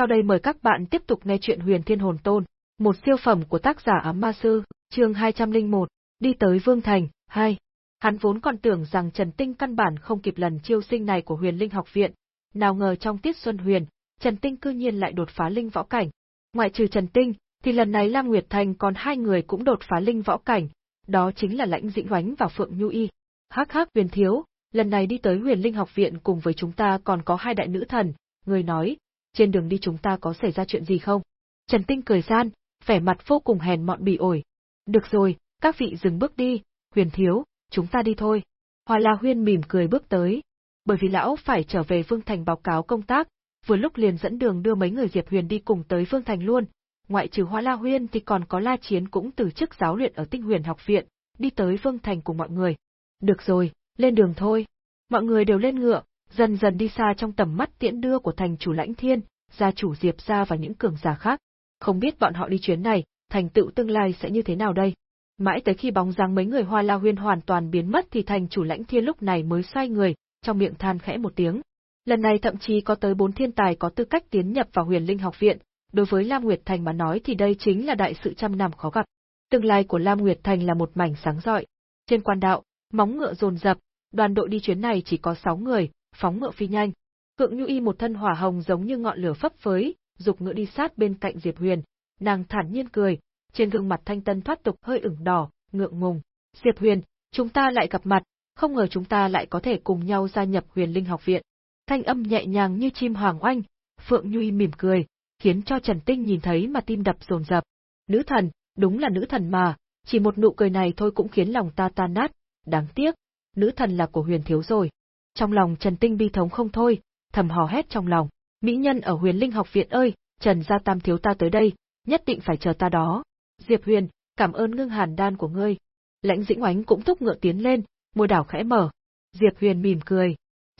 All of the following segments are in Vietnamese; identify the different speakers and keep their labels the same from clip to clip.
Speaker 1: Sau đây mời các bạn tiếp tục nghe chuyện Huyền Thiên Hồn Tôn, một siêu phẩm của tác giả Ám Ma Sư, chương 201, đi tới Vương Thành, 2. Hắn vốn còn tưởng rằng Trần Tinh căn bản không kịp lần chiêu sinh này của Huyền Linh học viện, nào ngờ trong tiết xuân huyền, Trần Tinh cư nhiên lại đột phá linh võ cảnh. Ngoại trừ Trần Tinh, thì lần này Lam Nguyệt Thành còn hai người cũng đột phá linh võ cảnh, đó chính là Lãnh Dĩnh Oánh và Phượng Nhu Y. Hắc hắc Huyền Thiếu, lần này đi tới Huyền Linh học viện cùng với chúng ta còn có hai đại nữ thần, người nói, trên đường đi chúng ta có xảy ra chuyện gì không? Trần Tinh cười gian, vẻ mặt vô cùng hèn mọn bỉ ổi. Được rồi, các vị dừng bước đi, Huyền Thiếu, chúng ta đi thôi. Hoa La Huyên mỉm cười bước tới. Bởi vì lão phải trở về Vương Thành báo cáo công tác, vừa lúc liền dẫn đường đưa mấy người Diệp Huyền đi cùng tới Vương Thành luôn. Ngoại trừ Hoa La Huyên thì còn có La Chiến cũng từ chức giáo luyện ở Tinh Huyền học viện, đi tới Vương Thành cùng mọi người. Được rồi, lên đường thôi. Mọi người đều lên ngựa, dần dần đi xa trong tầm mắt tiễn đưa của thành chủ Lãnh Thiên, gia chủ Diệp gia và những cường giả khác. Không biết bọn họ đi chuyến này, thành tựu tương lai sẽ như thế nào đây? Mãi tới khi bóng dáng mấy người Hoa La Huyên hoàn toàn biến mất thì thành chủ Lãnh Thiên lúc này mới xoay người, trong miệng than khẽ một tiếng. Lần này thậm chí có tới bốn thiên tài có tư cách tiến nhập vào Huyền Linh học viện, đối với Lam Nguyệt Thành mà nói thì đây chính là đại sự trăm năm khó gặp. Tương lai của Lam Nguyệt Thành là một mảnh sáng rọi. Trên quan đạo, móng ngựa dồn dập, đoàn đội đi chuyến này chỉ có 6 người, phóng ngựa phi nhanh. Cượng Nhu Y một thân hỏa hồng giống như ngọn lửa phấp phới, dục ngựa đi sát bên cạnh Diệp Huyền, nàng thản nhiên cười, trên gương mặt thanh tân thoát tục hơi ửng đỏ, ngượng ngùng. Diệp Huyền, chúng ta lại gặp mặt, không ngờ chúng ta lại có thể cùng nhau gia nhập Huyền Linh học viện. Thanh âm nhẹ nhàng như chim hoàng oanh, Phượng Nhu Y mỉm cười, khiến cho Trần Tinh nhìn thấy mà tim đập dồn dập. Nữ thần, đúng là nữ thần mà, chỉ một nụ cười này thôi cũng khiến lòng ta tan nát, đáng tiếc, nữ thần là của huyền thiếu rồi. Trong lòng Trần Tinh bi thống không thôi, thầm hò hét trong lòng, mỹ nhân ở huyền linh học viện ơi, Trần gia tam thiếu ta tới đây, nhất định phải chờ ta đó. Diệp Huyền, cảm ơn ngưng hàn đan của ngươi. Lãnh Dĩnh Oánh cũng thúc ngựa tiến lên, môi đảo khẽ mở. Diệp Huyền mỉm cười.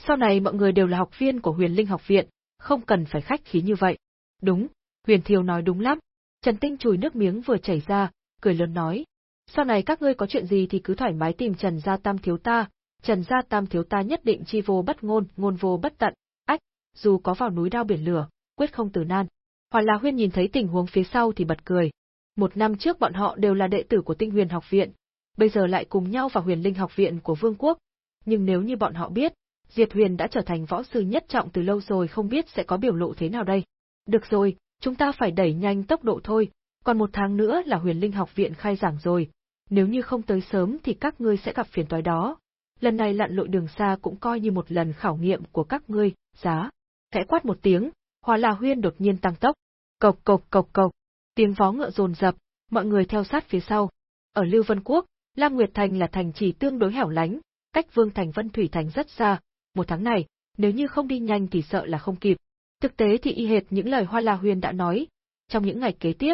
Speaker 1: Sau này mọi người đều là học viên của huyền linh học viện, không cần phải khách khí như vậy. Đúng, Huyền Thiều nói đúng lắm. Trần Tinh chùi nước miếng vừa chảy ra, cười lớn nói. Sau này các ngươi có chuyện gì thì cứ thoải mái tìm Trần Gia Tam Thiếu ta, Trần Gia Tam Thiếu ta nhất định chi vô bất ngôn, ngôn vô bất tận, ách, dù có vào núi đao biển lửa, quyết không từ nan. Hoàn La Huyên nhìn thấy tình huống phía sau thì bật cười. Một năm trước bọn họ đều là đệ tử của Tinh Huyền học viện, bây giờ lại cùng nhau vào Huyền Linh học viện của Vương quốc. Nhưng nếu như bọn họ biết, Diệp Huyền đã trở thành võ sư nhất trọng từ lâu rồi không biết sẽ có biểu lộ thế nào đây. Được rồi, chúng ta phải đẩy nhanh tốc độ thôi, còn một tháng nữa là huyền linh học viện khai giảng rồi, nếu như không tới sớm thì các ngươi sẽ gặp phiền toái đó. Lần này lặn lội đường xa cũng coi như một lần khảo nghiệm của các ngươi, giá. Khẽ quát một tiếng, Hoa La Huyên đột nhiên tăng tốc. Cộc cộc cộc cộc, tiếng vó ngựa rồn rập, mọi người theo sát phía sau. Ở Lưu Vân Quốc, Lam Nguyệt Thành là thành trì tương đối hẻo lánh, cách Vương Thành Vân Thủy Thành rất xa, một tháng này, nếu như không đi nhanh thì sợ là không kịp. Thực tế thì y hệt những lời Hoa La Huyền đã nói, trong những ngày kế tiếp,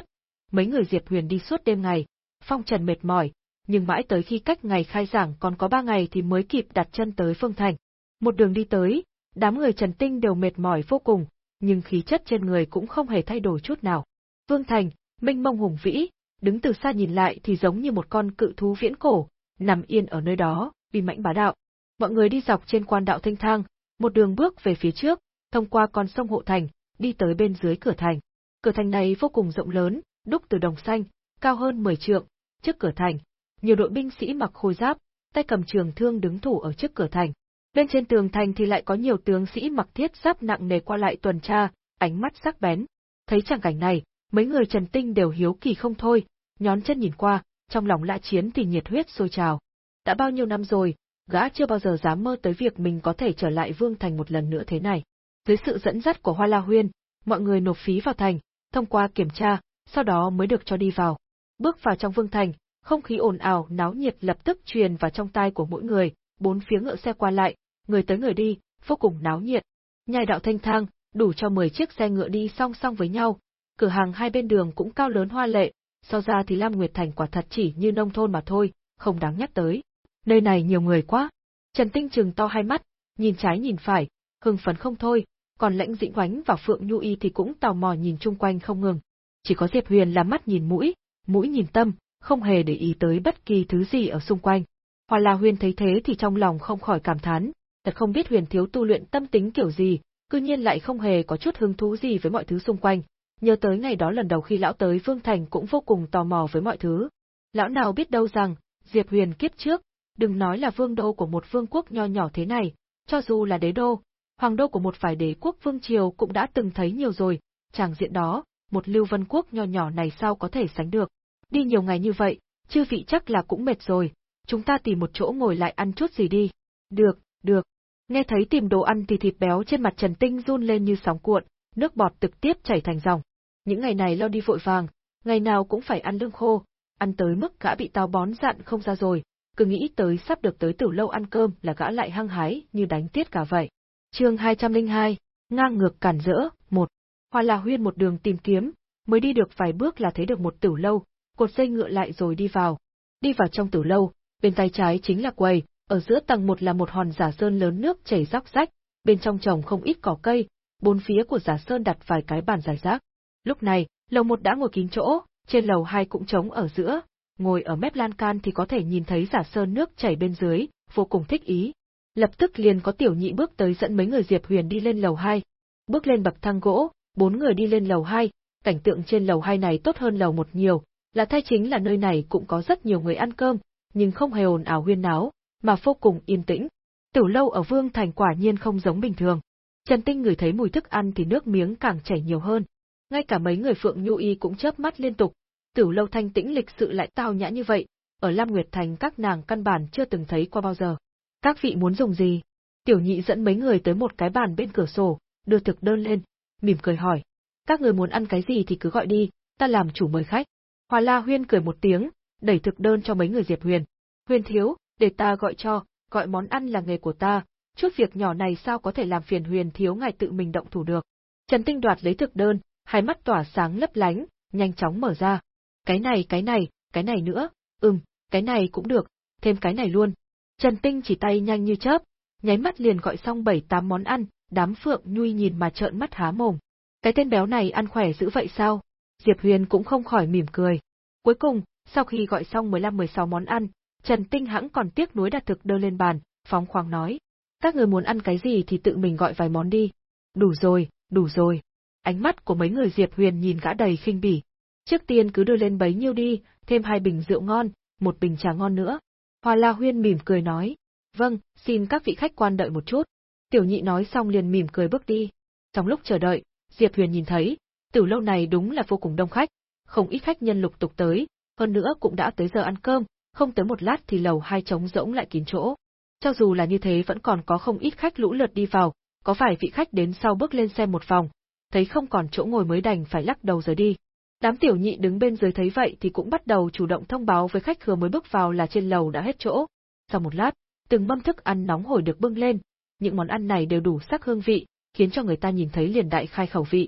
Speaker 1: mấy người Diệp Huyền đi suốt đêm ngày, phong trần mệt mỏi, nhưng mãi tới khi cách ngày khai giảng còn có ba ngày thì mới kịp đặt chân tới Phương Thành. Một đường đi tới, đám người Trần Tinh đều mệt mỏi vô cùng, nhưng khí chất trên người cũng không hề thay đổi chút nào. Vương Thành, minh mông hùng vĩ, đứng từ xa nhìn lại thì giống như một con cự thú viễn cổ, nằm yên ở nơi đó, vì mãnh bá đạo. Mọi người đi dọc trên quan đạo thanh thang, một đường bước về phía trước, thông qua con sông hộ thành, đi tới bên dưới cửa thành. Cửa thành này vô cùng rộng lớn, đúc từ đồng xanh, cao hơn 10 trượng, trước cửa thành, nhiều đội binh sĩ mặc khôi giáp, tay cầm trường thương đứng thủ ở trước cửa thành. Bên trên tường thành thì lại có nhiều tướng sĩ mặc thiết giáp nặng nề qua lại tuần tra, ánh mắt sắc bén. Thấy chẳng cảnh này, mấy người Trần Tinh đều hiếu kỳ không thôi, nhón chân nhìn qua, trong lòng lạ chiến thì nhiệt huyết sôi trào. Đã bao nhiêu năm rồi, gã chưa bao giờ dám mơ tới việc mình có thể trở lại Vương Thành một lần nữa thế này. Dưới sự dẫn dắt của Hoa La Huyên, mọi người nộp phí vào thành, thông qua kiểm tra, sau đó mới được cho đi vào. Bước vào trong vương thành, không khí ồn ào náo nhiệt lập tức truyền vào trong tai của mỗi người, bốn phía ngựa xe qua lại, người tới người đi, vô cùng náo nhiệt. Nhai đạo thanh thang, đủ cho 10 chiếc xe ngựa đi song song với nhau. Cửa hàng hai bên đường cũng cao lớn hoa lệ, so ra thì Lam Nguyệt Thành quả thật chỉ như nông thôn mà thôi, không đáng nhắc tới. Nơi này nhiều người quá. Trần Tinh trừng to hai mắt, nhìn trái nhìn phải, hưng phấn không thôi, còn lãnh dĩnh oánh và Phượng Nhu Y thì cũng tò mò nhìn chung quanh không ngừng. Chỉ có Diệp Huyền là mắt nhìn mũi, mũi nhìn tâm, không hề để ý tới bất kỳ thứ gì ở xung quanh. Hoa La Huyền thấy thế thì trong lòng không khỏi cảm thán, thật không biết Huyền thiếu tu luyện tâm tính kiểu gì, cư nhiên lại không hề có chút hứng thú gì với mọi thứ xung quanh. Nhớ tới ngày đó lần đầu khi lão tới Vương Thành cũng vô cùng tò mò với mọi thứ. Lão nào biết đâu rằng, Diệp Huyền kiếp trước, đừng nói là vương đô của một vương quốc nho nhỏ thế này, cho dù là đế đô, hoàng đô của một vài đế quốc vương triều cũng đã từng thấy nhiều rồi, chàng diện đó, một lưu vân quốc nho nhỏ này sao có thể sánh được. Đi nhiều ngày như vậy, chư vị chắc là cũng mệt rồi, chúng ta tìm một chỗ ngồi lại ăn chút gì đi. Được, được. Nghe thấy tìm đồ ăn thì thịt béo trên mặt Trần Tinh run lên như sóng cuộn, nước bọt trực tiếp chảy thành dòng. Những ngày này lo đi vội vàng, ngày nào cũng phải ăn lương khô, ăn tới mức gã bị táo bón dặn không ra rồi, cứ nghĩ tới sắp được tới tiểu lâu ăn cơm là gã lại hăng hái như đánh tiết cả vậy. Chương 202, ngang ngược cản rỡ, một. Hoa La Huyên một đường tìm kiếm, mới đi được vài bước là thấy được một tiểu lâu, cột dây ngựa lại rồi đi vào. Đi vào trong tử lâu, bên tay trái chính là quầy, ở giữa tầng một là một hòn giả sơn lớn nước chảy róc rách, bên trong trồng không ít cỏ cây, bốn phía của giả sơn đặt vài cái bàn dài rác. Lúc này, lầu một đã ngồi kín chỗ, trên lầu hai cũng trống ở giữa, ngồi ở mép lan can thì có thể nhìn thấy giả sơn nước chảy bên dưới, vô cùng thích ý. Lập tức liền có tiểu nhị bước tới dẫn mấy người Diệp Huyền đi lên lầu hai. Bước lên bậc thang gỗ, bốn người đi lên lầu hai, cảnh tượng trên lầu hai này tốt hơn lầu một nhiều, là thay chính là nơi này cũng có rất nhiều người ăn cơm, nhưng không hề ồn ào huyên náo, mà vô cùng yên tĩnh. Tiểu lâu ở Vương Thành quả nhiên không giống bình thường. Trần Tinh ngửi thấy mùi thức ăn thì nước miếng càng chảy nhiều hơn. Ngay cả mấy người Phượng Nhu Y cũng chớp mắt liên tục, tiểu lâu thanh tĩnh lịch sự lại tao nhã như vậy, ở Lam Nguyệt Thành các nàng căn bản chưa từng thấy qua bao giờ. Các vị muốn dùng gì? Tiểu nhị dẫn mấy người tới một cái bàn bên cửa sổ, đưa thực đơn lên, mỉm cười hỏi. Các người muốn ăn cái gì thì cứ gọi đi, ta làm chủ mời khách. Hoa La Huyên cười một tiếng, đẩy thực đơn cho mấy người Diệp Huyền. Huyền thiếu, để ta gọi cho, gọi món ăn là nghề của ta, chút việc nhỏ này sao có thể làm phiền Huyền thiếu ngài tự mình động thủ được. Trần Tinh đoạt lấy thực đơn, hai mắt tỏa sáng lấp lánh, nhanh chóng mở ra. Cái này cái này, cái này nữa, ừm, cái này cũng được, thêm cái này luôn. Trần Tinh chỉ tay nhanh như chớp, nháy mắt liền gọi xong bảy tám món ăn, đám phượng nhui nhìn mà trợn mắt há mồm. Cái tên béo này ăn khỏe dữ vậy sao? Diệp Huyền cũng không khỏi mỉm cười. Cuối cùng, sau khi gọi xong 15-16 món ăn, Trần Tinh hãng còn tiếc nuối đặt thực đơn lên bàn, phóng khoáng nói. Các người muốn ăn cái gì thì tự mình gọi vài món đi. Đủ rồi, đủ rồi. Ánh mắt của mấy người Diệp Huyền nhìn gã đầy khinh bỉ. Trước tiên cứ đưa lên bấy nhiêu đi, thêm hai bình rượu ngon, một bình trà ngon nữa. Hoa La Huyên mỉm cười nói. Vâng, xin các vị khách quan đợi một chút. Tiểu nhị nói xong liền mỉm cười bước đi. Trong lúc chờ đợi, Diệp Huyền nhìn thấy, tiểu lâu này đúng là vô cùng đông khách, không ít khách nhân lục tục tới, hơn nữa cũng đã tới giờ ăn cơm, không tới một lát thì lầu hai trống rỗng lại kín chỗ. Cho dù là như thế vẫn còn có không ít khách lũ lượt đi vào, có vài vị khách đến sau bước lên xem một vòng, thấy không còn chỗ ngồi mới đành phải lắc đầu rời đi. Đám tiểu nhị đứng bên dưới thấy vậy thì cũng bắt đầu chủ động thông báo với khách vừa mới bước vào là trên lầu đã hết chỗ. Sau một lát, từng mâm thức ăn nóng hổi được bưng lên, những món ăn này đều đủ sắc hương vị, khiến cho người ta nhìn thấy liền đại khai khẩu vị.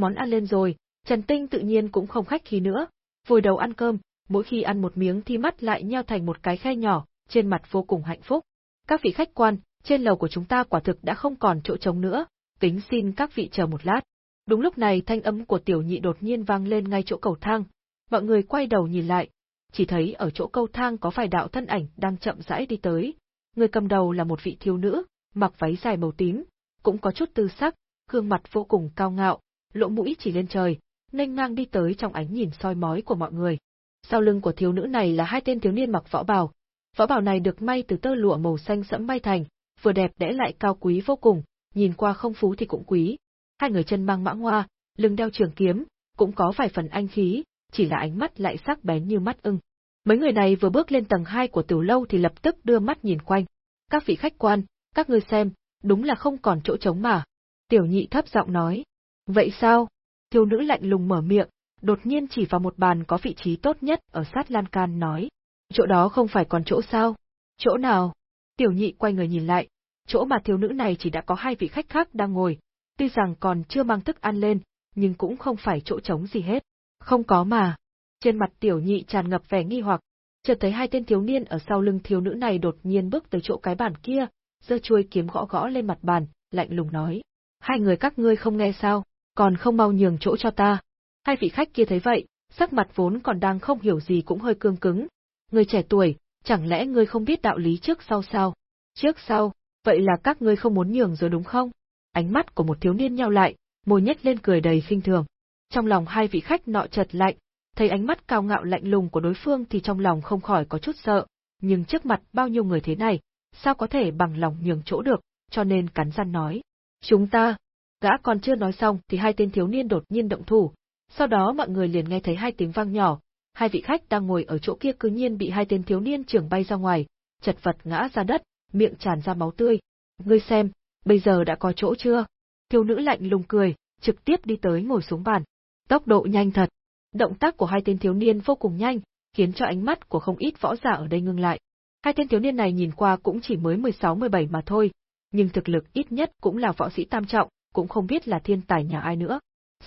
Speaker 1: Món ăn lên rồi, Trần Tinh tự nhiên cũng không khách khí nữa, vùi đầu ăn cơm, mỗi khi ăn một miếng thì mắt lại nheo thành một cái khe nhỏ, trên mặt vô cùng hạnh phúc. Các vị khách quan, trên lầu của chúng ta quả thực đã không còn chỗ trống nữa, kính xin các vị chờ một lát. Đúng lúc này thanh âm của tiểu nhị đột nhiên vang lên ngay chỗ cầu thang, mọi người quay đầu nhìn lại, chỉ thấy ở chỗ cầu thang có vài đạo thân ảnh đang chậm rãi đi tới. Người cầm đầu là một vị thiếu nữ, mặc váy dài màu tím, cũng có chút tư sắc, gương mặt vô cùng cao ngạo, lỗ mũi chỉ lên trời, nênh ngang đi tới trong ánh nhìn soi mói của mọi người. Sau lưng của thiếu nữ này là hai tên thiếu niên mặc võ bào. Võ bào này được may từ tơ lụa màu xanh sẫm may thành, vừa đẹp đẽ lại cao quý vô cùng, nhìn qua không phú thì cũng quý. Hai người chân mang mã hoa, lưng đeo trường kiếm, cũng có vài phần anh khí, chỉ là ánh mắt lại sắc bén như mắt ưng. Mấy người này vừa bước lên tầng 2 của tiểu lâu thì lập tức đưa mắt nhìn quanh. Các vị khách quan, các ngươi xem, đúng là không còn chỗ trống mà. Tiểu nhị thấp giọng nói. Vậy sao? Thiếu nữ lạnh lùng mở miệng, đột nhiên chỉ vào một bàn có vị trí tốt nhất ở sát lan can nói. Chỗ đó không phải còn chỗ sao? Chỗ nào? Tiểu nhị quay người nhìn lại, chỗ mà thiếu nữ này chỉ đã có hai vị khách khác đang ngồi, tuy rằng còn chưa mang thức ăn lên, nhưng cũng không phải chỗ trống gì hết. Không có mà. Trên mặt tiểu nhị tràn ngập vẻ nghi hoặc, chợt thấy hai tên thiếu niên ở sau lưng thiếu nữ này đột nhiên bước tới chỗ cái bàn kia, giơ chuôi kiếm gõ gõ lên mặt bàn, lạnh lùng nói. Hai người các ngươi không nghe sao, còn không mau nhường chỗ cho ta. Hai vị khách kia thấy vậy, sắc mặt vốn còn đang không hiểu gì cũng hơi cương cứng. Người trẻ tuổi, chẳng lẽ ngươi không biết đạo lý trước sau sao? Trước sau, vậy là các ngươi không muốn nhường rồi đúng không? Ánh mắt của một thiếu niên nheo lại, môi nhếch lên cười đầy khinh thường. Trong lòng hai vị khách nọ chợt lạnh, thấy ánh mắt cao ngạo lạnh lùng của đối phương thì trong lòng không khỏi có chút sợ, nhưng trước mặt bao nhiêu người thế này, sao có thể bằng lòng nhường chỗ được, cho nên cắn răng nói. Chúng ta, gã còn chưa nói xong thì hai tên thiếu niên đột nhiên động thủ, sau đó mọi người liền nghe thấy hai tiếng vang nhỏ, hai vị khách đang ngồi ở chỗ kia cứ nhiên bị hai tên thiếu niên trưởng bay ra ngoài, chật vật ngã ra đất, miệng tràn ra máu tươi. Ngươi xem, bây giờ đã có chỗ chưa? Thiếu nữ lạnh lùng cười, trực tiếp đi tới ngồi xuống bàn. Tốc độ nhanh thật. Động tác của hai tên thiếu niên vô cùng nhanh, khiến cho ánh mắt của không ít võ giả ở đây ngưng lại. Hai tên thiếu niên này nhìn qua cũng chỉ mới 16-17 mà thôi, nhưng thực lực ít nhất cũng là võ sĩ tam trọng, cũng không biết là thiên tài nhà ai nữa.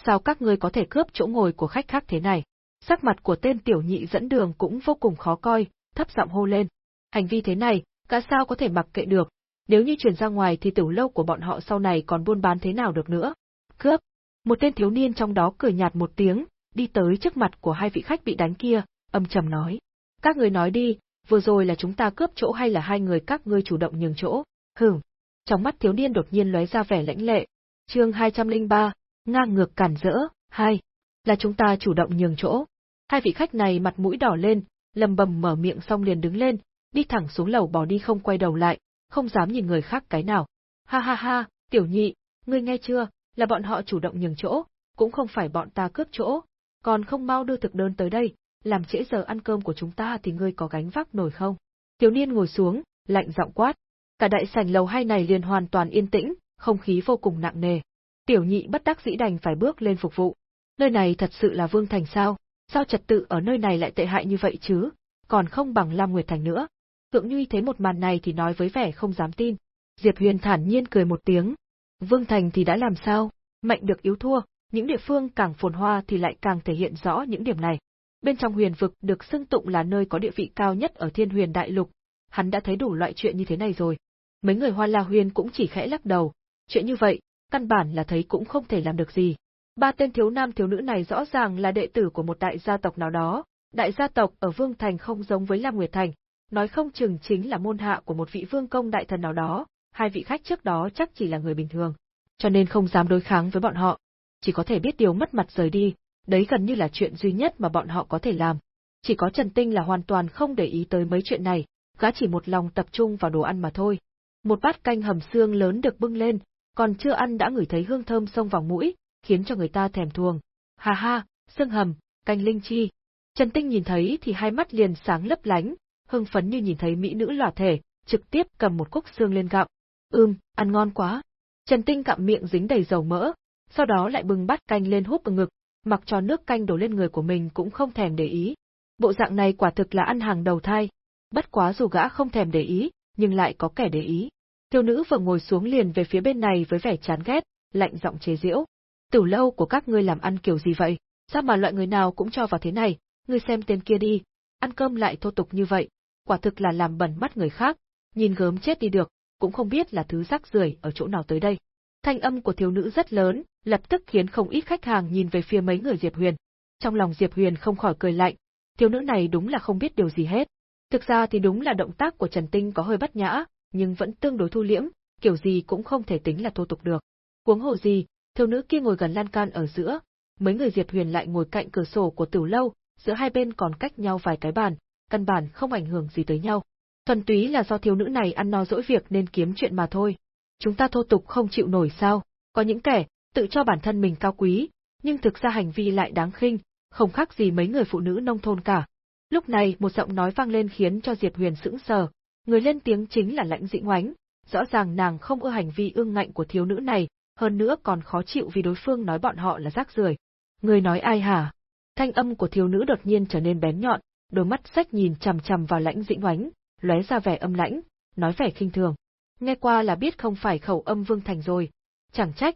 Speaker 1: Sao các ngươi có thể cướp chỗ ngồi của khách khác thế này? Sắc mặt của tên tiểu nhị dẫn đường cũng vô cùng khó coi, thấp giọng hô lên. Hành vi thế này, cả sao có thể mặc kệ được, nếu như truyền ra ngoài thì tiểu lâu của bọn họ sau này còn buôn bán thế nào được nữa. Cướp! Một tên thiếu niên trong đó cười nhạt một tiếng, đi tới trước mặt của hai vị khách bị đánh kia, âm trầm nói. Các người nói đi, vừa rồi là chúng ta cướp chỗ hay là hai người các ngươi chủ động nhường chỗ? hừm. Trong mắt thiếu niên đột nhiên lóe ra vẻ lãnh lệ. Chương 203, ngang ngược cản rỡ, hai, là chúng ta chủ động nhường chỗ. Hai vị khách này mặt mũi đỏ lên, lầm bầm mở miệng xong liền đứng lên, đi thẳng xuống lầu bỏ đi không quay đầu lại, không dám nhìn người khác cái nào. Ha ha ha, tiểu nhị, ngươi nghe chưa, là bọn họ chủ động nhường chỗ, cũng không phải bọn ta cướp chỗ, còn không mau đưa thực đơn tới đây, làm trễ giờ ăn cơm của chúng ta thì ngươi có gánh vác nổi không? Tiểu niên ngồi xuống, lạnh giọng quát. Cả đại sảnh lầu hai này liền hoàn toàn yên tĩnh, không khí vô cùng nặng nề. Tiểu nhị bất đắc dĩ đành phải bước lên phục vụ. Nơi này thật sự là vương thành sao? Sao trật tự ở nơi này lại tệ hại như vậy chứ? Còn không bằng Lam Nguyệt Thành nữa. Thượng Như thấy một màn này thì nói với vẻ không dám tin. Diệp Huyền thản nhiên cười một tiếng. Vương Thành thì đã làm sao? Mạnh được yếu thua, những địa phương càng phồn hoa thì lại càng thể hiện rõ những điểm này. Bên trong huyền vực được xưng tụng là nơi có địa vị cao nhất ở thiên huyền đại lục, hắn đã thấy đủ loại chuyện như thế này rồi. Mấy người hoa la huyền cũng chỉ khẽ lắc đầu, chuyện như vậy, căn bản là thấy cũng không thể làm được gì. Ba tên thiếu nam thiếu nữ này rõ ràng là đệ tử của một đại gia tộc nào đó, đại gia tộc ở Vương Thành không giống với Lam Nguyệt Thành, nói không chừng chính là môn hạ của một vị vương công đại thần nào đó, hai vị khách trước đó chắc chỉ là người bình thường, cho nên không dám đối kháng với bọn họ, chỉ có thể biết điều mất mặt rời đi, đấy gần như là chuyện duy nhất mà bọn họ có thể làm. Chỉ có Trần Tinh là hoàn toàn không để ý tới mấy chuyện này, gã chỉ một lòng tập trung vào đồ ăn mà thôi. Một bát canh hầm xương lớn được bưng lên, còn chưa ăn đã ngửi thấy hương thơm xông vào mũi, khiến cho người ta thèm thuồng. Ha ha, xương hầm, canh linh chi. Trần Tinh nhìn thấy thì hai mắt liền sáng lấp lánh, hưng phấn như nhìn thấy mỹ nữ lỏa thể, trực tiếp cầm một cốc xương lên gặm. Ưm, ăn ngon quá. Trần Tinh cặm miệng dính đầy dầu mỡ, sau đó lại bưng bát canh lên húp vào ngực, mặc cho nước canh đổ lên người của mình cũng không thèm để ý. Bộ dạng này quả thực là ăn hàng đầu thai. Bất quá dù gã không thèm để ý, nhưng lại có kẻ để ý. Tiêu nữ vừa ngồi xuống liền về phía bên này với vẻ chán ghét, lạnh giọng chế giễu. Tử lâu của các ngươi làm ăn kiểu gì vậy? Sao mà loại người nào cũng cho vào thế này? Ngươi xem tên kia đi, ăn cơm lại thô tục như vậy, quả thực là làm bẩn mắt người khác, nhìn gớm chết đi được, cũng không biết là thứ rác rưởi ở chỗ nào tới đây. Thanh âm của thiếu nữ rất lớn, lập tức khiến không ít khách hàng nhìn về phía mấy người Diệp Huyền. Trong lòng Diệp Huyền không khỏi cười lạnh, thiếu nữ này đúng là không biết điều gì hết. Thực ra thì đúng là động tác của Trần Tinh có hơi bất nhã, nhưng vẫn tương đối thu liễm, kiểu gì cũng không thể tính là thô tục được. Huống hồ gì, thiếu nữ kia ngồi gần lan can ở giữa, mấy người Diệp Huyền lại ngồi cạnh cửa sổ của tiểu lâu, giữa hai bên còn cách nhau vài cái bàn, căn bản không ảnh hưởng gì tới nhau. Thuần túy là do thiếu nữ này ăn no dỗi việc nên kiếm chuyện mà thôi. Chúng ta thô tục không chịu nổi sao, có những kẻ, tự cho bản thân mình cao quý, nhưng thực ra hành vi lại đáng khinh, không khác gì mấy người phụ nữ nông thôn cả. Lúc này một giọng nói vang lên khiến cho Diệp Huyền sững sờ, người lên tiếng chính là lãnh dĩ ngoánh, rõ ràng nàng không ưa hành vi ương ngạnh của thiếu nữ này, hơn nữa còn khó chịu vì đối phương nói bọn họ là rác rưởi. Người nói ai hả? Thanh âm của thiếu nữ đột nhiên trở nên bén nhọn, đôi mắt sách nhìn chằm chằm vào lãnh dĩ ngoánh, lóe ra vẻ âm lãnh, nói vẻ khinh thường. Nghe qua là biết không phải khẩu âm vương thành rồi. Chẳng trách,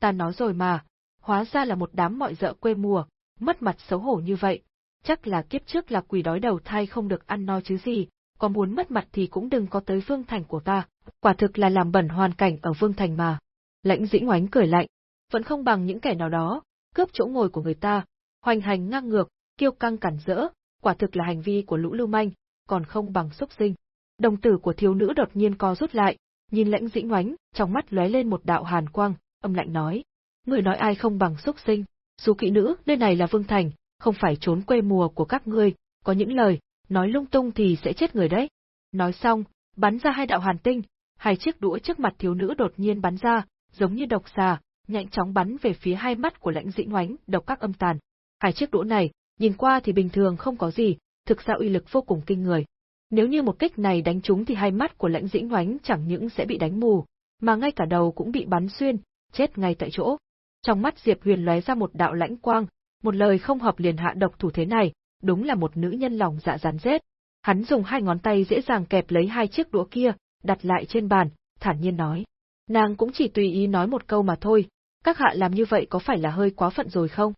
Speaker 1: ta nói rồi mà, hóa ra là một đám mọi dợ quê mùa, mất mặt xấu hổ như vậy. Chắc là kiếp trước là quỷ đói đầu thai không được ăn no chứ gì, có muốn mất mặt thì cũng đừng có tới vương thành của ta, quả thực là làm bẩn hoàn cảnh ở vương thành mà. Lãnh dĩ ngoánh cười lạnh, vẫn không bằng những kẻ nào đó, cướp chỗ ngồi của người ta, hoành hành ngang ngược, kiêu căng cản rỡ, quả thực là hành vi của lũ lưu manh, còn không bằng xúc sinh. Đồng tử của thiếu nữ đột nhiên co rút lại, nhìn lãnh dĩ ngoánh, trong mắt lóe lên một đạo hàn quang, âm lạnh nói. Người nói ai không bằng xúc sinh, dù kỵ nữ, nơi này là vương thành, không phải trốn quê mùa của các ngươi, có những lời, nói lung tung thì sẽ chết người đấy. Nói xong, bắn ra hai đạo hàn tinh, hai chiếc đũa trước mặt thiếu nữ đột nhiên bắn ra, giống như độc xà, nhanh chóng bắn về phía hai mắt của lãnh dĩ ngoánh, độc các âm tàn. Hai chiếc đũa này, nhìn qua thì bình thường không có gì, thực ra uy lực vô cùng kinh người. Nếu như một kích này đánh trúng thì hai mắt của lãnh dĩ ngoánh chẳng những sẽ bị đánh mù, mà ngay cả đầu cũng bị bắn xuyên, chết ngay tại chỗ. Trong mắt Diệp Huyền lóe ra một đạo lãnh quang, một lời không hợp liền hạ độc thủ thế này, đúng là một nữ nhân lòng dạ rắn rết. Hắn dùng hai ngón tay dễ dàng kẹp lấy hai chiếc đũa kia, đặt lại trên bàn, thản nhiên nói. Nàng cũng chỉ tùy ý nói một câu mà thôi, các hạ làm như vậy có phải là hơi quá phận rồi không?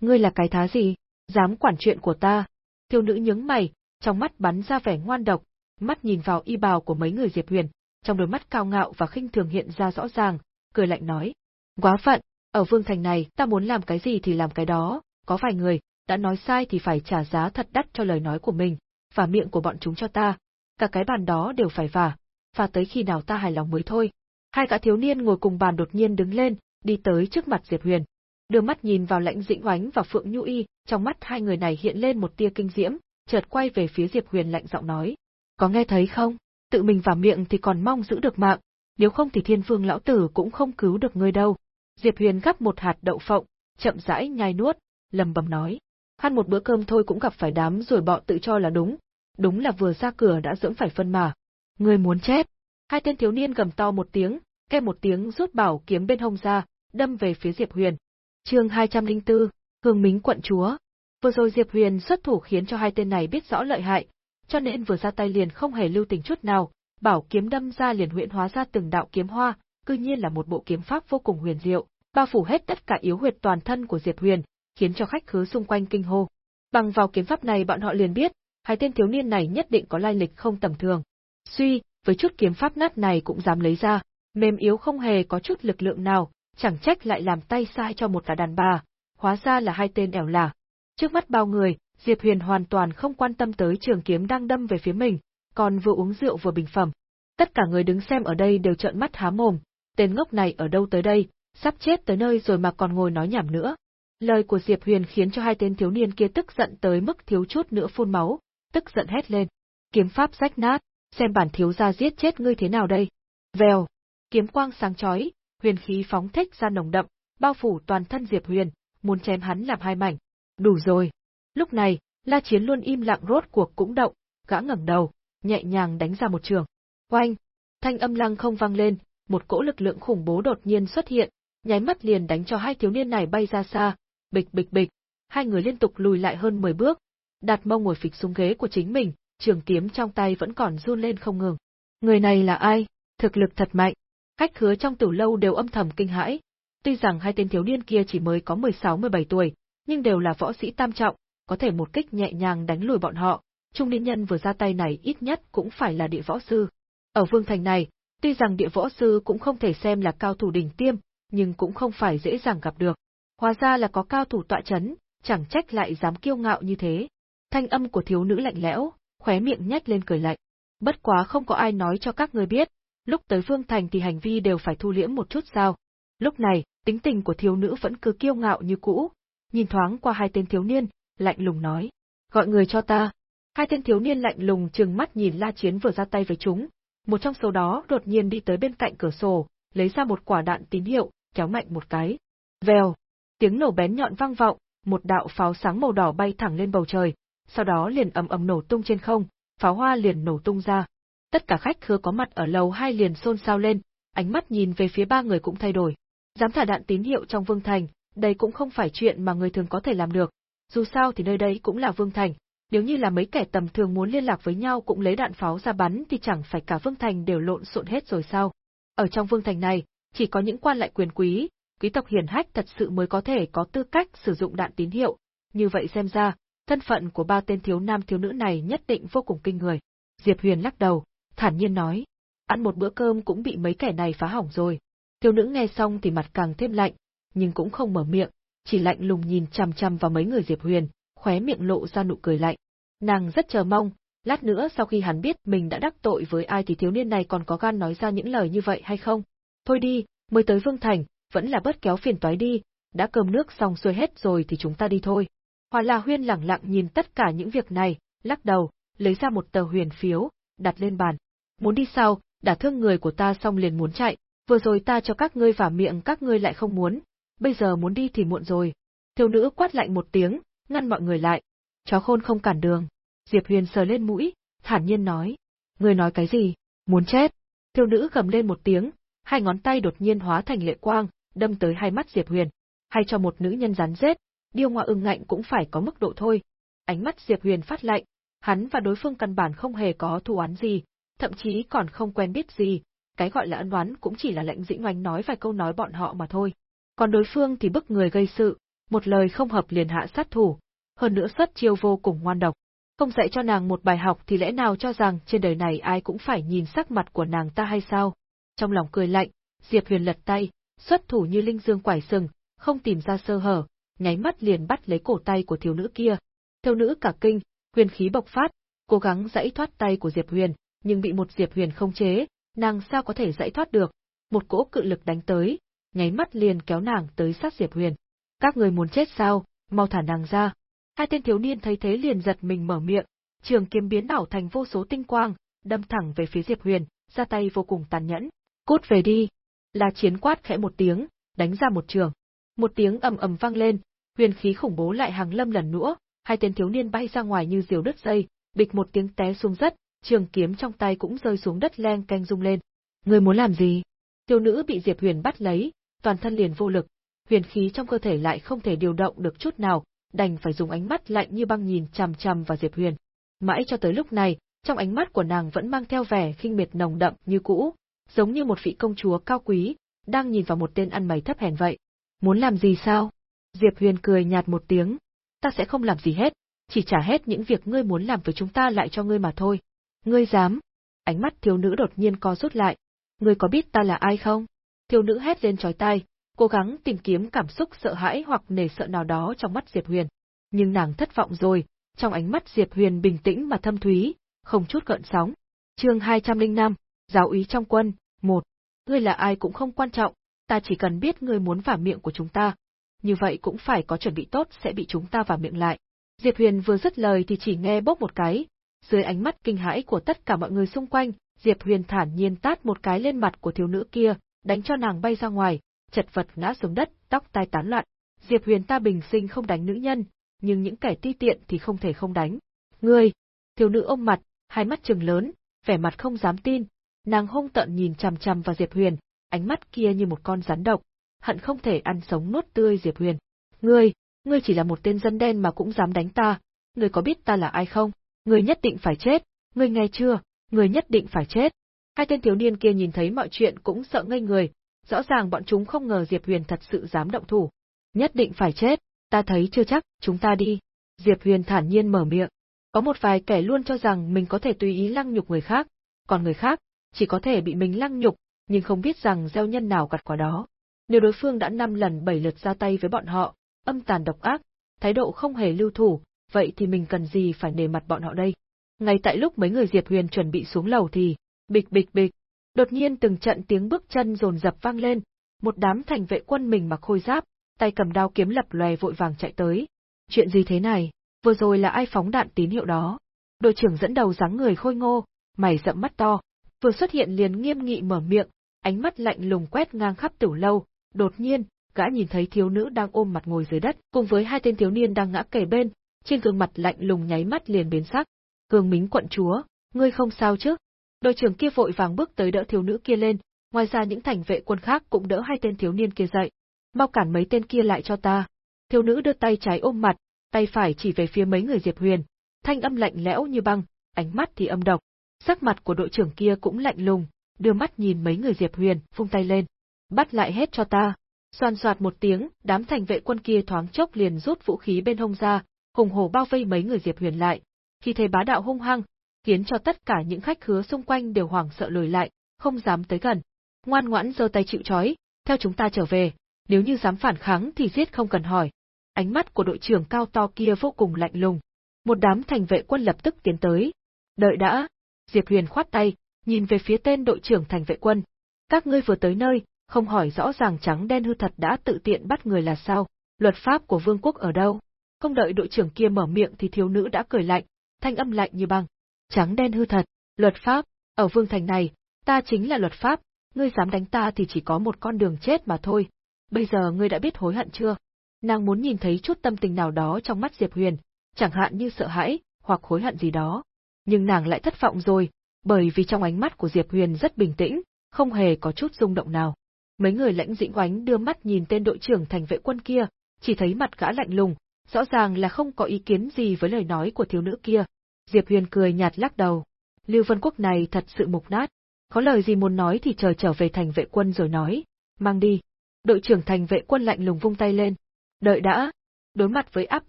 Speaker 1: Ngươi là cái thá gì? Dám quản chuyện của ta? Thiếu nữ nhướng mày, trong mắt bắn ra vẻ ngoan độc, mắt nhìn vào y bào của mấy người Diệp Huyền, trong đôi mắt cao ngạo và khinh thường hiện ra rõ ràng, cười lạnh nói. Quá phận, ở vương thành này ta muốn làm cái gì thì làm cái đó, có vài người, đã nói sai thì phải trả giá thật đắt cho lời nói của mình, và miệng của bọn chúng cho ta, cả cái bàn đó đều phải vả, và tới khi nào ta hài lòng mới thôi. Hai gã thiếu niên ngồi cùng bàn đột nhiên đứng lên, đi tới trước mặt Diệp Huyền. Đưa mắt nhìn vào lãnh dĩnh oánh và Phượng Nhu Y, trong mắt hai người này hiện lên một tia kinh diễm, chợt quay về phía Diệp Huyền lạnh giọng nói. Có nghe thấy không? Tự mình vào miệng thì còn mong giữ được mạng, nếu không thì thiên vương lão tử cũng không cứu được ngươi đâu. Diệp Huyền gắp một hạt đậu phộng, chậm rãi nhai nuốt, lầm bầm nói. Ăn một bữa cơm thôi cũng gặp phải đám rồi bọn tự cho là đúng, đúng là vừa ra cửa đã dưỡng phải phân mà. Ngươi muốn chết. Hai tên thiếu niên gầm to một tiếng, kêu một tiếng rút bảo kiếm bên hông ra, đâm về phía Diệp Huyền. Chương 204, Hương Mính quận chúa. Vừa rồi Diệp Huyền xuất thủ khiến cho hai tên này biết rõ lợi hại, cho nên vừa ra tay liền không hề lưu tình chút nào, bảo kiếm đâm ra liền huyễn hóa ra từng đạo kiếm hoa, cư nhiên là một bộ kiếm pháp vô cùng huyền diệu, bao phủ hết tất cả yếu huyệt toàn thân của Diệp Huyền, khiến cho khách khứa xung quanh kinh hô. Bằng vào kiếm pháp này bọn họ liền biết, hai tên thiếu niên này nhất định có lai lịch không tầm thường. Suy, với chút kiếm pháp nát này cũng dám lấy ra, mềm yếu không hề có chút lực lượng nào, chẳng trách lại làm tay sai cho một cả đàn bà, hóa ra là hai tên ẻo lả. Trước mắt bao người, Diệp Huyền hoàn toàn không quan tâm tới trường kiếm đang đâm về phía mình, còn vừa uống rượu vừa bình phẩm. Tất cả người đứng xem ở đây đều trợn mắt há mồm, tên ngốc này ở đâu tới đây, sắp chết tới nơi rồi mà còn ngồi nói nhảm nữa. Lời của Diệp Huyền khiến cho hai tên thiếu niên kia tức giận tới mức thiếu chút nữa phun máu, tức giận hét lên. Kiếm pháp rách nát, xem bản thiếu gia giết chết ngươi thế nào đây. Vèo, kiếm quang sáng chói, huyền khí phóng thích ra nồng đậm, bao phủ toàn thân Diệp Huyền, muốn chém hắn làm hai mảnh. Đủ rồi. Lúc này, La Chiến luôn im lặng rốt cuộc cũng động, gã ngẩng đầu, nhẹ nhàng đánh ra một trường. Oanh! Thanh âm lăng không vang lên, một cỗ lực lượng khủng bố đột nhiên xuất hiện, nháy mắt liền đánh cho hai thiếu niên này bay ra xa, bịch bịch bịch, hai người liên tục lùi lại hơn 10 bước, đặt mông ngồi phịch xuống ghế của chính mình, trường kiếm trong tay vẫn còn run lên không ngừng. Người này là ai? Thực lực thật mạnh. Khách khứa trong tử lâu đều âm thầm kinh hãi. Tuy rằng hai tên thiếu niên kia chỉ mới có 16-17 tuổi, nhưng đều là võ sĩ tam trọng, có thể một kích nhẹ nhàng đánh lùi bọn họ. Trung niên nhân vừa ra tay này ít nhất cũng phải là địa võ sư. Ở vương thành này, tuy rằng địa võ sư cũng không thể xem là cao thủ đỉnh tiêm, nhưng cũng không phải dễ dàng gặp được. Hóa ra là có cao thủ tọa chấn, chẳng trách lại dám kiêu ngạo như thế. Thanh âm của thiếu nữ lạnh lẽo, khóe miệng nhếch lên cười lạnh. Bất quá không có ai nói cho các người biết, lúc tới Phương Thành thì hành vi đều phải thu liễm một chút sao. Lúc này, tính tình của thiếu nữ vẫn cứ kiêu ngạo như cũ, nhìn thoáng qua hai tên thiếu niên, lạnh lùng nói. Gọi người cho ta. Hai tên thiếu niên lạnh lùng trừng mắt nhìn La Chiến vừa ra tay với chúng. Một trong số đó đột nhiên đi tới bên cạnh cửa sổ, lấy ra một quả đạn tín hiệu, kéo mạnh một cái. Vèo, tiếng nổ bén nhọn vang vọng, một đạo pháo sáng màu đỏ bay thẳng lên bầu trời, sau đó liền ầm ầm nổ tung trên không, pháo hoa liền nổ tung ra. Tất cả khách khứa có mặt ở lầu hai liền xôn xao lên, ánh mắt nhìn về phía ba người cũng thay đổi. Dám thả đạn tín hiệu trong vương thành, đây cũng không phải chuyện mà người thường có thể làm được. Dù sao thì nơi đây cũng là vương thành, nếu như là mấy kẻ tầm thường muốn liên lạc với nhau cũng lấy đạn pháo ra bắn thì chẳng phải cả vương thành đều lộn xộn hết rồi sao. Ở trong vương thành này, chỉ có những quan lại quyền quý, quý tộc hiền hách thật sự mới có thể có tư cách sử dụng đạn tín hiệu, như vậy xem ra, thân phận của ba tên thiếu nam thiếu nữ này nhất định vô cùng kinh người. Diệp Huyền lắc đầu, thản nhiên nói, ăn một bữa cơm cũng bị mấy kẻ này phá hỏng rồi. Thiếu nữ nghe xong thì mặt càng thêm lạnh, nhưng cũng không mở miệng, chỉ lạnh lùng nhìn chằm chằm vào mấy người Diệp Huyền, khóe miệng lộ ra nụ cười lạnh. Nàng rất chờ mong, Lát nữa sau khi hắn biết mình đã đắc tội với ai thì thiếu niên này còn có gan nói ra những lời như vậy hay không? Thôi đi, mới tới Vương Thành, vẫn là bớt kéo phiền toái đi, đã cơm nước xong xuôi hết rồi thì chúng ta đi thôi. Hoa La Huyên lặng lặng nhìn tất cả những việc này, lắc đầu, lấy ra một tờ huyền phiếu, đặt lên bàn. Muốn đi sao, đả thương người của ta xong liền muốn chạy, vừa rồi ta cho các ngươi vào miệng các ngươi lại không muốn, bây giờ muốn đi thì muộn rồi. Thiếu nữ quát lạnh một tiếng, ngăn mọi người lại. Chó khôn không cản đường. Diệp Huyền sờ lên mũi, thản nhiên nói. Ngươi nói cái gì? Muốn chết. Thiếu nữ gầm lên một tiếng, hai ngón tay đột nhiên hóa thành lệ quang, đâm tới hai mắt Diệp Huyền. Hay cho một nữ nhân rắn rết, điêu ngoa ưng ngạnh cũng phải có mức độ thôi. Ánh mắt Diệp Huyền phát lạnh, hắn và đối phương căn bản không hề có thù oán gì, thậm chí còn không quen biết gì, cái gọi là ân oán cũng chỉ là lệnh dĩnh ngoanh nói vài câu nói bọn họ mà thôi. Còn đối phương thì bức người gây sự, một lời không hợp liền hạ sát thủ, hơn nữa xuất chiêu vô cùng ngoan độc. Không dạy cho nàng một bài học thì lẽ nào cho rằng trên đời này ai cũng phải nhìn sắc mặt của nàng ta hay sao? Trong lòng cười lạnh, Diệp Huyền lật tay, xuất thủ như linh dương quải sừng, không tìm ra sơ hở, nháy mắt liền bắt lấy cổ tay của thiếu nữ kia. Thiếu nữ cả kinh, huyền khí bộc phát, cố gắng giãy thoát tay của Diệp Huyền, nhưng bị một Diệp Huyền không chế, nàng sao có thể giãy thoát được? Một cỗ cự lực đánh tới, nháy mắt liền kéo nàng tới sát Diệp Huyền. Các người muốn chết sao, mau thả nàng ra. Hai tên thiếu niên thấy thế liền giật mình mở miệng, trường kiếm biến ảo thành vô số tinh quang, đâm thẳng về phía Diệp Huyền, ra tay vô cùng tàn nhẫn. Cút về đi. Là chiến quát khẽ một tiếng, đánh ra một trường. Một tiếng ầm ầm vang lên, huyền khí khủng bố lại hàng lâm lần nữa, hai tên thiếu niên bay ra ngoài như diều đứt dây, bịch một tiếng té xuống đất, trường kiếm trong tay cũng rơi xuống đất leng canh rung lên. Người muốn làm gì? Thiếu nữ bị Diệp Huyền bắt lấy, toàn thân liền vô lực, huyền khí trong cơ thể lại không thể điều động được chút nào, đành phải dùng ánh mắt lạnh như băng nhìn chằm chằm vào Diệp Huyền. Mãi cho tới lúc này, trong ánh mắt của nàng vẫn mang theo vẻ khinh miệt nồng đậm như cũ, giống như một vị công chúa cao quý, đang nhìn vào một tên ăn mày thấp hèn vậy. Muốn làm gì sao? Diệp Huyền cười nhạt một tiếng. Ta sẽ không làm gì hết, chỉ trả hết những việc ngươi muốn làm với chúng ta lại cho ngươi mà thôi. Ngươi dám? Ánh mắt thiếu nữ đột nhiên co rút lại. Ngươi có biết ta là ai không? Thiếu nữ hét lên chói tai, cố gắng tìm kiếm cảm xúc sợ hãi hoặc nề sợ nào đó trong mắt Diệp Huyền. Nhưng nàng thất vọng rồi, trong ánh mắt Diệp Huyền bình tĩnh mà thâm thúy, không chút gợn sóng. Chương 205, giáo úy trong quân, một Ngươi là ai cũng không quan trọng, ta chỉ cần biết ngươi muốn vả miệng của chúng ta. Như vậy cũng phải có chuẩn bị tốt sẽ bị chúng ta vả miệng lại. Diệp Huyền vừa dứt lời thì chỉ nghe bốc một cái, dưới ánh mắt kinh hãi của tất cả mọi người xung quanh, Diệp Huyền thản nhiên tát một cái lên mặt của thiếu nữ kia, đánh cho nàng bay ra ngoài, chật vật ngã xuống đất, tóc tai tán loạn. Diệp Huyền ta bình sinh không đánh nữ nhân, nhưng những kẻ ti tiện thì không thể không đánh. Ngươi, thiếu nữ ôm mặt, hai mắt trừng lớn, vẻ mặt không dám tin, nàng hung tợn nhìn chằm chằm vào Diệp Huyền, ánh mắt kia như một con rắn độc, hận không thể ăn sống nuốt tươi Diệp Huyền. Ngươi, ngươi chỉ là một tên dân đen mà cũng dám đánh ta, ngươi có biết ta là ai không? Ngươi nhất định phải chết, ngươi nghe chưa, ngươi nhất định phải chết. Hai tên thiếu niên kia nhìn thấy mọi chuyện cũng sợ ngây người, rõ ràng bọn chúng không ngờ Diệp Huyền thật sự dám động thủ. Nhất định phải chết, ta thấy chưa chắc, chúng ta đi. Diệp Huyền thản nhiên mở miệng. Có một vài kẻ luôn cho rằng mình có thể tùy ý lăng nhục người khác, còn người khác, chỉ có thể bị mình lăng nhục, nhưng không biết rằng gieo nhân nào gặt quả đó. Nếu đối phương đã năm lần bảy lượt ra tay với bọn họ, âm tàn độc ác, thái độ không hề lưu thủ, vậy thì mình cần gì phải nề mặt bọn họ đây? Ngay tại lúc mấy người Diệp Huyền chuẩn bị xuống lầu thì, bịch bịch bịch, đột nhiên từng trận tiếng bước chân rồn rập vang lên, một đám thành vệ quân mình mặc khôi giáp, tay cầm đao kiếm lập lòe vội vàng chạy tới. Chuyện gì thế này? Vừa rồi là ai phóng đạn tín hiệu đó? Đội trưởng dẫn đầu dáng người khôi ngô, mày rậm mắt to, vừa xuất hiện liền nghiêm nghị mở miệng, ánh mắt lạnh lùng quét ngang khắp tử lâu, đột nhiên, gã nhìn thấy thiếu nữ đang ôm mặt ngồi dưới đất, cùng với hai tên thiếu niên đang ngã kề bên, trên gương mặt lạnh lùng nháy mắt liền biến sắc. cường Mính quận chúa, ngươi không sao chứ? Đội trưởng kia vội vàng bước tới đỡ thiếu nữ kia lên, ngoài ra những thành vệ quân khác cũng đỡ hai tên thiếu niên kia dậy. Mau cản mấy tên kia lại cho ta. Thiếu nữ đưa tay trái ôm mặt, tay phải chỉ về phía mấy người Diệp Huyền, thanh âm lạnh lẽo như băng, ánh mắt thì âm độc. Sắc mặt của đội trưởng kia cũng lạnh lùng, đưa mắt nhìn mấy người Diệp Huyền, vung tay lên. Bắt lại hết cho ta. Xoan soạt một tiếng, đám thành vệ quân kia thoáng chốc liền rút vũ khí bên hông ra, hùng hổ bao vây mấy người Diệp Huyền lại. Khi thấy bá đạo hung hăng, khiến cho tất cả những khách khứa xung quanh đều hoảng sợ lùi lại, không dám tới gần. Ngoan ngoãn giơ tay chịu trói, theo chúng ta trở về, nếu như dám phản kháng thì giết không cần hỏi. Ánh mắt của đội trưởng cao to kia vô cùng lạnh lùng. Một đám thành vệ quân lập tức tiến tới. Đợi đã. Diệp Huyền khoát tay, nhìn về phía tên đội trưởng thành vệ quân. Các ngươi vừa tới nơi, không hỏi rõ ràng trắng đen hư thật đã tự tiện bắt người là sao, luật pháp của vương quốc ở đâu. Không đợi đội trưởng kia mở miệng thì thiếu nữ đã cười lạnh, thanh âm lạnh như băng. Trắng đen hư thật, luật pháp, ở vương thành này, ta chính là luật pháp, ngươi dám đánh ta thì chỉ có một con đường chết mà thôi. Bây giờ ngươi đã biết hối hận chưa? Nàng muốn nhìn thấy chút tâm tình nào đó trong mắt Diệp Huyền, chẳng hạn như sợ hãi, hoặc hối hận gì đó. Nhưng nàng lại thất vọng rồi, bởi vì trong ánh mắt của Diệp Huyền rất bình tĩnh, không hề có chút rung động nào. Mấy người lãnh dĩnh oánh đưa mắt nhìn tên đội trưởng thành vệ quân kia, chỉ thấy mặt gã lạnh lùng, rõ ràng là không có ý kiến gì với lời nói của thiếu nữ kia. Diệp Huyền cười nhạt lắc đầu. Lưu Vân Quốc này thật sự mục nát. Có lời gì muốn nói thì chờ trở về thành vệ quân rồi nói. Mang đi. Đội trưởng thành vệ quân lạnh lùng vung tay lên. Đợi đã. Đối mặt với áp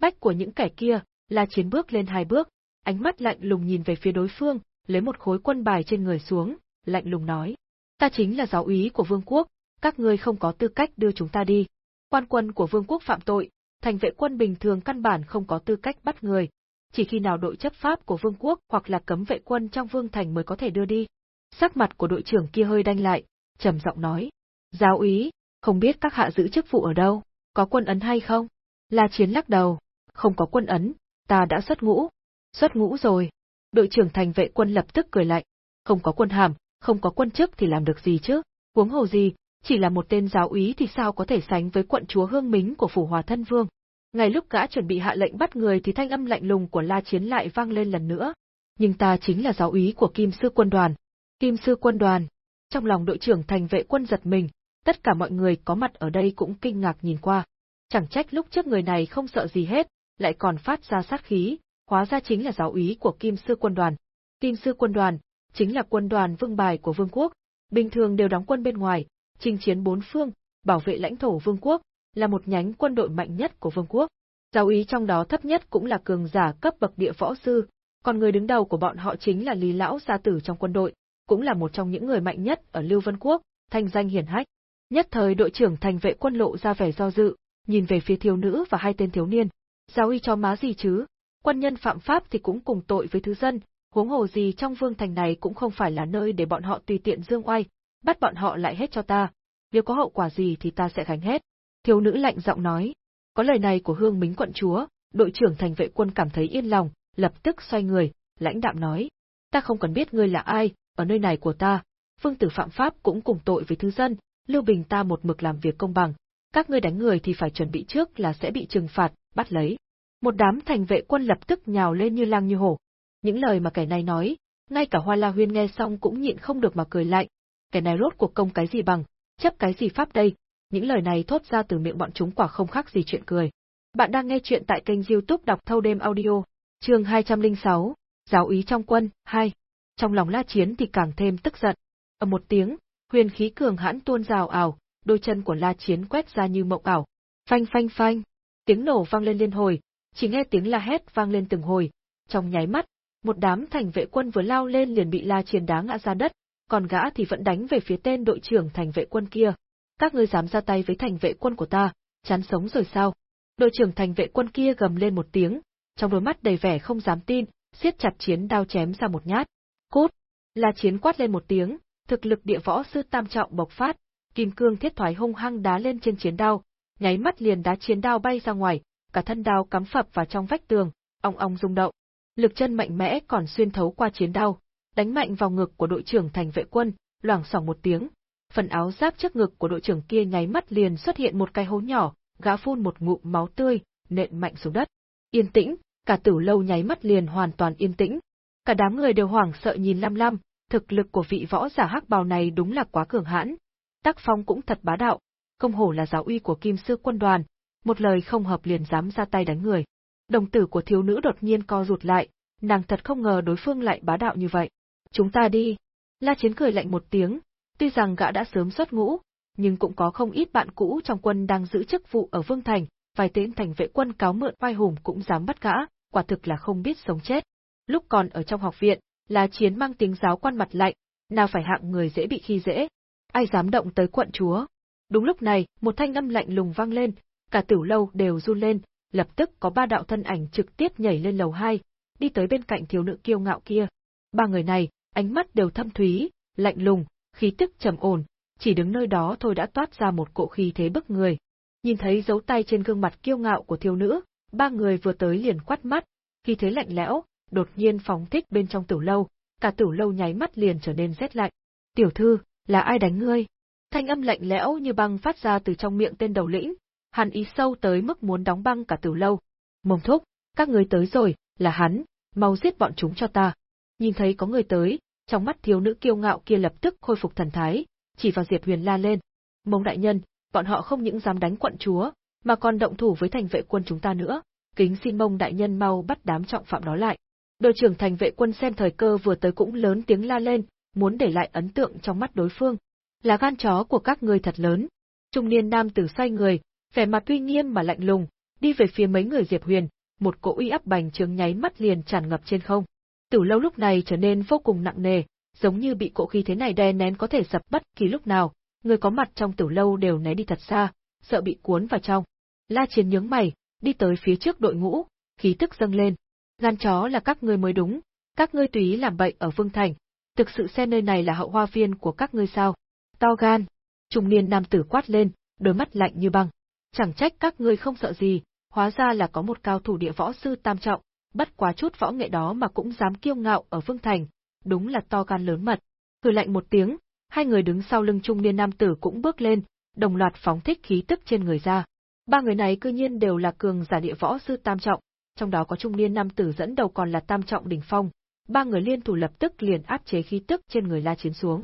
Speaker 1: bách của những kẻ kia, La Chiến bước lên hai bước, ánh mắt lạnh lùng nhìn về phía đối phương, lấy một khối quân bài trên người xuống, lạnh lùng nói. Ta chính là giáo úy của vương quốc, các ngươi không có tư cách đưa chúng ta đi. Quan quân của vương quốc phạm tội, thành vệ quân bình thường căn bản không có tư cách bắt người, chỉ khi nào đội chấp pháp của vương quốc hoặc là cấm vệ quân trong vương thành mới có thể đưa đi. Sắc mặt của đội trưởng kia hơi đanh lại, trầm giọng nói. Giáo úy, không biết các hạ giữ chức vụ ở đâu, có quân ấn hay không? La Chiến lắc đầu, không có quân ấn, ta đã xuất ngũ. Xuất ngũ rồi. Đội trưởng thành vệ quân lập tức cười lạnh, không có quân hàm, không có quân chức thì làm được gì chứ? Huống hồ gì, chỉ là một tên giáo úy thì sao có thể sánh với quận chúa hương mính của phủ hòa thân vương. Ngay lúc gã chuẩn bị hạ lệnh bắt người thì thanh âm lạnh lùng của La Chiến lại vang lên lần nữa. Nhưng ta chính là giáo úy của Kim Sư quân đoàn. Kim Sư quân đoàn. Trong lòng đội trưởng thành vệ quân giật mình, tất cả mọi người có mặt ở đây cũng kinh ngạc nhìn qua. Chẳng trách lúc trước người này không sợ gì hết, lại còn phát ra sát khí, hóa ra chính là giáo úy của Kim Sư quân đoàn. Kim Sư quân đoàn, chính là quân đoàn vương bài của vương quốc, bình thường đều đóng quân bên ngoài, chinh chiến bốn phương, bảo vệ lãnh thổ vương quốc, là một nhánh quân đội mạnh nhất của vương quốc. Giáo úy trong đó thấp nhất cũng là cường giả cấp bậc địa võ sư, còn người đứng đầu của bọn họ chính là Lý Lão gia tử trong quân đội, cũng là một trong những người mạnh nhất ở Lưu Vân Quốc, thanh danh hiển hách. Nhất thời đội trưởng thành vệ quân lộ ra vẻ do dự, nhìn về phía thiếu nữ và hai tên thiếu niên. Giáo uy cho má gì chứ? Quân nhân phạm pháp thì cũng cùng tội với thứ dân, huống hồ gì trong vương thành này cũng không phải là nơi để bọn họ tùy tiện dương oai, bắt bọn họ lại hết cho ta. Nếu có hậu quả gì thì ta sẽ gánh hết. Thiếu nữ lạnh giọng nói. Có lời này của hương mính quận chúa, đội trưởng thành vệ quân cảm thấy yên lòng, lập tức xoay người, lãnh đạm nói. Ta không cần biết ngươi là ai, ở nơi này của ta, vương tử phạm pháp cũng cùng tội với thứ dân, Lưu Bình ta một mực làm việc công bằng. Các ngươi đánh người thì phải chuẩn bị trước là sẽ bị trừng phạt, bắt lấy. Một đám thành vệ quân lập tức nhào lên như lang như hổ. Những lời mà kẻ này nói, ngay cả Hoa La Huyên nghe xong cũng nhịn không được mà cười lạnh. Kẻ này rốt cuộc công cái gì bằng, chấp cái gì pháp đây, những lời này thốt ra từ miệng bọn chúng quả không khác gì chuyện cười. Bạn đang nghe chuyện tại kênh youtube đọc thâu đêm audio, chương 206, giáo ý trong quân, 2. Trong lòng la chiến thì càng thêm tức giận. Ở một tiếng, huyền khí cường hãn tuôn rào ảo, đôi chân của la chiến quét ra như mộng ảo. Phanh phanh phanh, tiếng nổ vang lên liên hồi, chỉ nghe tiếng la hét vang lên từng hồi. Trong nháy mắt, một đám thành vệ quân vừa lao lên liền bị la chiến đá ngã ra đất, còn gã thì vẫn đánh về phía tên đội trưởng thành vệ quân kia. Các ngươi dám ra tay với thành vệ quân của ta, chán sống rồi sao? Đội trưởng thành vệ quân kia gầm lên một tiếng, trong đôi mắt đầy vẻ không dám tin, siết chặt chiến đao chém ra một nhát. Cút! La chiến quát lên một tiếng, thực lực địa võ sư tam trọng bộc phát, kim cương thiết thoái hung hăng đá lên trên chiến đao, nháy mắt liền đá chiến đao bay ra ngoài, cả thân đao cắm phập vào trong vách tường, ong ong rung động. Lực chân mạnh mẽ còn xuyên thấu qua chiến đao, đánh mạnh vào ngực của đội trưởng thành vệ quân, loảng xoảng một tiếng. Phần áo giáp trước ngực của đội trưởng kia nháy mắt liền xuất hiện một cái hố nhỏ, gã phun một ngụm máu tươi, nện mạnh xuống đất. Yên tĩnh, cả tử lâu nháy mắt liền hoàn toàn yên tĩnh. Cả đám người đều hoảng sợ nhìn Lam Lam, thực lực của vị võ giả hắc bào này đúng là quá cường hãn. Tác phong cũng thật bá đạo, không hổ là giáo uy của Kim Sư quân đoàn, một lời không hợp liền dám ra tay đánh người. Đồng tử của thiếu nữ đột nhiên co rụt lại, nàng thật không ngờ đối phương lại bá đạo như vậy. Chúng ta đi. La Chiến cười lạnh một tiếng, tuy rằng gã đã sớm xuất ngũ, nhưng cũng có không ít bạn cũ trong quân đang giữ chức vụ ở Vương Thành, vài tên thành vệ quân cáo mượn oai hùng cũng dám bắt gã, quả thực là không biết sống chết. Lúc còn ở trong học viện, La Chiến mang tiếng giáo quan mặt lạnh, nào phải hạng người dễ bị khi dễ, ai dám động tới quận chúa. Đúng lúc này, một thanh âm lạnh lùng vang lên, cả tiểu lâu đều run lên, lập tức có ba đạo thân ảnh trực tiếp nhảy lên lầu hai, đi tới bên cạnh thiếu nữ kiêu ngạo kia. Ba người này, ánh mắt đều thâm thúy, lạnh lùng, khí tức trầm ổn, chỉ đứng nơi đó thôi đã toát ra một cỗ khí thế bức người. Nhìn thấy dấu tay trên gương mặt kiêu ngạo của thiếu nữ, ba người vừa tới liền quát mắt, khí thế lạnh lẽo, đột nhiên phóng thích bên trong tử lâu, cả tử lâu nháy mắt liền trở nên rét lạnh. Tiểu thư, là ai đánh ngươi? Thanh âm lạnh lẽo như băng phát ra từ trong miệng tên đầu lĩnh, hàn ý sâu tới mức muốn đóng băng cả tử lâu. Mông thúc, các người tới rồi, là hắn, mau giết bọn chúng cho ta. Nhìn thấy có người tới, trong mắt thiếu nữ kiêu ngạo kia lập tức khôi phục thần thái, chỉ vào Diệp Huyền la lên. Mông đại nhân, bọn họ không những dám đánh quận chúa, mà còn động thủ với thành vệ quân chúng ta nữa. Kính xin mông đại nhân mau bắt đám trọng phạm đó lại. Đội trưởng thành vệ quân xem thời cơ vừa tới cũng lớn tiếng la lên, muốn để lại ấn tượng trong mắt đối phương. Là gan chó của các ngươi thật lớn. Trung niên nam tử xoay người, vẻ mặt tuy nghiêm mà lạnh lùng, đi về phía mấy người Diệp Huyền, một cỗ uy áp bành trướng nháy mắt liền tràn ngập trên không. Tử lâu lúc này trở nên vô cùng nặng nề, giống như bị cỗ khí thế này đè nén có thể sập bất kỳ lúc nào, người có mặt trong tử lâu đều né đi thật xa, sợ bị cuốn vào trong. La Chiến nhướng mày, đi tới phía trước đội ngũ, khí tức dâng lên. Gan chó là các ngươi mới đúng, các ngươi tùy ý làm bậy ở Vương Thành, thực sự xem nơi này là hậu hoa viên của các ngươi sao? To gan! Trung niên nam tử quát lên, đôi mắt lạnh như băng. Chẳng trách các ngươi không sợ gì, hóa ra là có một cao thủ địa võ sư tam trọng, bất quá chút võ nghệ đó mà cũng dám kiêu ngạo ở Vương Thành, đúng là to gan lớn mật. Hừ lạnh một tiếng, hai người đứng sau lưng trung niên nam tử cũng bước lên, đồng loạt phóng thích khí tức trên người ra. Ba người này cư nhiên đều là cường giả địa võ sư tam trọng, trong đó có trung niên nam tử dẫn đầu còn là tam trọng đỉnh phong. Ba người liên thủ lập tức liền áp chế khí tức trên người La Chiến xuống.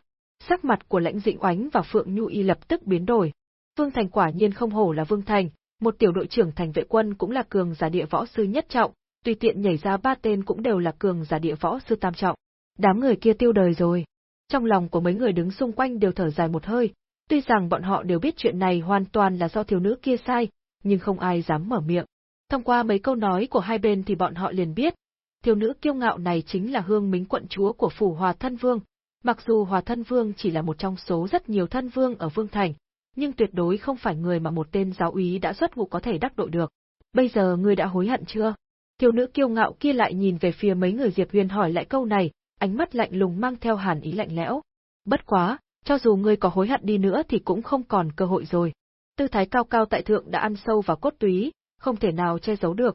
Speaker 1: Sắc mặt của Lãnh dịnh Oánh và Phượng Nhu Y lập tức biến đổi. Vương Thành quả nhiên không hổ là Vương Thành, một tiểu đội trưởng thành vệ quân cũng là cường giả địa võ sư nhất trọng, tùy tiện nhảy ra ba tên cũng đều là cường giả địa võ sư tam trọng. Đám người kia tiêu đời rồi. Trong lòng của mấy người đứng xung quanh đều thở dài một hơi, tuy rằng bọn họ đều biết chuyện này hoàn toàn là do thiếu nữ kia sai, nhưng không ai dám mở miệng. Thông qua mấy câu nói của hai bên thì bọn họ liền biết, thiếu nữ kiêu ngạo này chính là hương mính quận chúa của phủ Hòa Thân Vương. Mặc dù Hòa Thân Vương chỉ là một trong số rất nhiều thân vương ở Vương Thành, nhưng tuyệt đối không phải người mà một tên giáo úy đã xuất ngũ có thể đắc đội được. Bây giờ ngươi đã hối hận chưa? Thiếu nữ kiêu ngạo kia lại nhìn về phía mấy người Diệp Huyền hỏi lại câu này, ánh mắt lạnh lùng mang theo hàn ý lạnh lẽo. Bất quá, cho dù ngươi có hối hận đi nữa thì cũng không còn cơ hội rồi. Tư thái cao cao tại thượng đã ăn sâu vào cốt túy, không thể nào che giấu được.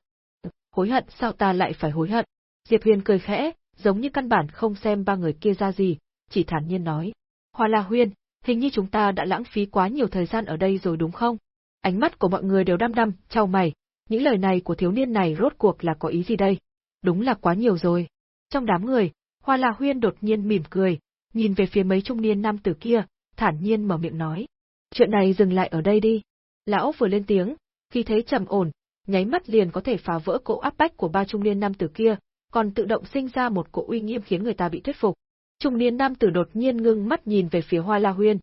Speaker 1: Hối hận sao ta lại phải hối hận? Diệp Huyền cười khẽ, giống như căn bản không xem ba người kia ra gì, chỉ thản nhiên nói. Hoa La Huyên, hình như chúng ta đã lãng phí quá nhiều thời gian ở đây rồi đúng không? Ánh mắt của mọi người đều đăm đăm, trao mày, những lời này của thiếu niên này rốt cuộc là có ý gì đây? Đúng là quá nhiều rồi. Trong đám người, Hoa La Huyên đột nhiên mỉm cười, nhìn về phía mấy trung niên nam tử kia, thản nhiên mở miệng nói. Chuyện này dừng lại ở đây đi. Lão vừa lên tiếng, khi thấy trầm ổn, nháy mắt liền có thể phá vỡ cỗ áp bách của ba trung niên nam tử kia, còn tự động sinh ra một cỗ uy nghiêm khiến người ta bị thuyết phục. Trung niên nam tử đột nhiên ngưng mắt nhìn về phía Hoa La Huyên.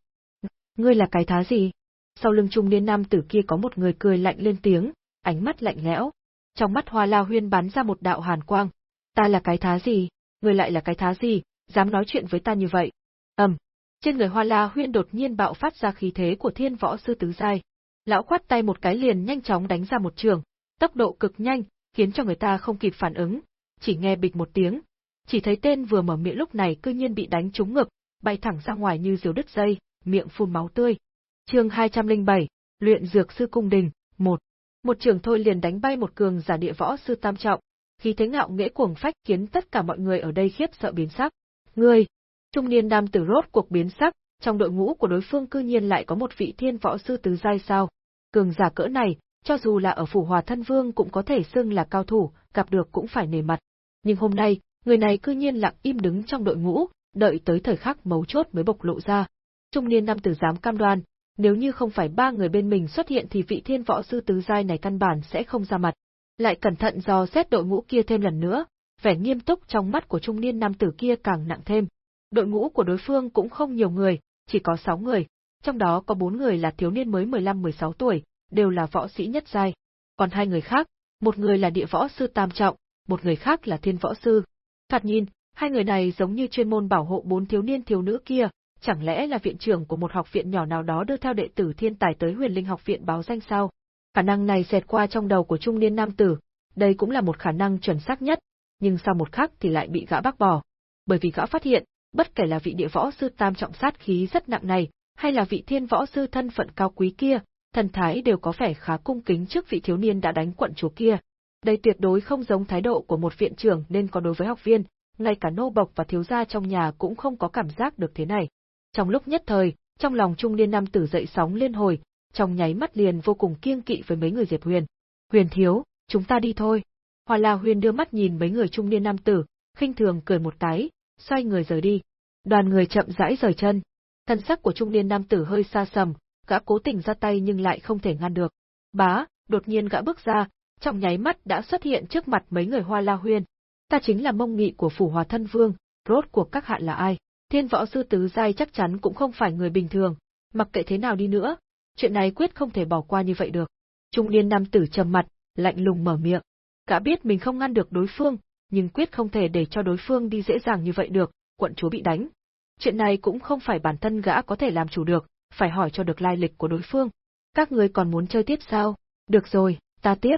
Speaker 1: Ngươi là cái thá gì? Sau lưng trung niên nam tử kia có một người cười lạnh lên tiếng, ánh mắt lạnh lẽo. Trong mắt Hoa La Huyên bắn ra một đạo hàn quang. Ta là cái thá gì? Ngươi lại là cái thá gì? Dám nói chuyện với ta như vậy? ầm, trên người Hoa La Huyên đột nhiên bạo phát ra khí thế của thiên võ sư tứ giai. Lão khoát tay một cái liền nhanh chóng đánh ra một trường, tốc độ cực nhanh, khiến cho người ta không kịp phản ứng. Chỉ nghe bịch một tiếng, chỉ thấy tên vừa mở miệng lúc này cư nhiên bị đánh trúng ngực, bay thẳng ra ngoài như diều đứt dây, miệng phun máu tươi. Chương 207, Luyện dược sư cung đình, 1. Một trường thôi liền đánh bay một cường giả địa võ sư tam trọng, khí thế ngạo nghễ cuồng phách khiến tất cả mọi người ở đây khiếp sợ biến sắc. Ngươi, trung niên nam tử rốt cuộc biến sắc, trong đội ngũ của đối phương cư nhiên lại có một vị thiên võ sư tứ giai sao? Cường giả cỡ này, cho dù là ở phủ Hòa Thân Vương cũng có thể xưng là cao thủ, gặp được cũng phải nề mặt. Nhưng hôm nay, người này cư nhiên lặng im đứng trong đội ngũ, đợi tới thời khắc mấu chốt mới bộc lộ ra. Trung niên nam tử dám cam đoan, nếu như không phải ba người bên mình xuất hiện thì vị thiên võ sư tứ giai này căn bản sẽ không ra mặt. Lại cẩn thận dò xét đội ngũ kia thêm lần nữa, vẻ nghiêm túc trong mắt của trung niên nam tử kia càng nặng thêm. Đội ngũ của đối phương cũng không nhiều người, chỉ có 6 người, trong đó có 4 người là thiếu niên mới 15-16 tuổi, đều là võ sĩ nhất giai. Còn hai người khác, một người là địa võ sư tam trọng, một người khác là thiên võ sư. Thoạt nhìn, hai người này giống như chuyên môn bảo hộ bốn thiếu niên thiếu nữ kia, chẳng lẽ là viện trưởng của một học viện nhỏ nào đó đưa theo đệ tử thiên tài tới huyền linh học viện báo danh sao? Khả năng này xẹt qua trong đầu của trung niên nam tử, đây cũng là một khả năng chuẩn xác nhất, nhưng sau một khắc thì lại bị gã bác bỏ. bởi vì gã phát hiện, bất kể là vị địa võ sư tam trọng sát khí rất nặng này, hay là vị thiên võ sư thân phận cao quý kia, thần thái đều có vẻ khá cung kính trước vị thiếu niên đã đánh quận chúa kia. Đây tuyệt đối không giống thái độ của một viện trưởng nên có đối với học viên, ngay cả nô bộc và thiếu gia trong nhà cũng không có cảm giác được thế này. Trong lúc nhất thời, trong lòng trung niên nam tử dậy sóng liên hồi, trong nháy mắt liền vô cùng kiêng kỵ với mấy người Diệp Huyền. Huyền thiếu, chúng ta đi thôi. Hoa La Huyền đưa mắt nhìn mấy người trung niên nam tử, khinh thường cười một cái, xoay người rời đi. Đoàn người chậm rãi rời chân. Thân sắc của trung niên nam tử hơi xa sầm, gã cố tình ra tay nhưng lại không thể ngăn được. Bá, đột nhiên gã bước ra, trong nháy mắt đã xuất hiện trước mặt mấy người Hoa La Huyên. Ta chính là mông nghị của phủ Hòa Thân Vương, rốt cuộc các hạ là ai? Thiên võ sư tứ giai chắc chắn cũng không phải người bình thường, mặc kệ thế nào đi nữa, chuyện này quyết không thể bỏ qua như vậy được. Trung niên nam tử trầm mặt, lạnh lùng mở miệng. Cả biết mình không ngăn được đối phương, nhưng quyết không thể để cho đối phương đi dễ dàng như vậy được, quận chúa bị đánh. Chuyện này cũng không phải bản thân gã có thể làm chủ được, phải hỏi cho được lai lịch của đối phương. Các người còn muốn chơi tiếp sao? Được rồi, ta tiếp.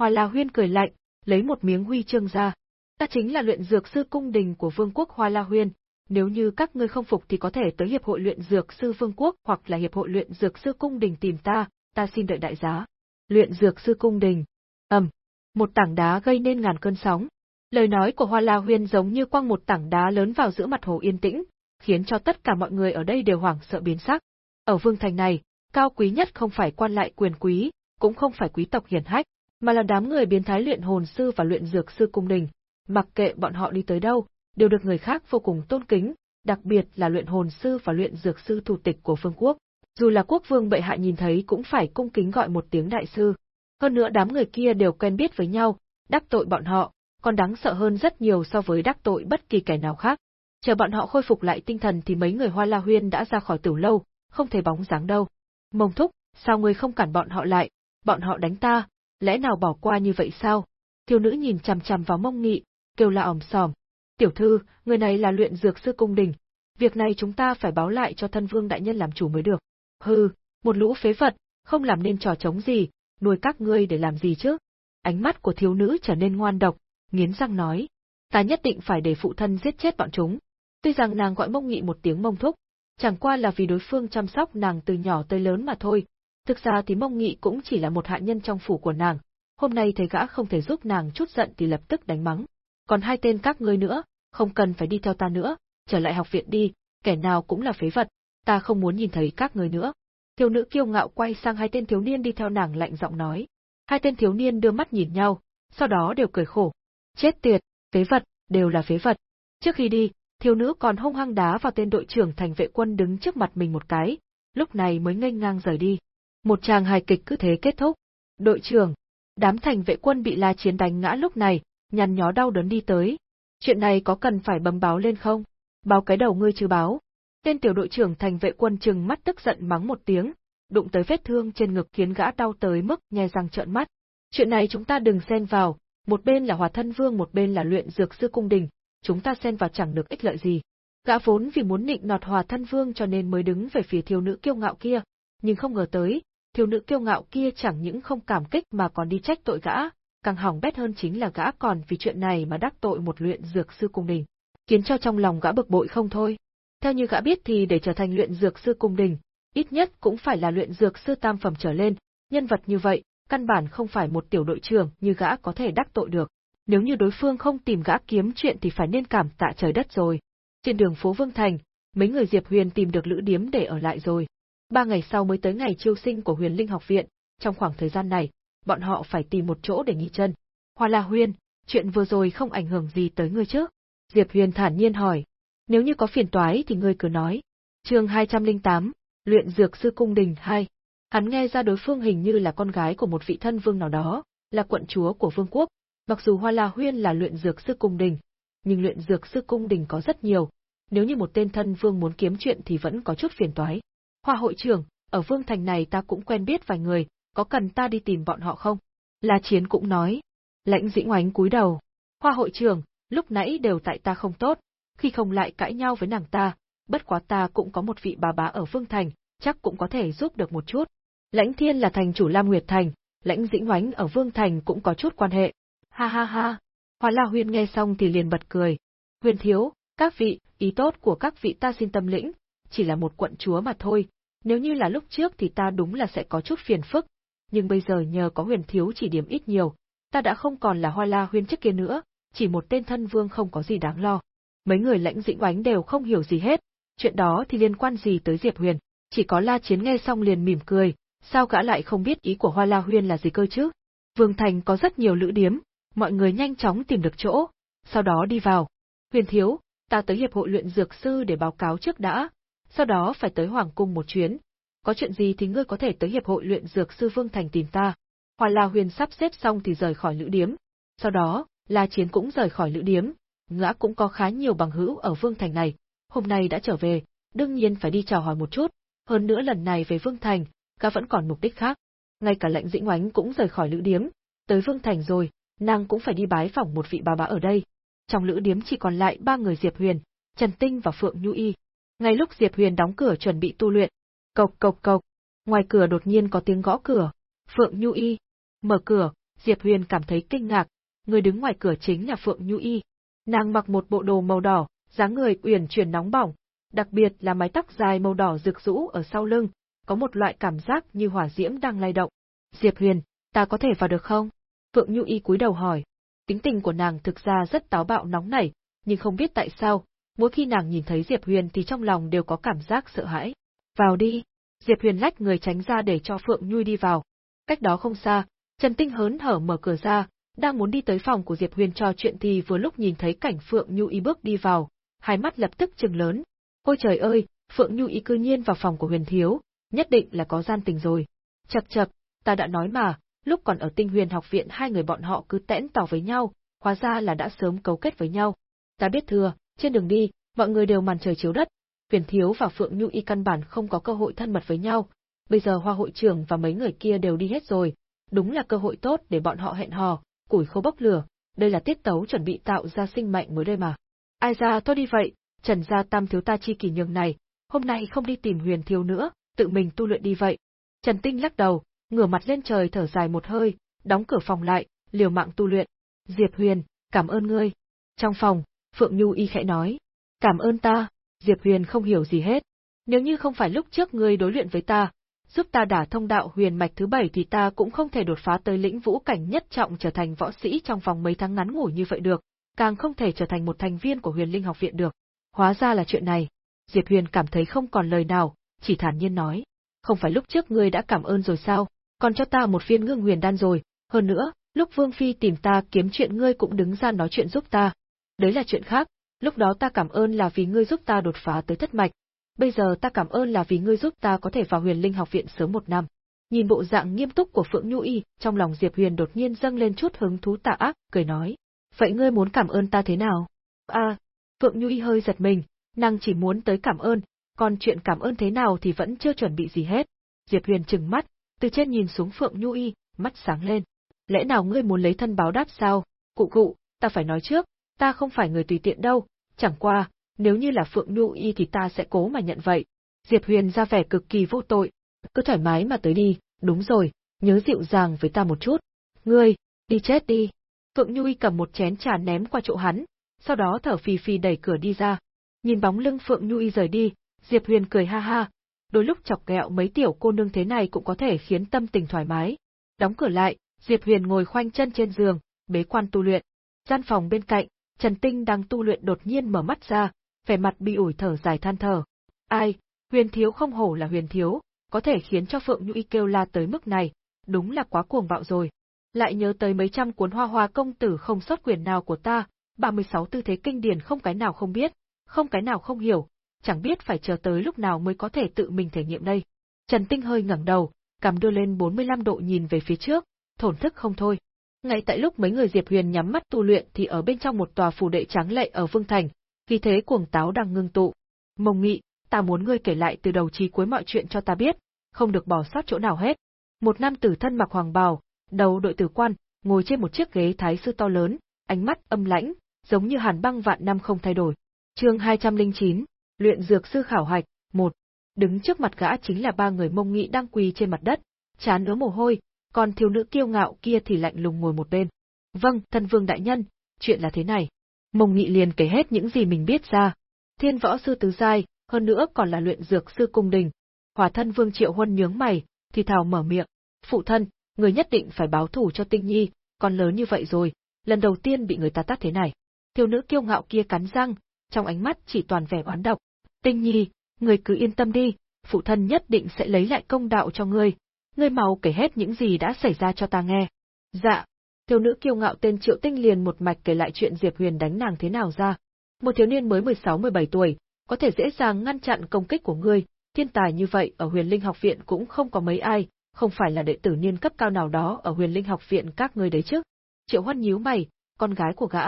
Speaker 1: Hòa La Huyên cười lạnh, lấy một miếng huy chương ra. Ta chính là luyện dược sư cung đình của vương quốc Hoa La Huyên. Nếu như các ngươi không phục thì có thể tới hiệp hội luyện dược sư vương quốc hoặc là hiệp hội luyện dược sư cung đình tìm ta, ta xin đợi đại giá. Luyện dược sư cung đình. ầm, một tảng đá gây nên ngàn cơn sóng. Lời nói của Hoa La Huyên giống như quăng một tảng đá lớn vào giữa mặt hồ yên tĩnh, khiến cho tất cả mọi người ở đây đều hoảng sợ biến sắc. Ở vương thành này, cao quý nhất không phải quan lại quyền quý, cũng không phải quý tộc hiển hách, mà là đám người biến thái luyện hồn sư và luyện dược sư cung đình. Mặc kệ bọn họ đi tới đâu, đều được người khác vô cùng tôn kính, đặc biệt là luyện hồn sư và luyện dược sư thủ tịch của phương quốc. Dù là quốc vương bệ hạ nhìn thấy cũng phải cung kính gọi một tiếng đại sư. Hơn nữa đám người kia đều quen biết với nhau, đắc tội bọn họ, còn đáng sợ hơn rất nhiều so với đắc tội bất kỳ kẻ nào khác. Chờ bọn họ khôi phục lại tinh thần thì mấy người Hoa La Huyên đã ra khỏi tiểu lâu, không thấy bóng dáng đâu. Mông thúc, sao ngươi không cản bọn họ lại, bọn họ đánh ta, lẽ nào bỏ qua như vậy sao? Thiếu nữ nhìn chằm chằm vào mông nghị, kêu la ỏm sòm. Tiểu thư, người này là luyện dược sư cung đình, việc này chúng ta phải báo lại cho thân vương đại nhân làm chủ mới được. Hừ, một lũ phế vật, không làm nên trò chống gì, nuôi các ngươi để làm gì chứ? Ánh mắt của thiếu nữ trở nên ngoan độc, nghiến răng nói. Ta nhất định phải để phụ thân giết chết bọn chúng. Tuy rằng nàng gọi mông nghị một tiếng mông thúc, chẳng qua là vì đối phương chăm sóc nàng từ nhỏ tới lớn mà thôi. Thực ra thì mông nghị cũng chỉ là một hạ nhân trong phủ của nàng, hôm nay thấy gã không thể giúp nàng chút giận thì lập tức đánh mắng. Còn hai tên các ngươi nữa, không cần phải đi theo ta nữa, trở lại học viện đi, kẻ nào cũng là phế vật, ta không muốn nhìn thấy các ngươi nữa. Thiếu nữ kiêu ngạo quay sang hai tên thiếu niên đi theo nàng lạnh giọng nói. Hai tên thiếu niên đưa mắt nhìn nhau, sau đó đều cười khổ. Chết tiệt, phế vật, đều là phế vật. Trước khi đi, thiếu nữ còn hung hăng đá vào tên đội trưởng thành vệ quân đứng trước mặt mình một cái, lúc này mới nghênh ngang rời đi. Một tràng hài kịch cứ thế kết thúc. Đội trưởng, đám thành vệ quân bị la chiến đánh ngã lúc này, nhăn nhó đau đớn đi tới. Chuyện này có cần phải bấm báo lên không? Báo cái đầu ngươi chứ báo. Tên tiểu đội trưởng thành vệ quân trừng mắt tức giận mắng một tiếng, đụng tới vết thương trên ngực khiến gã đau tới mức nhè răng trợn mắt. Chuyện này chúng ta đừng xen vào, một bên là hòa thân vương một bên là luyện dược sư cung đình, chúng ta xen vào chẳng được ích lợi gì. Gã vốn vì muốn nịnh nọt hòa thân vương cho nên mới đứng về phía thiếu nữ kiêu ngạo kia, nhưng không ngờ tới, thiếu nữ kiêu ngạo kia chẳng những không cảm kích mà còn đi trách tội gã, càng hỏng bét hơn chính là gã còn vì chuyện này mà đắc tội một luyện dược sư cung đình, khiến cho trong lòng gã bực bội không thôi. Theo như gã biết thì để trở thành luyện dược sư cung đình, ít nhất cũng phải là luyện dược sư tam phẩm trở lên, nhân vật như vậy, căn bản không phải một tiểu đội trưởng như gã có thể đắc tội được. Nếu như đối phương không tìm gã kiếm chuyện thì phải nên cảm tạ trời đất rồi. Trên đường phố Vương Thành, mấy người Diệp Huyền tìm được lữ điếm để ở lại rồi. Ba ngày sau mới tới ngày chiêu sinh của Huyền Linh học viện, trong khoảng thời gian này, bọn họ phải tìm một chỗ để nghỉ chân. Hoa La Huyền, chuyện vừa rồi không ảnh hưởng gì tới ngươi chứ? Diệp Huyền thản nhiên hỏi. Nếu như có phiền toái thì ngươi cứ nói. Chương 208, Luyện Dược Sư Cung Đình 2. Hắn nghe ra đối phương hình như là con gái của một vị thân vương nào đó, là quận chúa của vương quốc. Mặc dù Hoa La Huyên là luyện dược sư cung đình, nhưng luyện dược sư cung đình có rất nhiều, nếu như một tên thân vương muốn kiếm chuyện thì vẫn có chút phiền toái. Hoa hội trưởng, ở vương thành này ta cũng quen biết vài người, có cần ta đi tìm bọn họ không? La Chiến cũng nói. Lãnh dĩ ngoánh cúi đầu. Hoa hội trưởng, lúc nãy đều tại ta không tốt, khi không lại cãi nhau với nàng ta, bất quá ta cũng có một vị bà bá ở vương thành, chắc cũng có thể giúp được một chút. Lãnh Thiên là thành chủ Lam Nguyệt Thành, lãnh dĩ ngoánh ở Vương Thành cũng có chút quan hệ. Ha ha ha. Hoa La Huyên nghe xong thì liền bật cười. Huyền thiếu, Các vị, ý tốt của các vị ta xin tâm lĩnh, chỉ là một quận chúa mà thôi, nếu như là lúc trước thì ta đúng là sẽ có chút phiền phức, nhưng bây giờ nhờ có huyền thiếu chỉ điểm ít nhiều, ta đã không còn là hoa la huyên trước kia nữa, chỉ một tên thân vương không có gì đáng lo. Mấy người lãnh dĩnh oánh đều không hiểu gì hết, chuyện đó thì liên quan gì tới Diệp Huyền, chỉ có La Chiến nghe xong liền mỉm cười, sao gã lại không biết ý của Hoa La Huyên là gì cơ chứ? Vương Thành có rất nhiều lữ điếm, mọi người nhanh chóng tìm được chỗ, sau đó đi vào. Huyền thiếu, ta tới hiệp hội luyện dược sư để báo cáo trước đã, sau đó phải tới hoàng cung một chuyến. Có chuyện gì thì ngươi có thể tới hiệp hội luyện dược sư Vương Thành tìm ta. Hoa La Huyền sắp xếp xong thì rời khỏi lữ điếm. Sau đó, La Chiến cũng rời khỏi lữ điếm. Ngã cũng có khá nhiều bằng hữu ở Vương Thành này. Hôm nay đã trở về, đương nhiên phải đi chào hỏi một chút. Hơn nữa lần này về Vương Thành, gã vẫn còn mục đích khác. Ngay cả lệnh dĩnh oánh cũng rời khỏi lữ điếm. Tới Vương Thành rồi, nàng cũng phải đi bái phỏng một vị bà bá ở đây. Trong lữ điếm chỉ còn lại ba người Diệp Huyền, Trần Tinh và Phượng Nhu Y. Ngay lúc Diệp Huyền đóng cửa chuẩn bị tu luyện, cộc cộc cộc, ngoài cửa đột nhiên có tiếng gõ cửa. Phượng Nhu Y. Mở cửa, Diệp Huyền cảm thấy kinh ngạc, người đứng ngoài cửa chính là Phượng Nhu Y. Nàng mặc một bộ đồ màu đỏ, dáng người uyển chuyển nóng bỏng, đặc biệt là mái tóc dài màu đỏ rực rũ ở sau lưng, có một loại cảm giác như hỏa diễm đang lay động. Diệp Huyền, ta có thể vào được không? Phượng Nhu Y cúi đầu hỏi. Tính tình của nàng thực ra rất táo bạo nóng nảy, nhưng không biết tại sao, mỗi khi nàng nhìn thấy Diệp Huyền thì trong lòng đều có cảm giác sợ hãi. Vào đi. Diệp Huyền lách người tránh ra để cho Phượng Nhu đi vào. Cách đó không xa, Trần Tinh hớn hở mở cửa ra, đang muốn đi tới phòng của Diệp Huyền trò chuyện thì vừa lúc nhìn thấy cảnh Phượng Nhu Y bước đi vào, hai mắt lập tức trừng lớn. Ôi trời ơi, Phượng Nhu Y cư nhiên vào phòng của Huyền Thiếu, nhất định là có gian tình rồi. Chập chập, ta đã nói mà, lúc còn ở tinh huyền học viện hai người bọn họ cứ tẽn tỏ với nhau, hóa ra là đã sớm cấu kết với nhau. Ta biết thừa, trên đường đi, mọi người đều màn trời chiếu đất, huyền thiếu và Phượng Nhu Y căn bản không có cơ hội thân mật với nhau, bây giờ hoa hội trưởng và mấy người kia đều đi hết rồi, đúng là cơ hội tốt để bọn họ hẹn hò, củi khô bốc lửa, đây là tiết tấu chuẩn bị tạo ra sinh mệnh mới đây mà. Ai ra thôi đi vậy, trần gia tam thiếu ta chi kỷ nhường này, hôm nay không đi tìm huyền thiếu nữa, tự mình tu luyện đi vậy. Trần Tinh lắc đầu, ngửa mặt lên trời thở dài một hơi, đóng cửa phòng lại, liều mạng tu luyện. Diệp Huyền, cảm ơn ngươi. Trong phòng, Phượng Nhu y khẽ nói. Cảm ơn ta, Diệp Huyền không hiểu gì hết. Nếu như không phải lúc trước ngươi đối luyện với ta, giúp ta đả thông đạo huyền mạch thứ bảy thì ta cũng không thể đột phá tới lĩnh vũ cảnh nhất trọng trở thành võ sĩ trong vòng mấy tháng ngắn ngủi như vậy được, càng không thể trở thành một thành viên của huyền linh học viện được. Hóa ra là chuyện này. Diệp Huyền cảm thấy không còn lời nào, chỉ thản nhiên nói. Không phải lúc trước ngươi đã cảm ơn rồi sao, còn cho ta một viên ngưng huyền đan rồi, hơn nữa, lúc Vương Phi tìm ta kiếm chuyện ngươi cũng đứng ra nói chuyện giúp ta. Đấy là chuyện khác, lúc đó ta cảm ơn là vì ngươi giúp ta đột phá tới thất mạch, bây giờ ta cảm ơn là vì ngươi giúp ta có thể vào huyền linh học viện sớm một năm. Nhìn bộ dạng nghiêm túc của Phượng Nhu Y, trong lòng Diệp Huyền đột nhiên dâng lên chút hứng thú tạ ác, cười nói. Vậy ngươi muốn cảm ơn ta thế nào? À, Phượng Nhu Y hơi giật mình, nàng chỉ muốn tới cảm ơn, còn chuyện cảm ơn thế nào thì vẫn chưa chuẩn bị gì hết. Diệp Huyền trừng mắt, từ trên nhìn xuống Phượng Nhu Y, mắt sáng lên. Lẽ nào ngươi muốn lấy thân báo đáp sao? Cụ cụ, ta phải nói trước, ta không phải người tùy tiện đâu, chẳng qua, nếu như là Phượng Nhu Y thì ta sẽ cố mà nhận vậy. Diệp Huyền ra vẻ cực kỳ vô tội, cứ thoải mái mà tới đi, đúng rồi, nhớ dịu dàng với ta một chút. Ngươi, đi chết đi. Phượng Nhu Y cầm một chén trà ném qua chỗ hắn, sau đó thở phì phì đẩy cửa đi ra. Nhìn bóng lưng Phượng Nhu Y rời đi, Diệp Huyền cười ha ha, đôi lúc chọc ghẹo mấy tiểu cô nương thế này cũng có thể khiến tâm tình thoải mái. Đóng cửa lại, Diệp Huyền ngồi khoanh chân trên giường, bế quan tu luyện. Gian phòng bên cạnh, Trần Tinh đang tu luyện đột nhiên mở mắt ra, vẻ mặt bị ủi thở dài than thở. Ai, Huyền thiếu không hổ là Huyền thiếu, có thể khiến cho Phượng Nhụy kêu la tới mức này, đúng là quá cuồng bạo rồi. Lại nhớ tới mấy trăm cuốn hoa hoa công tử không sót quyền nào của ta, 36 tư thế kinh điển không cái nào không biết, không cái nào không hiểu, chẳng biết phải chờ tới lúc nào mới có thể tự mình thể nghiệm đây. Trần Tinh hơi ngẩng đầu, cằm đưa lên 45 độ nhìn về phía trước, thổn thức không thôi. Ngay tại lúc mấy người Diệp Huyền nhắm mắt tu luyện thì ở bên trong một tòa phủ đệ trắng lệ ở Vương Thành, vì thế cuồng táo đang ngưng tụ. Mông nghị, ta muốn ngươi kể lại từ đầu chí cuối mọi chuyện cho ta biết, không được bỏ sót chỗ nào hết. Một nam tử thân mặc hoàng bào, đầu đội tử quan, ngồi trên một chiếc ghế thái sư to lớn, ánh mắt âm lãnh, giống như hàn băng vạn năm không thay đổi. Chương 209, Luyện dược sư khảo hạch, một. Đứng trước mặt gã chính là ba người mông nghị đang quỳ trên mặt đất, chán ứa mồ hôi, còn thiếu nữ kiêu ngạo kia thì lạnh lùng ngồi một bên. Vâng, thân vương đại nhân, chuyện là thế này. Mông Nghị liền kể hết những gì mình biết ra. Thiên võ sư tứ giai, hơn nữa còn là luyện dược sư cung đình. Hỏa thân Vương Triệu Huân nhướng mày, thì thào mở miệng, "Phụ thân, người nhất định phải báo thù cho Tinh Nhi, con lớn như vậy rồi, lần đầu tiên bị người ta tát thế này." Thiếu nữ kiêu ngạo kia cắn răng, trong ánh mắt chỉ toàn vẻ oán độc. "Tinh Nhi, người cứ yên tâm đi, phụ thân nhất định sẽ lấy lại công đạo cho ngươi. Ngươi mau kể hết những gì đã xảy ra cho ta nghe." "Dạ." Thiếu nữ kiêu ngạo tên Triệu Tinh liền một mạch kể lại chuyện Diệp Huyền đánh nàng thế nào ra. Một thiếu niên mới 16-17 tuổi, có thể dễ dàng ngăn chặn công kích của ngươi, thiên tài như vậy ở huyền linh học viện cũng không có mấy ai, không phải là đệ tử niên cấp cao nào đó ở huyền linh học viện các ngươi đấy chứ. Triệu Hoan nhíu mày, con gái của gã,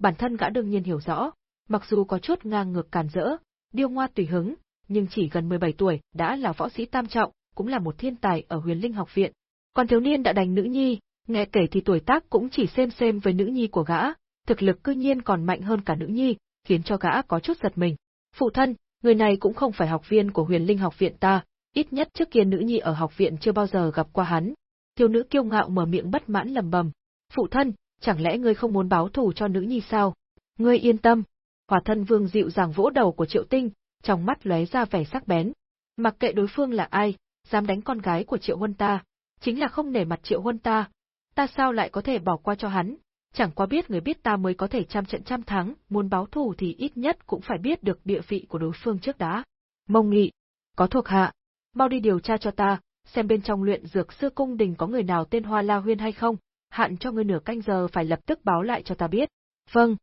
Speaker 1: bản thân gã đương nhiên hiểu rõ, mặc dù có chút ngang ngược càn rỡ, điêu ngoa tùy hứng, nhưng chỉ gần 17 tuổi đã là võ sĩ tam trọng, cũng là một thiên tài ở huyền linh học viện. Còn thiếu niên đã đánh nữ nhi, nghe kể thì tuổi tác cũng chỉ xem xem với nữ nhi của gã, thực lực cư nhiên còn mạnh hơn cả nữ nhi, khiến cho gã có chút giật mình. Phụ thân, người này cũng không phải học viên của huyền linh học viện ta, ít nhất trước kia nữ nhi ở học viện chưa bao giờ gặp qua hắn. Thiếu nữ kiêu ngạo mở miệng bất mãn lầm bầm. Phụ thân, chẳng lẽ ngươi không muốn báo thù cho nữ nhi sao? Ngươi yên tâm. Hòa thân vương dịu dàng vỗ đầu của triệu tinh, trong mắt lóe ra vẻ sắc bén. Mặc kệ đối phương là ai, dám đánh con gái của triệu huân ta, chính là không nể mặt triệu huân ta. Ta sao lại có thể bỏ qua cho hắn, chẳng qua biết người biết ta mới có thể trăm trận trăm thắng, muốn báo thù thì ít nhất cũng phải biết được địa vị của đối phương trước đã. Mông nghị, có thuộc hạ, mau đi điều tra cho ta, xem bên trong luyện dược sư cung đình có người nào tên Hoa La Huyên hay không, hạn cho ngươi nửa canh giờ phải lập tức báo lại cho ta biết. Vâng.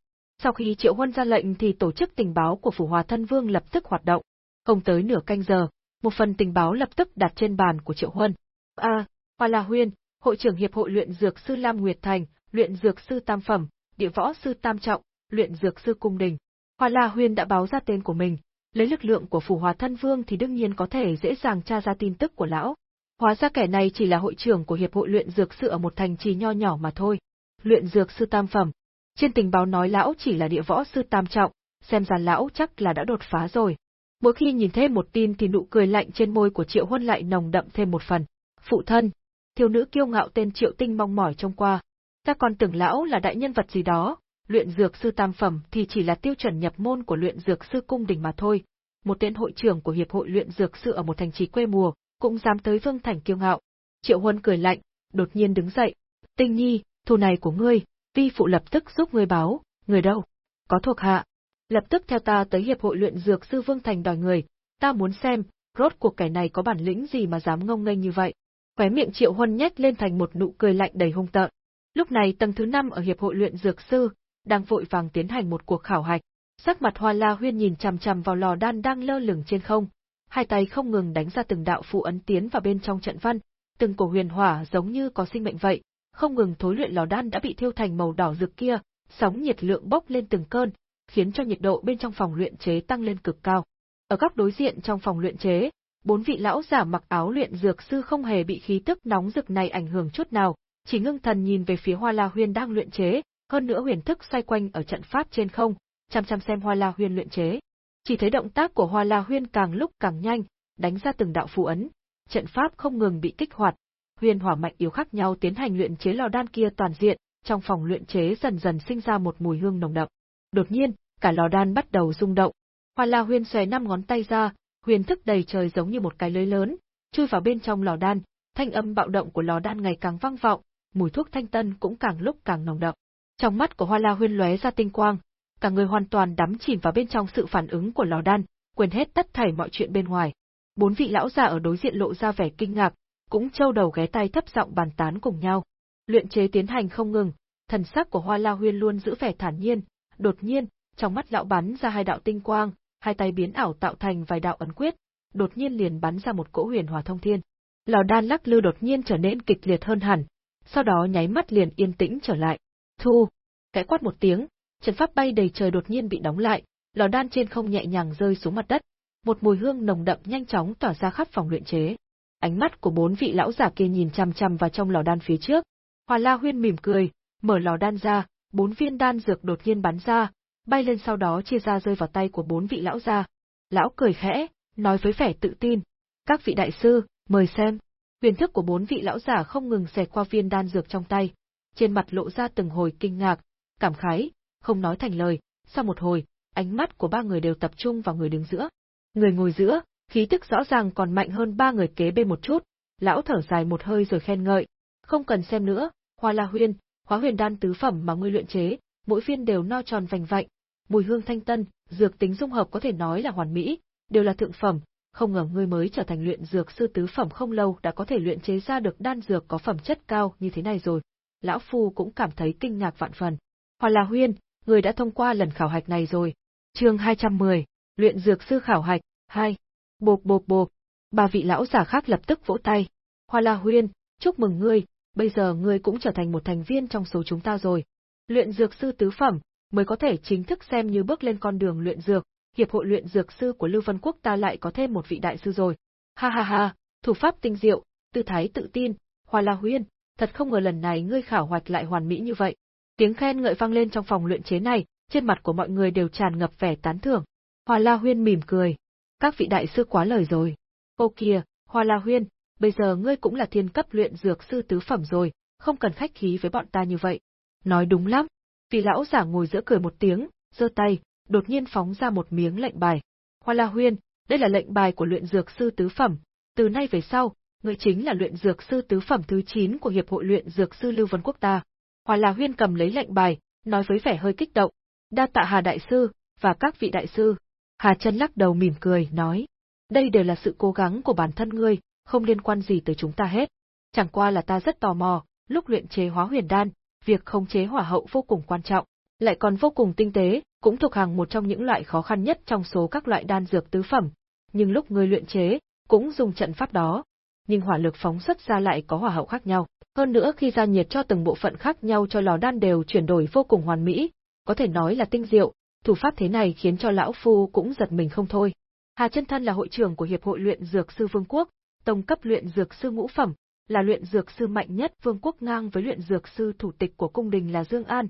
Speaker 1: Sau khi Triệu Huân ra lệnh thì tổ chức tình báo của Phủ Hòa Thân Vương lập tức hoạt động. Không tới nửa canh giờ, một phần tình báo lập tức đặt trên bàn của Triệu Huân. A, à, Hoa La Huyên, hội trưởng hiệp hội luyện dược sư Lam Nguyệt Thành, luyện dược sư tam phẩm, địa võ sư tam trọng, luyện dược sư cung đình. Hoa La Huyên đã báo ra tên của mình, lấy lực lượng của phủ hòa thân vương thì đương nhiên có thể dễ dàng tra ra tin tức của lão. Hóa ra kẻ này chỉ là hội trưởng của hiệp hội luyện dược sư ở một thành trì nho nhỏ mà thôi. Luyện dược sư tam phẩm. Trên tình báo nói lão chỉ là địa võ sư tam trọng, xem ra lão chắc là đã đột phá rồi. Mỗi khi nhìn thêm một tin thì nụ cười lạnh trên môi của Triệu Huân lại nồng đậm thêm một phần. Phụ thân, thiếu nữ kiêu ngạo tên Triệu Tinh mong mỏi trông qua, Ta còn tưởng lão là đại nhân vật gì đó, luyện dược sư tam phẩm thì chỉ là tiêu chuẩn nhập môn của luyện dược sư cung đình mà thôi. Một tên hội trưởng của hiệp hội luyện dược sư ở một thành trì quê mùa, cũng dám tới Vương Thành kiêu ngạo. Triệu Huân cười lạnh, đột nhiên đứng dậy. Tinh nhi, thù này của ngươi, vi phụ lập tức giúp ngươi báo, người đâu? Có thuộc hạ. Lập tức theo ta tới hiệp hội luyện dược sư Vương Thành đòi người, ta muốn xem, rốt cuộc kẻ này có bản lĩnh gì mà dám ngông nghênh như vậy. Khóe miệng Triệu Huân nhếch lên thành một nụ cười lạnh đầy hung tợn. Lúc này tầng thứ 5 ở Hiệp hội luyện dược sư, đang vội vàng tiến hành một cuộc khảo hạch. Sắc mặt Hoa La Huyên nhìn chằm chằm vào lò đan đang lơ lửng trên không, hai tay không ngừng đánh ra từng đạo phù ấn tiến vào bên trong trận văn, từng cổ huyền hỏa giống như có sinh mệnh vậy, không ngừng thối luyện lò đan đã bị thiêu thành màu đỏ rực kia, sóng nhiệt lượng bốc lên từng cơn, khiến cho nhiệt độ bên trong phòng luyện chế tăng lên cực cao. Ở góc đối diện trong phòng luyện chế, bốn vị lão giả mặc áo luyện dược sư không hề bị khí tức nóng rực này ảnh hưởng chút nào, chỉ ngưng thần nhìn về phía Hoa La Huyên đang luyện chế, hơn nữa huyền thức xoay quanh ở trận pháp trên không, chăm chăm xem Hoa La Huyên luyện chế. Chỉ thấy động tác của Hoa La Huyên càng lúc càng nhanh, đánh ra từng đạo phù ấn, trận pháp không ngừng bị kích hoạt, huyền hỏa mạnh yếu khác nhau tiến hành luyện chế lò đan kia toàn diện, trong phòng luyện chế dần dần sinh ra một mùi hương nồng đậm. Đột nhiên, cả lò đan bắt đầu rung động. Hoa La Huyên xòe năm ngón tay ra, huyền thức đầy trời giống như một cái lưới lớn, chui vào bên trong lò đan, thanh âm bạo động của lò đan ngày càng vang vọng, mùi thuốc thanh tân cũng càng lúc càng nồng đậm. Trong mắt của Hoa La Huyên lóe ra tinh quang, cả người hoàn toàn đắm chìm vào bên trong sự phản ứng của lò đan, quên hết tất thảy mọi chuyện bên ngoài. Bốn vị lão già ở đối diện lộ ra vẻ kinh ngạc, cũng trâu đầu ghé tay thấp giọng bàn tán cùng nhau. Luyện chế tiến hành không ngừng, thần sắc của Hoa La Huyên luôn giữ vẻ thản nhiên, đột nhiên, trong mắt lão bắn ra hai đạo tinh quang, hai tay biến ảo tạo thành vài đạo ấn quyết, đột nhiên liền bắn ra một cỗ huyền hòa thông thiên. Lò đan lắc lư đột nhiên trở nên kịch liệt hơn hẳn, sau đó nháy mắt liền yên tĩnh trở lại. Thu, cái quát một tiếng, trận pháp bay đầy trời đột nhiên bị đóng lại, lò đan trên không nhẹ nhàng rơi xuống mặt đất, một mùi hương nồng đậm nhanh chóng tỏa ra khắp phòng luyện chế. Ánh mắt của bốn vị lão giả kia nhìn chằm chằm vào trong lò đan phía trước. Hoa La Huyên mỉm cười, mở lò đan ra, bốn viên đan dược đột nhiên bắn ra, bay lên sau đó chia ra rơi vào tay của bốn vị lão gia. Lão cười khẽ, nói với vẻ tự tin: "Các vị đại sư, mời xem." Huyền thức của bốn vị lão giả không ngừng xẹt qua viên đan dược trong tay, trên mặt lộ ra từng hồi kinh ngạc, cảm khái, không nói thành lời, sau một hồi, ánh mắt của ba người đều tập trung vào người đứng giữa. Người ngồi giữa, khí tức rõ ràng còn mạnh hơn ba người kế bên một chút, lão thở dài một hơi rồi khen ngợi, không cần xem nữa, Hoa La Huyên, Hóa Huyền đan tứ phẩm mà ngươi luyện chế, mỗi viên đều no tròn vành vạnh, mùi hương thanh tân, dược tính dung hợp có thể nói là hoàn mỹ, đều là thượng phẩm, không ngờ ngươi mới trở thành luyện dược sư tứ phẩm không lâu đã có thể luyện chế ra được đan dược có phẩm chất cao như thế này rồi. Lão phu cũng cảm thấy kinh ngạc vạn phần. Hoa La Huyên, người đã thông qua lần khảo hạch này rồi. Chương 210, luyện dược sư khảo hạch 2. Bộp bộp bộp. Ba vị lão giả khác lập tức vỗ tay. Hoa La Huyên, chúc mừng ngươi, bây giờ ngươi cũng trở thành một thành viên trong số chúng ta rồi. Luyện dược sư tứ phẩm, mới có thể chính thức xem như bước lên con đường luyện dược, hiệp hội luyện dược sư của Lưu Vân Quốc ta lại có thêm một vị đại sư rồi. Ha ha ha, thủ pháp tinh diệu, tư thái tự tin, Hoa La Huyên, thật không ngờ lần này ngươi khảo hoạch lại hoàn mỹ như vậy. Tiếng khen ngợi vang lên trong phòng luyện chế này, trên mặt của mọi người đều tràn ngập vẻ tán thưởng. Hoa La Huyên mỉm cười, các vị đại sư quá lời rồi. Ô kìa, Hoa La Huyên, bây giờ ngươi cũng là thiên cấp luyện dược sư tứ phẩm rồi, không cần khách khí với bọn ta như vậy. Nói đúng lắm. Vị lão giả ngồi giữa cười một tiếng, giơ tay, đột nhiên phóng ra một miếng lệnh bài. Hoa La Huyên, đây là lệnh bài của luyện dược sư tứ phẩm, từ nay về sau, ngươi chính là luyện dược sư tứ phẩm thứ 9 của hiệp hội luyện dược sư Lưu Vân Quốc ta. Hoa La Huyên cầm lấy lệnh bài, nói với vẻ hơi kích động, đa tạ Hà đại sư và các vị đại sư. Hà Chân lắc đầu mỉm cười, nói, đây đều là sự cố gắng của bản thân ngươi, không liên quan gì tới chúng ta hết. Chẳng qua là ta rất tò mò, lúc luyện chế hóa huyền đan, việc khống chế hỏa hậu vô cùng quan trọng, lại còn vô cùng tinh tế, cũng thuộc hàng một trong những loại khó khăn nhất trong số các loại đan dược tứ phẩm. Nhưng lúc ngươi luyện chế, cũng dùng trận pháp đó, nhưng hỏa lực phóng xuất ra lại có hỏa hậu khác nhau. Hơn nữa khi gia nhiệt cho từng bộ phận khác nhau cho lò đan đều chuyển đổi vô cùng hoàn mỹ, có thể nói là tinh diệu, thủ pháp thế này khiến cho lão phu cũng giật mình không thôi. Hà Chân Thân là hội trưởng của Hiệp hội luyện dược sư Vương quốc, tông cấp luyện dược sư ngũ phẩm, là luyện dược sư mạnh nhất Vương quốc ngang với luyện dược sư thủ tịch của cung đình là Dương An.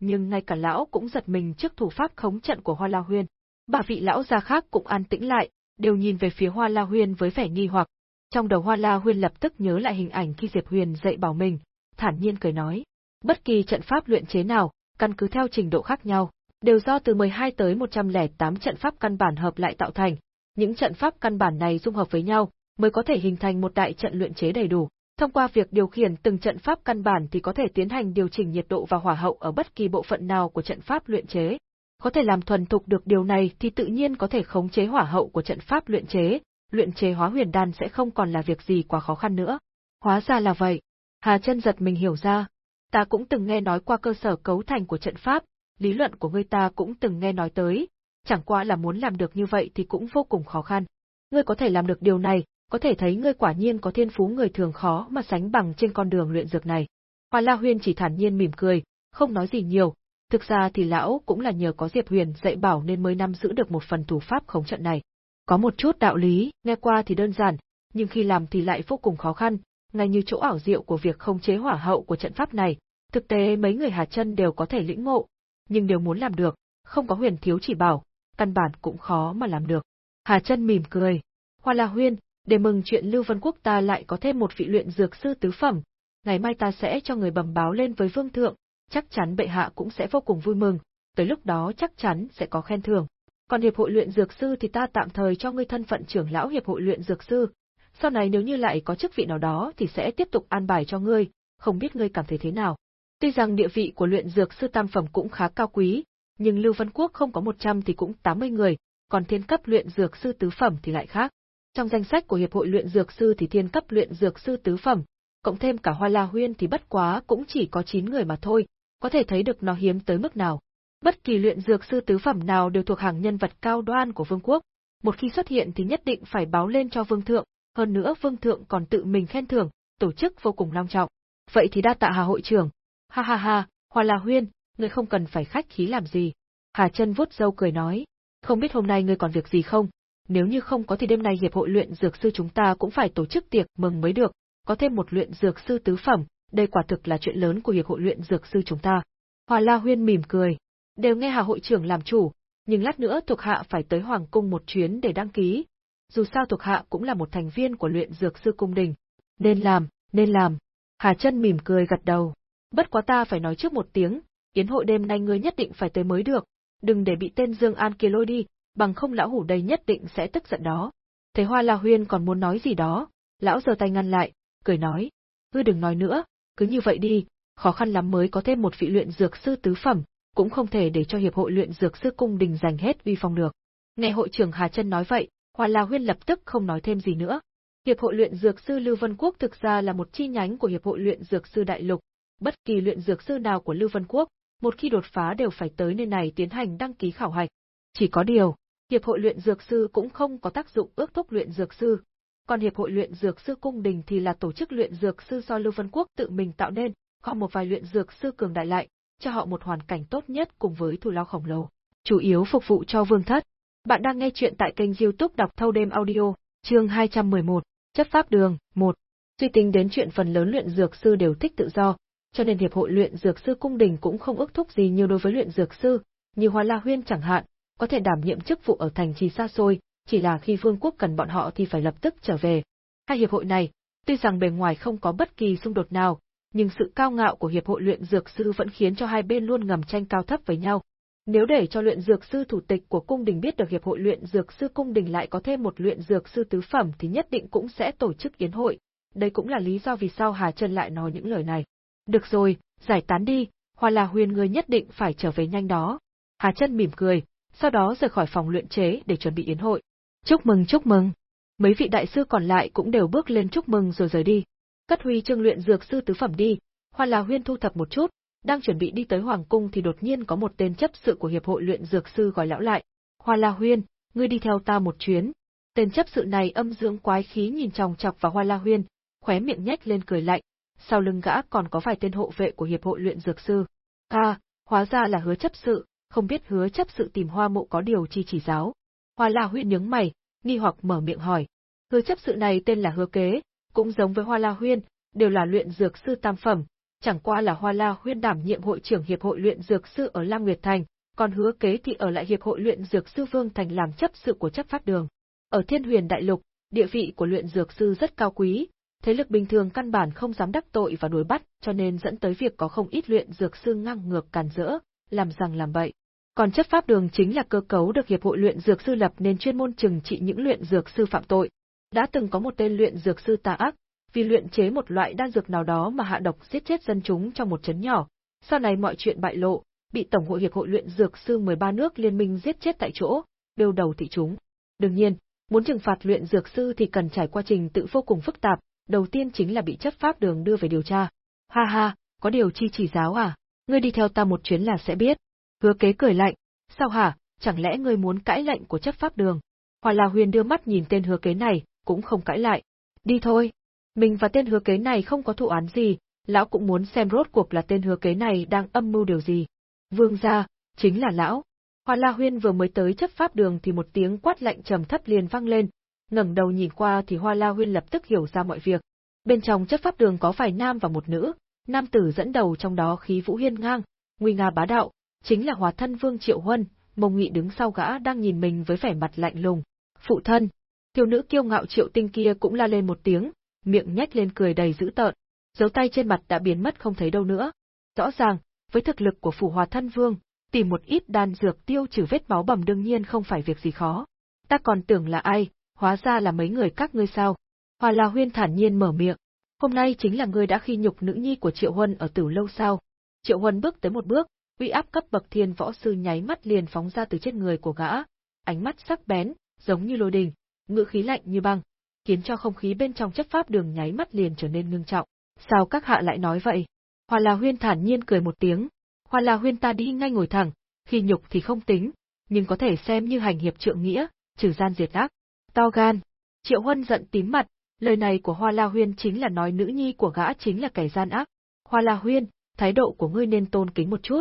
Speaker 1: Nhưng ngay cả lão cũng giật mình trước thủ pháp khống trận của Hoa La Huyên. Bà vị lão gia khác cũng an tĩnh lại, đều nhìn về phía Hoa La Huyên với vẻ nghi hoặc. Trong đầu Hoa La Huyên lập tức nhớ lại hình ảnh khi Diệp Huyền dạy bảo mình, thản nhiên cười nói: "Bất kỳ trận pháp luyện chế nào, căn cứ theo trình độ khác nhau, đều do từ 12 tới 108 trận pháp căn bản hợp lại tạo thành. Những trận pháp căn bản này dung hợp với nhau, mới có thể hình thành một đại trận luyện chế đầy đủ. Thông qua việc điều khiển từng trận pháp căn bản thì có thể tiến hành điều chỉnh nhiệt độ và hỏa hậu ở bất kỳ bộ phận nào của trận pháp luyện chế. Có thể làm thuần thục được điều này thì tự nhiên có thể khống chế hỏa hậu của trận pháp luyện chế, luyện chế hóa huyền đan sẽ không còn là việc gì quá khó khăn nữa. Hóa ra là vậy. Hà chân giật mình hiểu ra. Ta cũng từng nghe nói qua cơ sở cấu thành của trận pháp, lý luận của ngươi ta cũng từng nghe nói tới, chẳng qua là muốn làm được như vậy thì cũng vô cùng khó khăn. Ngươi có thể làm được điều này, có thể thấy ngươi quả nhiên có thiên phú người thường khó mà sánh bằng trên con đường luyện dược này. Hoa La Huyên chỉ thản nhiên mỉm cười, không nói gì nhiều, thực ra thì lão cũng là nhờ có Diệp Huyền dạy bảo nên mới nắm giữ được một phần thủ pháp khống trận này. Có một chút đạo lý, nghe qua thì đơn giản, nhưng khi làm thì lại vô cùng khó khăn, ngay như chỗ ảo diệu của việc khống chế hỏa hậu của trận pháp này, thực tế mấy người Hà Chân đều có thể lĩnh ngộ, nhưng nếu muốn làm được, không có Huyền thiếu chỉ bảo, căn bản cũng khó mà làm được. Hà Chân mỉm cười, "Hoa La Huyên, để mừng chuyện Lưu Vân Quốc ta lại có thêm một vị luyện dược sư tứ phẩm, ngày mai ta sẽ cho người bẩm báo lên với vương thượng, chắc chắn bệ hạ cũng sẽ vô cùng vui mừng, tới lúc đó chắc chắn sẽ có khen thưởng. Còn hiệp hội luyện dược sư thì ta tạm thời cho ngươi thân phận trưởng lão hiệp hội luyện dược sư, sau này nếu như lại có chức vị nào đó thì sẽ tiếp tục an bài cho ngươi, không biết ngươi cảm thấy thế nào. Tuy rằng địa vị của luyện dược sư tam phẩm cũng khá cao quý, nhưng Lưu Vân Quốc không có 100 thì cũng 80 người, còn thiên cấp luyện dược sư tứ phẩm thì lại khác. Trong danh sách của hiệp hội luyện dược sư thì thiên cấp luyện dược sư tứ phẩm, cộng thêm cả Hoa La Huyên thì bất quá cũng chỉ có 9 người mà thôi, có thể thấy được nó hiếm tới mức nào. Bất kỳ luyện dược sư tứ phẩm nào đều thuộc hàng nhân vật cao đoan của vương quốc, một khi xuất hiện thì nhất định phải báo lên cho vương thượng, hơn nữa vương thượng còn tự mình khen thưởng, tổ chức vô cùng long trọng. Vậy thì đa tạ Hà hội trưởng. Ha ha ha, Hoa La Huyên, ngươi không cần phải khách khí làm gì. Hà chân vuốt râu cười nói, không biết hôm nay ngươi còn việc gì không? Nếu như không có thì đêm nay hiệp hội luyện dược sư chúng ta cũng phải tổ chức tiệc mừng mới được, có thêm một luyện dược sư tứ phẩm, đây quả thực là chuyện lớn của hiệp hội luyện dược sư chúng ta. hòa La Huyên mỉm cười, đều nghe Hà hội trưởng làm chủ, nhưng lát nữa thuộc hạ phải tới hoàng cung một chuyến để đăng ký. Dù sao thuộc hạ cũng là một thành viên của luyện dược sư cung đình. Nên làm, nên làm. Hà chân mỉm cười gật đầu. Bất quá ta phải nói trước một tiếng, yến hội đêm nay ngươi nhất định phải tới mới được, đừng để bị tên Dương An kia lôi đi, bằng không lão hủ đây nhất định sẽ tức giận đó. Thấy Hoa La Huyên còn muốn nói gì đó, lão giơ tay ngăn lại, cười nói, ngươi đừng nói nữa, cứ như vậy đi, khó khăn lắm mới có thêm một vị luyện dược sư tứ phẩm, cũng không thể để cho hiệp hội luyện dược sư cung đình giành hết uy phong được. Nghe hội trưởng Hà Chân nói vậy, Hoa La Huyên lập tức không nói thêm gì nữa. Hiệp hội luyện dược sư Lưu Vân Quốc thực ra là một chi nhánh của hiệp hội luyện dược sư Đại Lục. Bất kỳ luyện dược sư nào của Lưu Vân Quốc, một khi đột phá đều phải tới nơi này tiến hành đăng ký khảo hạch. Chỉ có điều, hiệp hội luyện dược sư cũng không có tác dụng ước thúc luyện dược sư. Còn hiệp hội luyện dược sư cung đình thì là tổ chức luyện dược sư do Lưu Vân Quốc tự mình tạo nên, gom một vài luyện dược sư cường đại lại, cho họ một hoàn cảnh tốt nhất cùng với thù lao khổng lồ, chủ yếu phục vụ cho vương thất. Bạn đang nghe chuyện tại kênh youtube đọc thâu đêm audio, chương 211, chấp pháp đường, 1. Suy tính đến chuyện phần lớn luyện dược sư đều thích tự do, cho nên hiệp hội luyện dược sư cung đình cũng không ước thúc gì nhiều đối với luyện dược sư, như Hoa La Huyên chẳng hạn, có thể đảm nhiệm chức vụ ở thành trì xa xôi, chỉ là khi vương quốc cần bọn họ thì phải lập tức trở về. Hai hiệp hội này, tuy rằng bề ngoài không có bất kỳ xung đột nào, nhưng sự cao ngạo của hiệp hội luyện dược sư vẫn khiến cho hai bên luôn ngầm tranh cao thấp với nhau. Nếu để cho luyện dược sư thủ tịch của cung đình biết được hiệp hội luyện dược sư cung đình lại có thêm một luyện dược sư tứ phẩm thì nhất định cũng sẽ tổ chức yến hội. Đây cũng là lý do vì sao Hà Trân lại nói những lời này. Được rồi, giải tán đi, Hoa là huyền người nhất định phải trở về nhanh đó. Hà Trân mỉm cười, sau đó rời khỏi phòng luyện chế để chuẩn bị yến hội. Chúc mừng chúc mừng. Mấy vị đại sư còn lại cũng đều bước lên chúc mừng rồi rời đi. Cất huy chương luyện dược sư tứ phẩm đi, Hoa là huyên thu thập một chút, đang chuẩn bị đi tới hoàng cung thì đột nhiên có một tên chấp sự của hiệp hội luyện dược sư gọi lão lại. Hoa La Huyên, ngươi đi theo ta một chuyến. Tên chấp sự này âm dưỡng quái khí nhìn chòng chọc vào Hoa La Huyên, khóe miệng nhếch lên cười lạnh, sau lưng gã còn có vài tên hộ vệ của hiệp hội luyện dược sư. À, hóa ra là hứa chấp sự, không biết hứa chấp sự tìm hoa mộ có điều chi chỉ giáo. Hoa La Huyên nhướng mày, nghi hoặc mở miệng hỏi. Hứa chấp sự này tên là hứa kế, cũng giống với Hoa La Huyên, đều là luyện dược sư tam phẩm, chẳng qua là Hoa La Huyên đảm nhiệm hội trưởng hiệp hội luyện dược sư ở Lam Nguyệt Thành, còn hứa kế thì ở lại hiệp hội luyện dược sư Vương Thành làm chấp sự của chấp pháp đường. Ở Thiên Huyền Đại Lục, địa vị của luyện dược sư rất cao quý, thế lực bình thường căn bản không dám đắc tội và đuổi bắt, cho nên dẫn tới việc có không ít luyện dược sư ngang ngược càn rỡ, làm rằng làm bậy. Còn chấp pháp đường chính là cơ cấu được hiệp hội luyện dược sư lập nên chuyên môn trừng trị những luyện dược sư phạm tội. Đã từng có một tên luyện dược sư tà ác, vì luyện chế một loại đan dược nào đó mà hạ độc giết chết dân chúng trong một trấn nhỏ. Sau này mọi chuyện bại lộ, bị Tổng hội Hiệp hội luyện dược sư 13 nước liên minh giết chết tại chỗ, đều đầu thị chúng. Đương nhiên, muốn trừng phạt luyện dược sư thì cần trải qua trình tự vô cùng phức tạp, đầu tiên chính là bị chấp pháp đường đưa về điều tra. Ha ha, có điều chi chỉ giáo à, ngươi đi theo ta một chuyến là sẽ biết. Hứa kế cười lạnh, sao hả, chẳng lẽ ngươi muốn cãi lệnh của chấp pháp đường? Hoa La Huyền đưa mắt nhìn tên hứa kế này, cũng không cãi lại. Đi thôi. Mình và tên hứa kế này không có thụ án gì, lão cũng muốn xem rốt cuộc là tên hứa kế này đang âm mưu điều gì. Vương gia, chính là lão. Hoa La Huyên vừa mới tới chấp pháp đường thì một tiếng quát lạnh trầm thấp liền vang lên, ngẩng đầu nhìn qua thì Hoa La Huyên lập tức hiểu ra mọi việc. Bên trong chấp pháp đường có vài nam và một nữ, nam tử dẫn đầu trong đó khí vũ hiên ngang, nguy nga bá đạo, chính là Hòa thân Vương Triệu Huân, Mông Nghị đứng sau gã đang nhìn mình với vẻ mặt lạnh lùng. Phụ thân, thiếu nữ kiêu ngạo Triệu Tinh kia cũng la lên một tiếng, miệng nhếch lên cười đầy dữ tợn, dấu tay trên mặt đã biến mất không thấy đâu nữa. Rõ ràng, với thực lực của phủ hòa thân vương, tìm một ít đan dược tiêu trừ vết máu bầm đương nhiên không phải việc gì khó. Ta còn tưởng là ai, hóa ra là mấy người các ngươi sao. Hòa La Huyên thản nhiên mở miệng. Hôm nay chính là ngươi đã khi nhục nữ nhi của Triệu Huân ở tử lâu sao. Triệu Huân bước tới một bước, uy áp cấp bậc thiên võ sư nháy mắt liền phóng ra từ trên người của gã, ánh mắt sắc bén, giống như lôi đình, ngữ khí lạnh như băng khiến cho không khí bên trong chấp pháp đường nháy mắt liền trở nên ngưng trọng. Sao các hạ lại nói vậy? Hoa La Huyên thản nhiên cười một tiếng. Hoa La Huyên ta đi ngay ngồi thẳng, khi nhục thì không tính, nhưng có thể xem như hành hiệp trượng nghĩa, trừ gian diệt ác. To gan. Triệu Huân giận tím mặt, lời này của Hoa La Huyên chính là nói nữ nhi của gã chính là kẻ gian ác. Hoa La Huyên, thái độ của ngươi nên tôn kính một chút.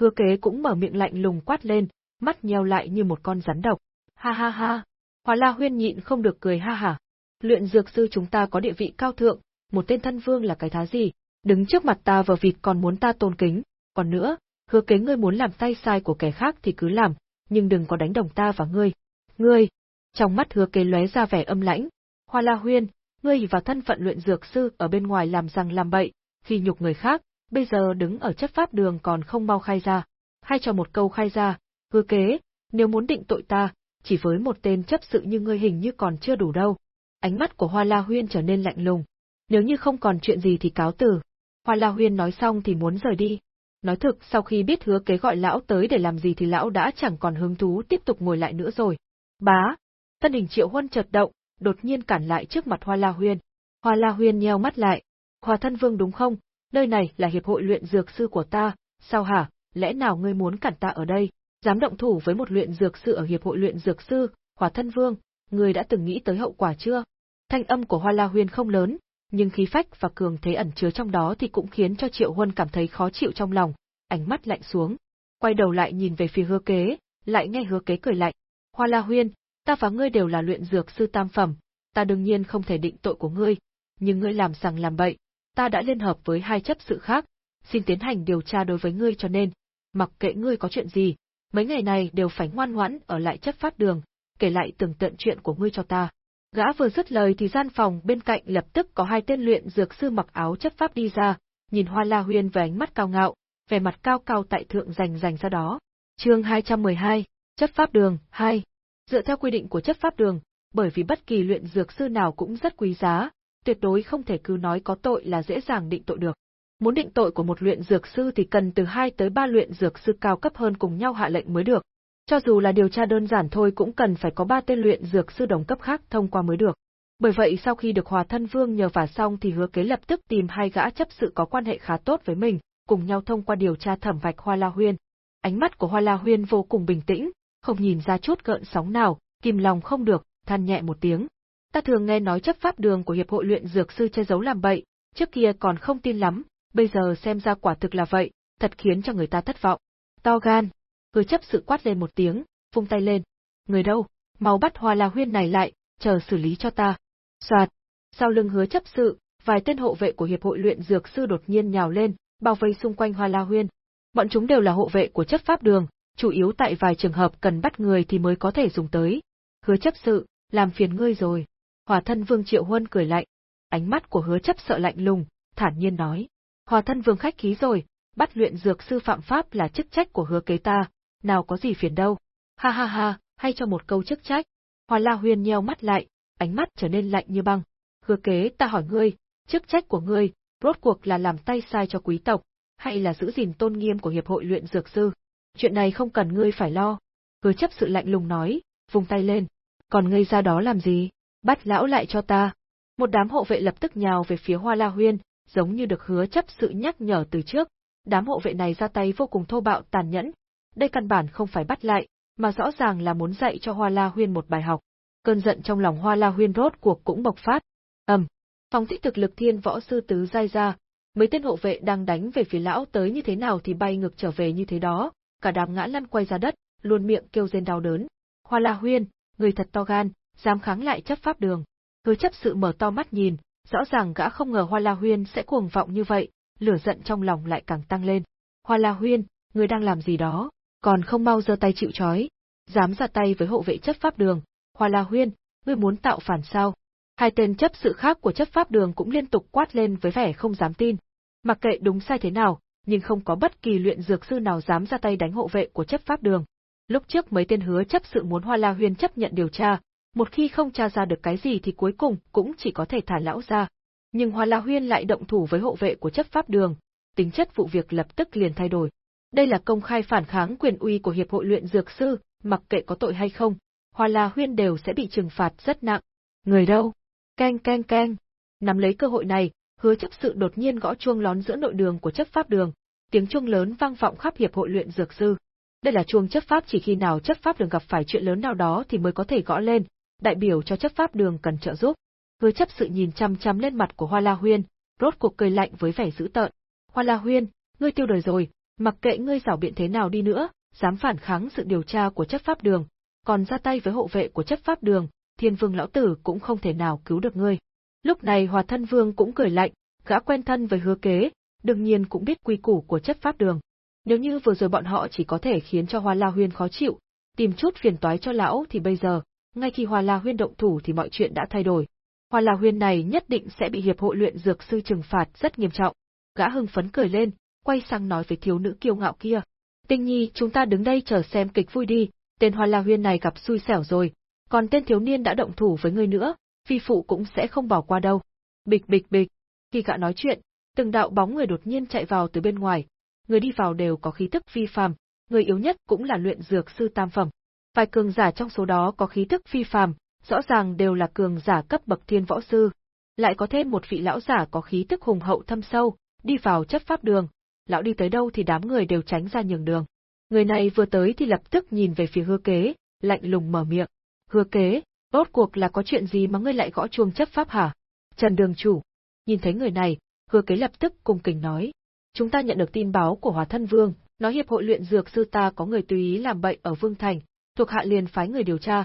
Speaker 1: Hứa kế cũng mở miệng lạnh lùng quát lên, mắt nheo lại như một con rắn độc. Ha ha ha. Hoa La Huyên nhịn không được cười ha hả. Luyện dược sư chúng ta có địa vị cao thượng, một tên thân vương là cái thá gì, đứng trước mặt ta vờ vịt còn muốn ta tôn kính, còn nữa, hứa kế ngươi muốn làm tay sai của kẻ khác thì cứ làm, nhưng đừng có đánh đồng ta và ngươi. Ngươi, trong mắt hứa kế lóe ra vẻ âm lãnh, Hoa La Huyên, ngươi và thân phận luyện dược sư ở bên ngoài làm răng làm bậy, khi nhục người khác, bây giờ đứng ở chấp pháp đường còn không mau khai ra. Hay cho một câu khai ra, hứa kế, nếu muốn định tội ta, chỉ với một tên chấp sự như ngươi hình như còn chưa đủ đâu. Ánh mắt của Hoa La Huyên trở nên lạnh lùng. Nếu như không còn chuyện gì thì cáo từ. Hoa La Huyên nói xong thì muốn rời đi. Nói thực, sau khi biết hứa kế gọi lão tới để làm gì thì lão đã chẳng còn hứng thú tiếp tục ngồi lại nữa rồi. Bá! Tân hình Triệu Huân chợt động, đột nhiên cản lại trước mặt Hoa La Huyên. Hoa La Huyên nheo mắt lại. Hoa thân vương đúng không? Nơi này là hiệp hội luyện dược sư của ta, sao hả? Lẽ nào ngươi muốn cản ta ở đây? Dám động thủ với một luyện dược sư ở hiệp hội luyện dược sư, hỏa thân vương, ngươi đã từng nghĩ tới hậu quả chưa? Thanh âm của Hoa La Huyên không lớn, nhưng khí phách và cường thế ẩn chứa trong đó thì cũng khiến cho Triệu Huân cảm thấy khó chịu trong lòng, ánh mắt lạnh xuống. Quay đầu lại nhìn về phía hứa kế, lại nghe hứa kế cười lạnh. Hoa La Huyên, ta và ngươi đều là luyện dược sư tam phẩm, ta đương nhiên không thể định tội của ngươi, nhưng ngươi làm sằng làm bậy, ta đã liên hợp với hai chấp sự khác, xin tiến hành điều tra đối với ngươi cho nên, mặc kệ ngươi có chuyện gì, mấy ngày này đều phải ngoan ngoãn ở lại chấp phát đường, kể lại từng tận chuyện của ngươi cho ta. Gã vừa dứt lời thì gian phòng bên cạnh lập tức có hai tên luyện dược sư mặc áo chấp pháp đi ra, nhìn Hoa La Huyên với ánh mắt cao ngạo, vẻ mặt cao cao tại thượng rành rành ra đó. Chương 212, chấp pháp đường 2. Dựa theo quy định của chấp pháp đường, bởi vì bất kỳ luyện dược sư nào cũng rất quý giá, tuyệt đối không thể cứ nói có tội là dễ dàng định tội được. Muốn định tội của một luyện dược sư thì cần từ 2 tới 3 luyện dược sư cao cấp hơn cùng nhau hạ lệnh mới được. Cho dù là điều tra đơn giản thôi cũng cần phải có 3 tên luyện dược sư đồng cấp khác thông qua mới được. Bởi vậy sau khi được Hòa Thân Vương nhờ vả xong thì hứa kế lập tức tìm hai gã chấp sự có quan hệ khá tốt với mình, cùng nhau thông qua điều tra thẩm vạch Hoa La Huyên. Ánh mắt của Hoa La Huyên vô cùng bình tĩnh, không nhìn ra chút gợn sóng nào, kìm lòng không được, than nhẹ một tiếng. Ta thường nghe nói chấp pháp đường của Hiệp hội luyện dược sư che giấu làm bậy, trước kia còn không tin lắm, bây giờ xem ra quả thực là vậy, thật khiến cho người ta thất vọng. To gan, hứa chấp sự quát lên một tiếng, vung tay lên. Người đâu, mau bắt hoa la huyên này lại, chờ xử lý cho ta. Soạt, sau lưng hứa chấp sự, vài tên hộ vệ của Hiệp hội luyện dược sư đột nhiên nhào lên, bao vây xung quanh hoa la huyên. Bọn chúng đều là hộ vệ của chấp pháp đường, chủ yếu tại vài trường hợp cần bắt người thì mới có thể dùng tới. Hứa chấp sự, làm phiền ngươi rồi. Hòa thân vương Triệu Huân cười lạnh. Ánh mắt của hứa chấp sợ lạnh lùng, thản nhiên nói. Hòa thân vương khách khí rồi, bắt luyện dược sư phạm pháp là chức trách của hứa kế ta, nào có gì phiền đâu. Ha ha ha, hay cho một câu chức trách. Hòa La huyền nheo mắt lại, ánh mắt trở nên lạnh như băng. Hứa kế ta hỏi ngươi, chức trách của ngươi, rốt cuộc là làm tay sai cho quý tộc, hay là giữ gìn tôn nghiêm của hiệp hội luyện dược sư? Chuyện này không cần ngươi phải lo. Hứa chấp sự lạnh lùng nói, vùng tay lên. Còn ngươi ra đó làm gì? Bắt lão lại cho ta. Một đám hộ vệ lập tức nhào về phía Hoa La Huyên, giống như được hứa chấp sự nhắc nhở từ trước. Đám hộ vệ này ra tay vô cùng thô bạo tàn nhẫn. Đây căn bản không phải bắt lại, mà rõ ràng là muốn dạy cho Hoa La Huyên một bài học. Cơn giận trong lòng Hoa La Huyên rốt cuộc cũng bộc phát. ầm, phòng thích thực lực thiên võ sư tứ giai ra, mấy tên hộ vệ đang đánh về phía lão tới như thế nào thì bay ngược trở về như thế đó, cả đám ngã lăn quay ra đất, luôn miệng kêu rên đau đớn. Hoa La Huyên, người thật to gan, dám kháng lại chấp pháp đường. Hứa chấp sự mở to mắt nhìn, rõ ràng gã không ngờ Hoa La Huyên sẽ cuồng vọng như vậy, lửa giận trong lòng lại càng tăng lên. Hoa La Huyên, người đang làm gì đó, còn không mau giơ tay chịu trói, dám ra tay với hộ vệ chấp pháp đường. Hoa La Huyên, ngươi muốn tạo phản sao? Hai tên chấp sự khác của chấp pháp đường cũng liên tục quát lên với vẻ không dám tin. Mặc kệ đúng sai thế nào, nhưng không có bất kỳ luyện dược sư nào dám ra tay đánh hộ vệ của chấp pháp đường. Lúc trước mấy tên hứa chấp sự muốn Hoa La Huyên chấp nhận điều tra, một khi không tra ra được cái gì thì cuối cùng cũng chỉ có thể thả lão ra. Nhưng Hoa La Huyên lại động thủ với hộ vệ của chấp pháp đường, tính chất vụ việc lập tức liền thay đổi. Đây là công khai phản kháng quyền uy của Hiệp hội luyện dược sư, mặc kệ có tội hay không, Hoa La Huyên đều sẽ bị trừng phạt rất nặng. Người đâu? Keng keng keng. Nắm lấy cơ hội này, hứa chấp sự đột nhiên gõ chuông lón giữa nội đường của chấp pháp đường, tiếng chuông lớn vang vọng khắp Hiệp hội luyện dược sư. Đây là chuông chấp pháp chỉ khi nào chấp pháp đường gặp phải chuyện lớn nào đó thì mới có thể gõ lên, đại biểu cho chấp pháp đường cần trợ giúp. Hứa chấp sự nhìn chăm chăm lên mặt của Hoa La Huyên, rốt cuộc cười lạnh với vẻ dữ tợn. Hoa La Huyên, ngươi tiêu đời rồi, mặc kệ ngươi giảo biện thế nào đi nữa, dám phản kháng sự điều tra của chấp pháp đường, còn ra tay với hộ vệ của chấp pháp đường, thiên vương lão tử cũng không thể nào cứu được ngươi. Lúc này hòa thân vương cũng cười lạnh, gã quen thân với hứa kế, đương nhiên cũng biết quy củ của chấp pháp đường. Nếu như vừa rồi bọn họ chỉ có thể khiến cho Hoa La Huyên khó chịu, tìm chút phiền toái cho lão thì bây giờ, ngay khi Hoa La Huyên động thủ thì mọi chuyện đã thay đổi. Hoa La Huyên này nhất định sẽ bị hiệp hội luyện dược sư trừng phạt rất nghiêm trọng. Gã hưng phấn cười lên, quay sang nói với thiếu nữ kiêu ngạo kia. Tinh nhi, chúng ta đứng đây chờ xem kịch vui đi, tên Hoa La Huyên này gặp xui xẻo rồi, còn tên thiếu niên đã động thủ với ngươi nữa, phi phụ cũng sẽ không bỏ qua đâu. Bịch bịch bịch, khi gã nói chuyện, từng đạo bóng người đột nhiên chạy vào từ bên ngoài, người đi vào đều có khí tức phi phàm, người yếu nhất cũng là luyện dược sư tam phẩm. Vài cường giả trong số đó có khí tức phi phàm, rõ ràng đều là cường giả cấp bậc thiên võ sư. Lại có thêm một vị lão giả có khí tức hùng hậu thâm sâu, đi vào chấp pháp đường. Lão đi tới đâu thì đám người đều tránh ra nhường đường. Người này vừa tới thì lập tức nhìn về phía hứa kế, lạnh lùng mở miệng. Hứa kế, rốt cuộc là có chuyện gì mà ngươi lại gõ chuông chấp pháp hả? Trần Đường Chủ. Nhìn thấy người này, hứa kế lập tức cung kính nói. Chúng ta nhận được tin báo của Hòa Thân Vương, nói hiệp hội luyện dược sư ta có người tùy ý làm bậy ở Vương Thành, thuộc hạ liền phái người điều tra.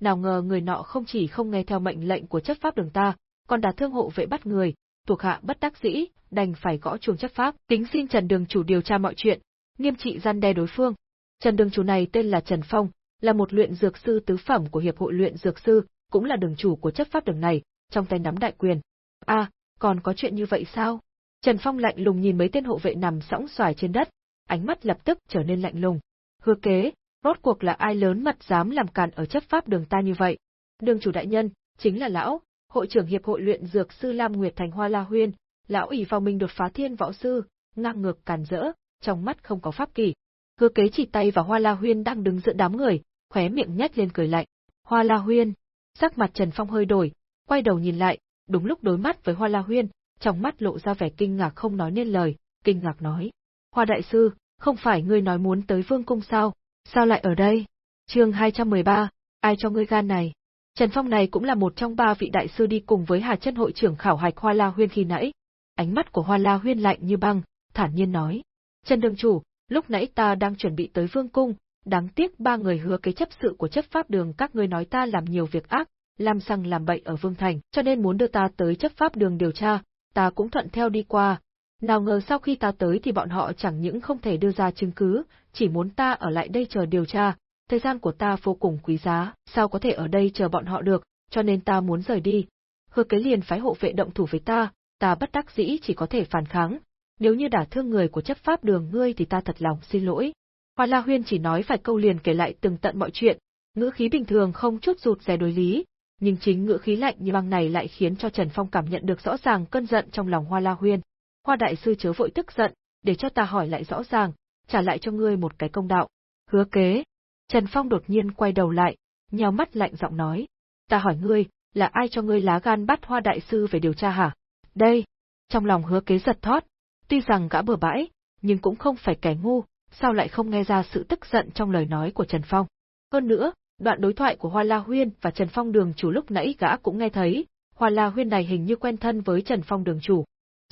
Speaker 1: Nào ngờ người nọ không chỉ không nghe theo mệnh lệnh của chấp pháp đường ta, còn đã thương hộ vệ bắt người, thuộc hạ bất đắc dĩ, đành phải gõ chuông chấp pháp, kính xin Trần Đường chủ điều tra mọi chuyện, nghiêm trị gian đe đối phương. Trần Đường chủ này tên là Trần Phong, là một luyện dược sư tứ phẩm của hiệp hội luyện dược sư, cũng là đường chủ của chấp pháp đường này, trong tay nắm đại quyền. A, à, còn có chuyện như vậy sao? Trần Phong lạnh lùng nhìn mấy tên hộ vệ nằm sõng xoài trên đất, ánh mắt lập tức trở nên lạnh lùng. Hứa kế, rốt cuộc là ai lớn mặt dám làm càn ở chấp pháp đường ta như vậy? Đường chủ đại nhân, chính là lão, hội trưởng hiệp hội luyện dược sư Lam Nguyệt Thành Hoa La Huyên, lão ỷ vào mình đột phá thiên võ sư, ngang ngược càn rỡ, trong mắt không có pháp kỳ. Hứa kế chỉ tay vào Hoa La Huyên đang đứng giữa đám người, khóe miệng nhếch lên cười lạnh. Hoa La Huyên, sắc mặt Trần Phong hơi đổi, quay đầu nhìn lại, đúng lúc đối mắt với Hoa La Huyên, trong mắt lộ ra vẻ kinh ngạc không nói nên lời, kinh ngạc nói. Hoa đại sư, không phải ngươi nói muốn tới vương cung sao, sao lại ở đây? chương 213, ai cho ngươi gan này? Trần Phong này cũng là một trong ba vị đại sư đi cùng với Hà chân hội trưởng khảo hạch Hoa La Huyên khi nãy. Ánh mắt của Hoa La Huyên lạnh như băng, thản nhiên nói. Trần Đường Chủ, lúc nãy ta đang chuẩn bị tới vương cung, đáng tiếc ba người hứa cái chấp sự của chấp pháp đường các ngươi nói ta làm nhiều việc ác, làm sang làm bậy ở Vương Thành, cho nên muốn đưa ta tới chấp pháp đường điều tra, ta cũng thuận theo đi qua. Nào ngờ sau khi ta tới thì bọn họ chẳng những không thể đưa ra chứng cứ, chỉ muốn ta ở lại đây chờ điều tra, thời gian của ta vô cùng quý giá, sao có thể ở đây chờ bọn họ được, cho nên ta muốn rời đi. Hứa kế liền phái hộ vệ động thủ với ta, ta bất đắc dĩ chỉ có thể phản kháng. Nếu như đả thương người của chấp pháp đường ngươi thì ta thật lòng xin lỗi. Hoa La Huyên chỉ nói vài câu liền kể lại từng tận mọi chuyện, ngữ khí bình thường không chút rụt rè đối lý, nhưng chính ngữ khí lạnh như băng này lại khiến cho Trần Phong cảm nhận được rõ ràng cơn giận trong lòng Hoa La Huyên. Hoa đại sư chớ vội tức giận, để cho ta hỏi lại rõ ràng, trả lại cho ngươi một cái công đạo. Hứa kế. Trần Phong đột nhiên quay đầu lại, nhào mắt lạnh giọng nói. Ta hỏi ngươi, là ai cho ngươi lá gan bắt hoa đại sư về điều tra hả? Đây. Trong lòng hứa kế giật thót. Tuy rằng gã bừa bãi, nhưng cũng không phải kẻ ngu, sao lại không nghe ra sự tức giận trong lời nói của Trần Phong. Hơn nữa, đoạn đối thoại của Hoa La Huyên và Trần Phong đường chủ lúc nãy gã cũng nghe thấy, Hoa La Huyên này hình như quen thân với Trần Phong đường chủ.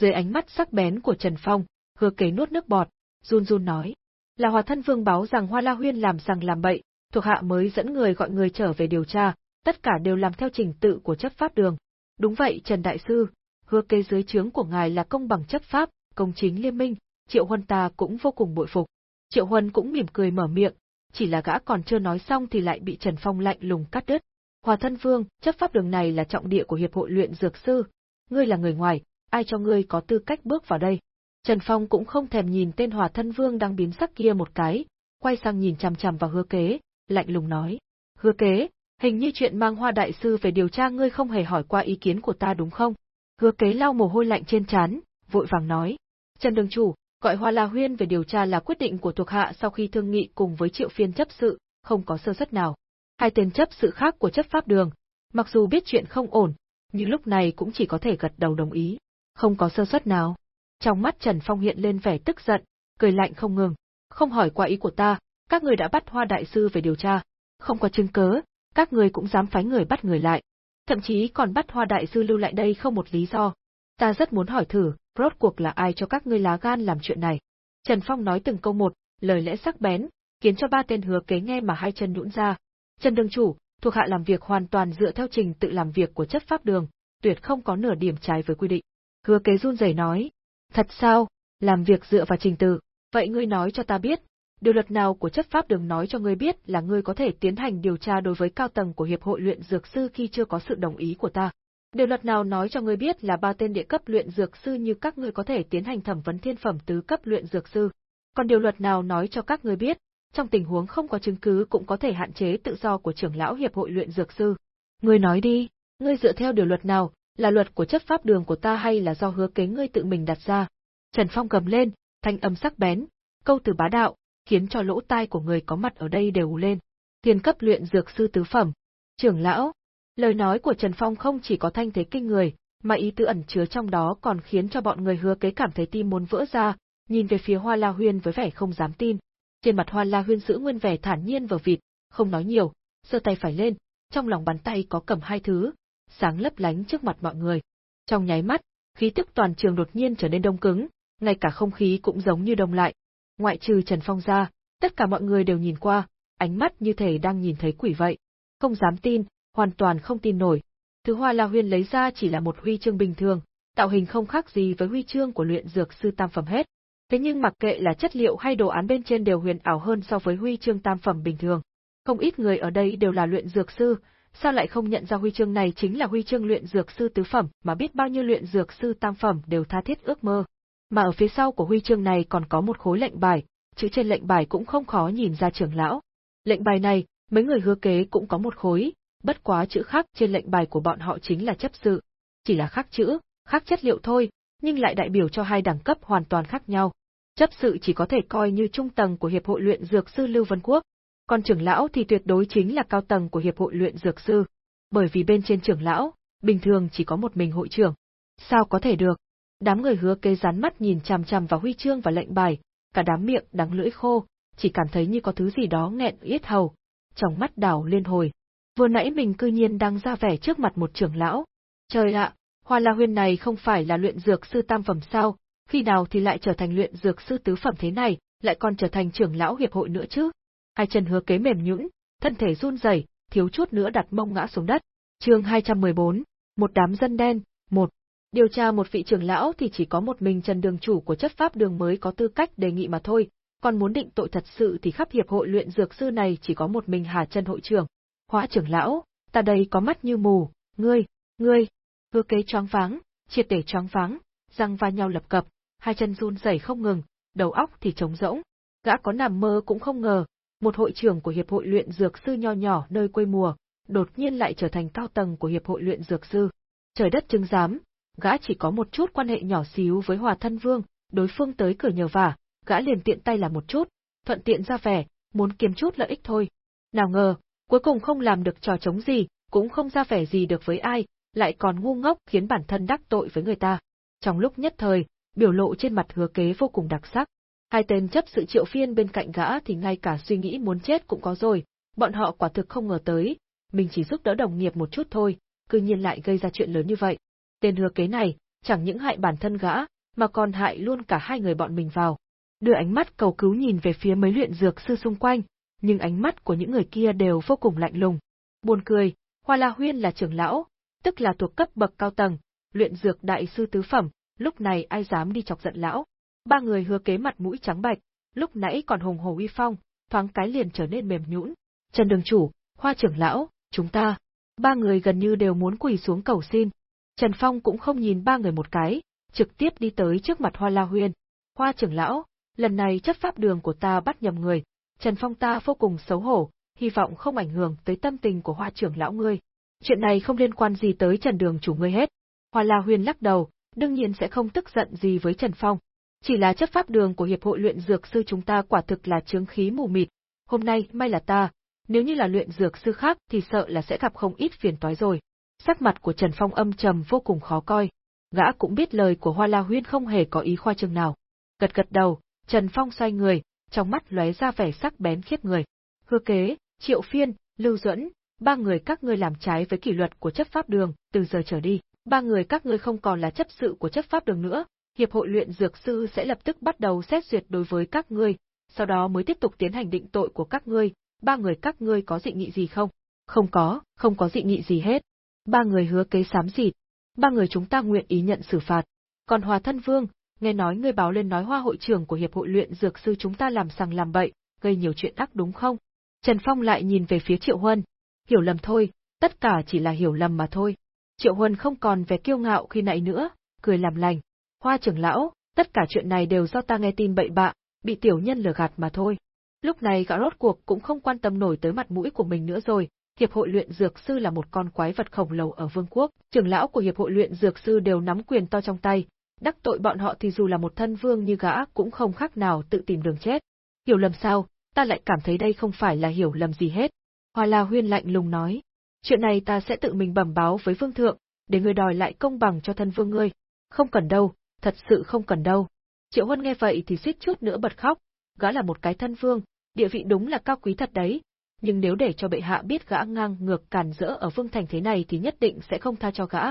Speaker 1: Dưới ánh mắt sắc bén của Trần Phong, hứa kế nuốt nước bọt, run run nói. Là Hòa thân vương báo rằng Hoa La Huyên làm rằng làm bậy, thuộc hạ mới dẫn người gọi người trở về điều tra, tất cả đều làm theo trình tự của chấp pháp đường. Đúng vậy Trần Đại Sư, hứa kế dưới trướng của ngài là công bằng chấp pháp, công chính liên minh, Triệu Huân ta cũng vô cùng bội phục. Triệu Huân cũng mỉm cười mở miệng, chỉ là gã còn chưa nói xong thì lại bị Trần Phong lạnh lùng cắt đứt. Hòa thân vương, chấp pháp đường này là trọng địa của hiệp hội luyện dược sư, ngươi là người ngoài, ai cho ngươi có tư cách bước vào đây? Trần Phong cũng không thèm nhìn tên Hòa thân vương đang biến sắc kia một cái, quay sang nhìn chằm chằm vào Hứa Kế, lạnh lùng nói: "Hứa Kế, hình như chuyện mang Hoa đại sư về điều tra ngươi không hề hỏi qua ý kiến của ta đúng không?" Hứa Kế lau mồ hôi lạnh trên trán, vội vàng nói: "Trần đường chủ, Gọi Hoa La Huyên về điều tra là quyết định của thuộc hạ sau khi thương nghị cùng với Triệu Phiên chấp sự, không có sơ suất nào. Hai tên chấp sự khác của chấp pháp đường, mặc dù biết chuyện không ổn, nhưng lúc này cũng chỉ có thể gật đầu đồng ý. Không có sơ suất nào. Trong mắt Trần Phong hiện lên vẻ tức giận, cười lạnh không ngừng. Không hỏi qua ý của ta, các người đã bắt Hoa Đại Sư về điều tra. Không có chứng cớ, các người cũng dám phái người bắt người lại. Thậm chí còn bắt Hoa Đại Sư lưu lại đây không một lý do. Ta rất muốn hỏi thử, rốt cuộc là ai cho các ngươi lá gan làm chuyện này. Trần Phong nói từng câu một, lời lẽ sắc bén, khiến cho ba tên hứa kế nghe mà hai chân nhũn ra. Trần Đường Chủ, thuộc hạ làm việc hoàn toàn dựa theo trình tự làm việc của chấp pháp đường, tuyệt không có nửa điểm trái với quy định. Hứa kế run rẩy nói, thật sao, làm việc dựa vào trình tự, vậy ngươi nói cho ta biết, điều luật nào của chấp pháp đường nói cho ngươi biết là ngươi có thể tiến hành điều tra đối với cao tầng của hiệp hội luyện dược sư khi chưa có sự đồng ý của ta. Điều luật nào nói cho ngươi biết là ba tên địa cấp luyện dược sư như các ngươi có thể tiến hành thẩm vấn thiên phẩm tứ cấp luyện dược sư? Còn điều luật nào nói cho các ngươi biết, trong tình huống không có chứng cứ cũng có thể hạn chế tự do của trưởng lão hiệp hội luyện dược sư? Ngươi nói đi, ngươi dựa theo điều luật nào, là luật của chấp pháp đường của ta hay là do hứa kế ngươi tự mình đặt ra? Trần Phong cầm lên, thanh âm sắc bén, câu từ bá đạo, khiến cho lỗ tai của người có mặt ở đây đều lên. Thiên cấp luyện dược sư tứ phẩm, trưởng lão. Lời nói của Trần Phong không chỉ có thanh thế kinh người, mà ý tứ ẩn chứa trong đó còn khiến cho bọn người hứa kế cảm thấy tim muốn vỡ ra, nhìn về phía Hoa La Huyên với vẻ không dám tin. Trên mặt Hoa La Huyên giữ nguyên vẻ thản nhiên và vịt, không nói nhiều, giơ tay phải lên, trong lòng bàn tay có cầm hai thứ, sáng lấp lánh trước mặt mọi người. Trong nháy mắt, khí tức toàn trường đột nhiên trở nên đông cứng, ngay cả không khí cũng giống như đông lại. Ngoại trừ Trần Phong ra, tất cả mọi người đều nhìn qua, ánh mắt như thể đang nhìn thấy quỷ vậy. Không dám tin, hoàn toàn không tin nổi. Thứ Hoa La Huyên lấy ra chỉ là một huy chương bình thường, tạo hình không khác gì với huy chương của luyện dược sư tam phẩm hết. Thế nhưng mặc kệ là chất liệu hay đồ án bên trên đều huyền ảo hơn so với huy chương tam phẩm bình thường. Không ít người ở đây đều là luyện dược sư, sao lại không nhận ra huy chương này chính là huy chương luyện dược sư tứ phẩm, mà biết bao nhiêu luyện dược sư tam phẩm đều tha thiết ước mơ. Mà ở phía sau của huy chương này còn có một khối lệnh bài, chữ trên lệnh bài cũng không khó nhìn ra trưởng lão. Lệnh bài này, mấy người hứa kế cũng có một khối, bất quá chữ khác trên lệnh bài của bọn họ chính là chấp sự. Chỉ là khác chữ, khác chất liệu thôi, nhưng lại đại biểu cho hai đẳng cấp hoàn toàn khác nhau. Chấp sự chỉ có thể coi như trung tầng của Hiệp hội luyện dược sư Lưu Vân Quốc, còn trưởng lão thì tuyệt đối chính là cao tầng của Hiệp hội luyện dược sư. Bởi vì bên trên trưởng lão, bình thường chỉ có một mình hội trưởng. Sao có thể được? Đám người hứa kế rán mắt nhìn chằm chằm vào huy chương và lệnh bài, cả đám miệng đắng lưỡi khô, chỉ cảm thấy như có thứ gì đó nghẹn yết hầu, trong mắt đảo liên hồi. Vừa nãy mình cư nhiên đang ra vẻ trước mặt một trưởng lão. Trời ạ, Hoa La Huyên này không phải là luyện dược sư tam phẩm sao, khi nào thì lại trở thành luyện dược sư tứ phẩm thế này, lại còn trở thành trưởng lão hiệp hội nữa chứ? Hai chân hứa kế mềm nhũn, thân thể run rẩy, thiếu chút nữa đặt mông ngã xuống đất. Chương 214, một đám dân đen, một. Điều tra một vị trưởng lão thì chỉ có một mình Trần Đường chủ của chất pháp đường mới có tư cách đề nghị mà thôi, còn muốn định tội thật sự thì khắp hiệp hội luyện dược sư này chỉ có một mình Hà Chân hội trưởng. Hóa trưởng lão, ta đây có mắt như mù, ngươi, ngươi, hứa kế choáng váng, triệt để choáng váng, răng va nhau lập cập, hai chân run rẩy không ngừng, đầu óc thì trống rỗng. Gã có nằm mơ cũng không ngờ, một hội trưởng của hiệp hội luyện dược sư nho nhỏ nơi quê mùa, đột nhiên lại trở thành cao tầng của hiệp hội luyện dược sư. Trời đất chứng giám, gã chỉ có một chút quan hệ nhỏ xíu với Hòa Thân Vương, đối phương tới cửa nhờ vả, gã liền tiện tay làm một chút, thuận tiện ra vẻ, muốn kiếm chút lợi ích thôi. Nào ngờ, cuối cùng không làm được trò chống gì, cũng không ra vẻ gì được với ai, lại còn ngu ngốc khiến bản thân đắc tội với người ta. Trong lúc nhất thời, biểu lộ trên mặt hứa kế vô cùng đặc sắc. Hai tên chấp sự triệu phiên bên cạnh gã thì ngay cả suy nghĩ muốn chết cũng có rồi, bọn họ quả thực không ngờ tới, mình chỉ giúp đỡ đồng nghiệp một chút thôi, cư nhiên lại gây ra chuyện lớn như vậy. Tên hứa kế này, chẳng những hại bản thân gã, mà còn hại luôn cả hai người bọn mình vào. Đưa ánh mắt cầu cứu nhìn về phía mấy luyện dược sư xung quanh, nhưng ánh mắt của những người kia đều vô cùng lạnh lùng. Buồn cười, Hoa La Huyên là trưởng lão, tức là thuộc cấp bậc cao tầng, luyện dược đại sư tứ phẩm, lúc này ai dám đi chọc giận lão. Ba người hứa kế mặt mũi trắng bạch, lúc nãy còn hùng hồ uy phong, thoáng cái liền trở nên mềm nhũn. Trần đường chủ, hoa trưởng lão, chúng ta. Ba người gần như đều muốn quỳ xuống cầu xin. Trần Phong cũng không nhìn ba người một cái, trực tiếp đi tới trước mặt Hoa La Huyên. Hoa trưởng lão, lần này chấp pháp đường của ta bắt nhầm người, Trần Phong ta vô cùng xấu hổ, hy vọng không ảnh hưởng tới tâm tình của Hoa trưởng lão ngươi. Chuyện này không liên quan gì tới Trần Đường chủ ngươi hết. Hoa La Huyên lắc đầu, đương nhiên sẽ không tức giận gì với Trần Phong. Chỉ là chấp pháp đường của hiệp hội luyện dược sư chúng ta quả thực là chướng khí mù mịt. Hôm nay may là ta, nếu như là luyện dược sư khác thì sợ là sẽ gặp không ít phiền toái rồi. Sắc mặt của Trần Phong âm trầm vô cùng khó coi. Gã cũng biết lời của Hoa La Huyên không hề có ý khoa trương nào. Gật gật đầu, Trần Phong xoay người, trong mắt lóe ra vẻ sắc bén khiếp người. Hứa kế, Triệu Phiên, Lưu Duẫn, ba người các ngươi làm trái với kỷ luật của chấp pháp đường, từ giờ trở đi, ba người các ngươi không còn là chấp sự của chấp pháp đường nữa, hiệp hội luyện dược sư sẽ lập tức bắt đầu xét duyệt đối với các ngươi, sau đó mới tiếp tục tiến hành định tội của các ngươi, ba người các ngươi có dị nghị gì không? Không có, không có dị nghị gì hết. Ba người hứa kế sám dịt, ba người chúng ta nguyện ý nhận xử phạt. Còn Hòa Thân Vương, nghe nói ngươi báo lên nói hoa hội trưởng của hiệp hội luyện dược sư chúng ta làm sằng làm bậy, gây nhiều chuyện ác đúng không? Trần Phong lại nhìn về phía Triệu Huân, hiểu lầm thôi, tất cả chỉ là hiểu lầm mà thôi. Triệu Huân không còn vẻ kiêu ngạo khi nãy nữa, cười làm lành. Hoa trưởng lão, tất cả chuyện này đều do ta nghe tin bậy bạ, bị tiểu nhân lừa gạt mà thôi. Lúc này gã rốt cuộc cũng không quan tâm nổi tới mặt mũi của mình nữa rồi, Hiệp hội luyện dược sư là một con quái vật khổng lồ ở vương quốc, trưởng lão của Hiệp hội luyện dược sư đều nắm quyền to trong tay, đắc tội bọn họ thì dù là một thân vương như gã cũng không khác nào tự tìm đường chết. Hiểu lầm sao, ta lại cảm thấy đây không phải là hiểu lầm gì hết. Hoa La Huyên lạnh lùng nói, chuyện này ta sẽ tự mình bẩm báo với vương thượng, để người đòi lại công bằng cho thân vương ngươi. Không cần đâu, thật sự không cần đâu. Triệu Huân nghe vậy thì suýt chút nữa bật khóc, gã là một cái thân vương, địa vị đúng là cao quý thật đấy, nhưng nếu để cho bệ hạ biết gã ngang ngược càn rỡ ở vương thành thế này thì nhất định sẽ không tha cho gã.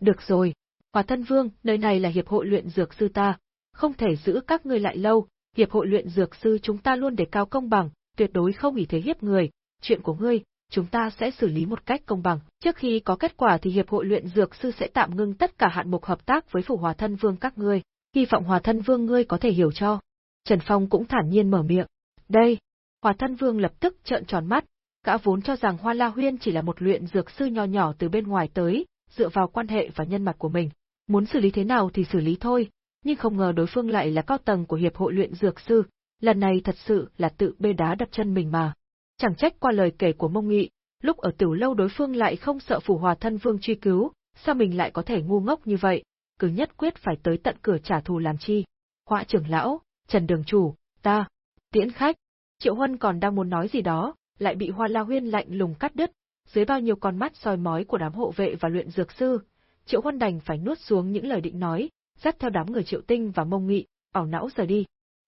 Speaker 1: Được rồi, Hòa thân vương, nơi này là hiệp hội luyện dược sư ta, không thể giữ các ngươi lại lâu, hiệp hội luyện dược sư chúng ta luôn đề cao công bằng, tuyệt đối không ý thế hiếp người, chuyện của ngươi, chúng ta sẽ xử lý một cách công bằng. Trước khi có kết quả thì hiệp hội luyện dược sư sẽ tạm ngưng tất cả hạn mục hợp tác với phủ hòa thân vương các ngươi, hy vọng hòa thân vương ngươi có thể hiểu cho. Trần Phong cũng thản nhiên mở miệng. Đây, hòa thân vương lập tức trợn tròn mắt, gã vốn cho rằng Hoa La Huyên chỉ là một luyện dược sư nho nhỏ từ bên ngoài tới, dựa vào quan hệ và nhân mặt của mình, muốn xử lý thế nào thì xử lý thôi, nhưng không ngờ đối phương lại là cao tầng của hiệp hội luyện dược sư, lần này thật sự là tự bê đá đập chân mình mà. Chẳng trách qua lời kể của Mông Nghị, lúc ở tiểu lâu đối phương lại không sợ phủ hòa thân vương truy cứu, sao mình lại có thể ngu ngốc như vậy, cứ nhất quyết phải tới tận cửa trả thù làm chi. Họa trưởng lão, Trần Đường Chủ, ta, tiễn khách, Triệu Huân còn đang muốn nói gì đó, lại bị Hoa La Huyên lạnh lùng cắt đứt, dưới bao nhiêu con mắt soi mói của đám hộ vệ và luyện dược sư, Triệu Huân đành phải nuốt xuống những lời định nói, dắt theo đám người Triệu Tinh và Mông Nghị, ảo não rời đi.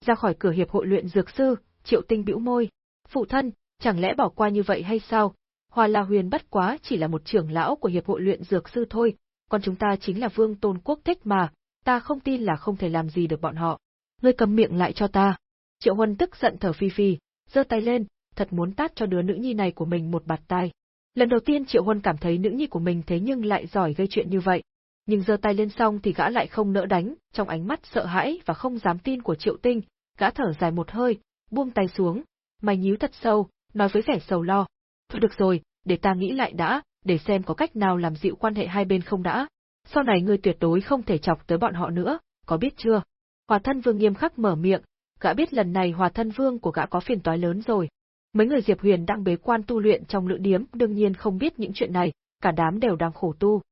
Speaker 1: Ra khỏi cửa hiệp hội luyện dược sư, Triệu Tinh bĩu môi, "Phụ thân, chẳng lẽ bỏ qua như vậy hay sao? Hoa La Huyền bất quá chỉ là một trưởng lão của hiệp hội luyện dược sư thôi, còn chúng ta chính là vương tôn quốc thích mà, ta không tin là không thể làm gì được bọn họ. Ngươi cầm miệng lại cho ta." Triệu Huân tức giận thở phi phi, giơ tay lên, thật muốn tát cho đứa nữ nhi này của mình một bạt tai. Lần đầu tiên Triệu Huân cảm thấy nữ nhi của mình thế nhưng lại giỏi gây chuyện như vậy. Nhưng giơ tay lên xong thì gã lại không nỡ đánh, trong ánh mắt sợ hãi và không dám tin của Triệu Tinh, gã thở dài một hơi, buông tay xuống, mày nhíu thật sâu, nói với vẻ sầu lo. Thôi được rồi, để ta nghĩ lại đã, để xem có cách nào làm dịu quan hệ hai bên không đã. Sau này ngươi tuyệt đối không thể chọc tới bọn họ nữa, có biết chưa? Hòa thân vương nghiêm khắc mở miệng, gã biết lần này hòa thân vương của gã có phiền toái lớn rồi. Mấy người Diệp Huyền đang bế quan tu luyện trong lữ điếm đương nhiên không biết những chuyện này, cả đám đều đang khổ tu.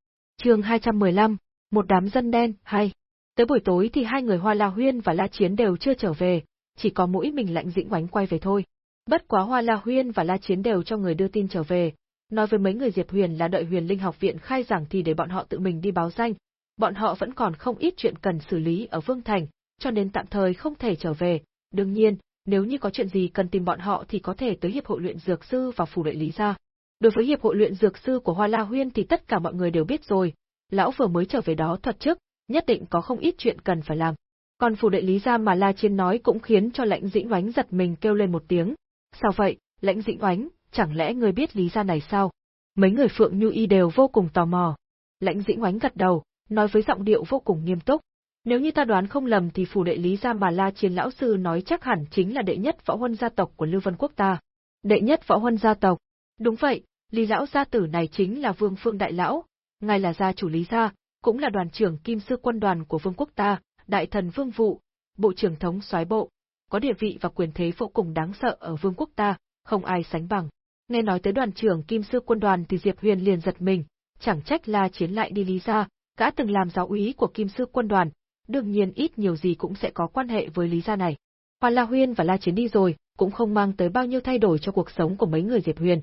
Speaker 1: chương 215, một đám dân đen, hay. Tới buổi tối thì hai người Hoa La Huyên và La Chiến đều chưa trở về, chỉ có mũi mình lạnh dĩnh oánh quay về thôi. Bất quá Hoa La Huyên và La Chiến đều cho người đưa tin trở về, nói với mấy người Diệp Huyền là đợi Huyền Linh học viện khai giảng thì để bọn họ tự mình đi báo danh. Bọn họ vẫn còn không ít chuyện cần xử lý ở Vương Thành, cho nên tạm thời không thể trở về. Đương nhiên, nếu như có chuyện gì cần tìm bọn họ thì có thể tới Hiệp hội luyện dược sư và phủ đại lý ra. Đối với Hiệp hội luyện dược sư của Hoa La Huyên thì tất cả mọi người đều biết rồi, lão vừa mới trở về đó thuật chức, nhất định có không ít chuyện cần phải làm. Còn phủ đại lý ra mà La Chiến nói cũng khiến cho lãnh dĩnh oánh giật mình kêu lên một tiếng. Sao vậy, lãnh dĩnh oánh, chẳng lẽ người biết lý ra này sao? Mấy người Phượng Nhu Y đều vô cùng tò mò. Lãnh dĩnh oánh gật đầu, nói với giọng điệu vô cùng nghiêm túc. Nếu như ta đoán không lầm thì phủ đệ lý gia bà La Chiến lão sư nói chắc hẳn chính là đệ nhất võ huân gia tộc của Lưu Vân quốc ta. Đệ nhất võ huân gia tộc. Đúng vậy, Lý lão gia tử này chính là Vương Phương đại lão, ngài là gia chủ Lý gia, cũng là đoàn trưởng kim sư quân đoàn của vương quốc ta, đại thần vương vụ, bộ trưởng thống soái bộ, có địa vị và quyền thế vô cùng đáng sợ ở vương quốc ta, không ai sánh bằng. Nghe nói tới đoàn trưởng kim sư quân đoàn thì Diệp Huyền liền giật mình, chẳng trách La Chiến lại đi Lý gia, gã từng làm giáo úy của kim sư quân đoàn, đương nhiên ít nhiều gì cũng sẽ có quan hệ với Lý gia này. Hoa La Huyên và La Chiến đi rồi, cũng không mang tới bao nhiêu thay đổi cho cuộc sống của mấy người Diệp Huyền.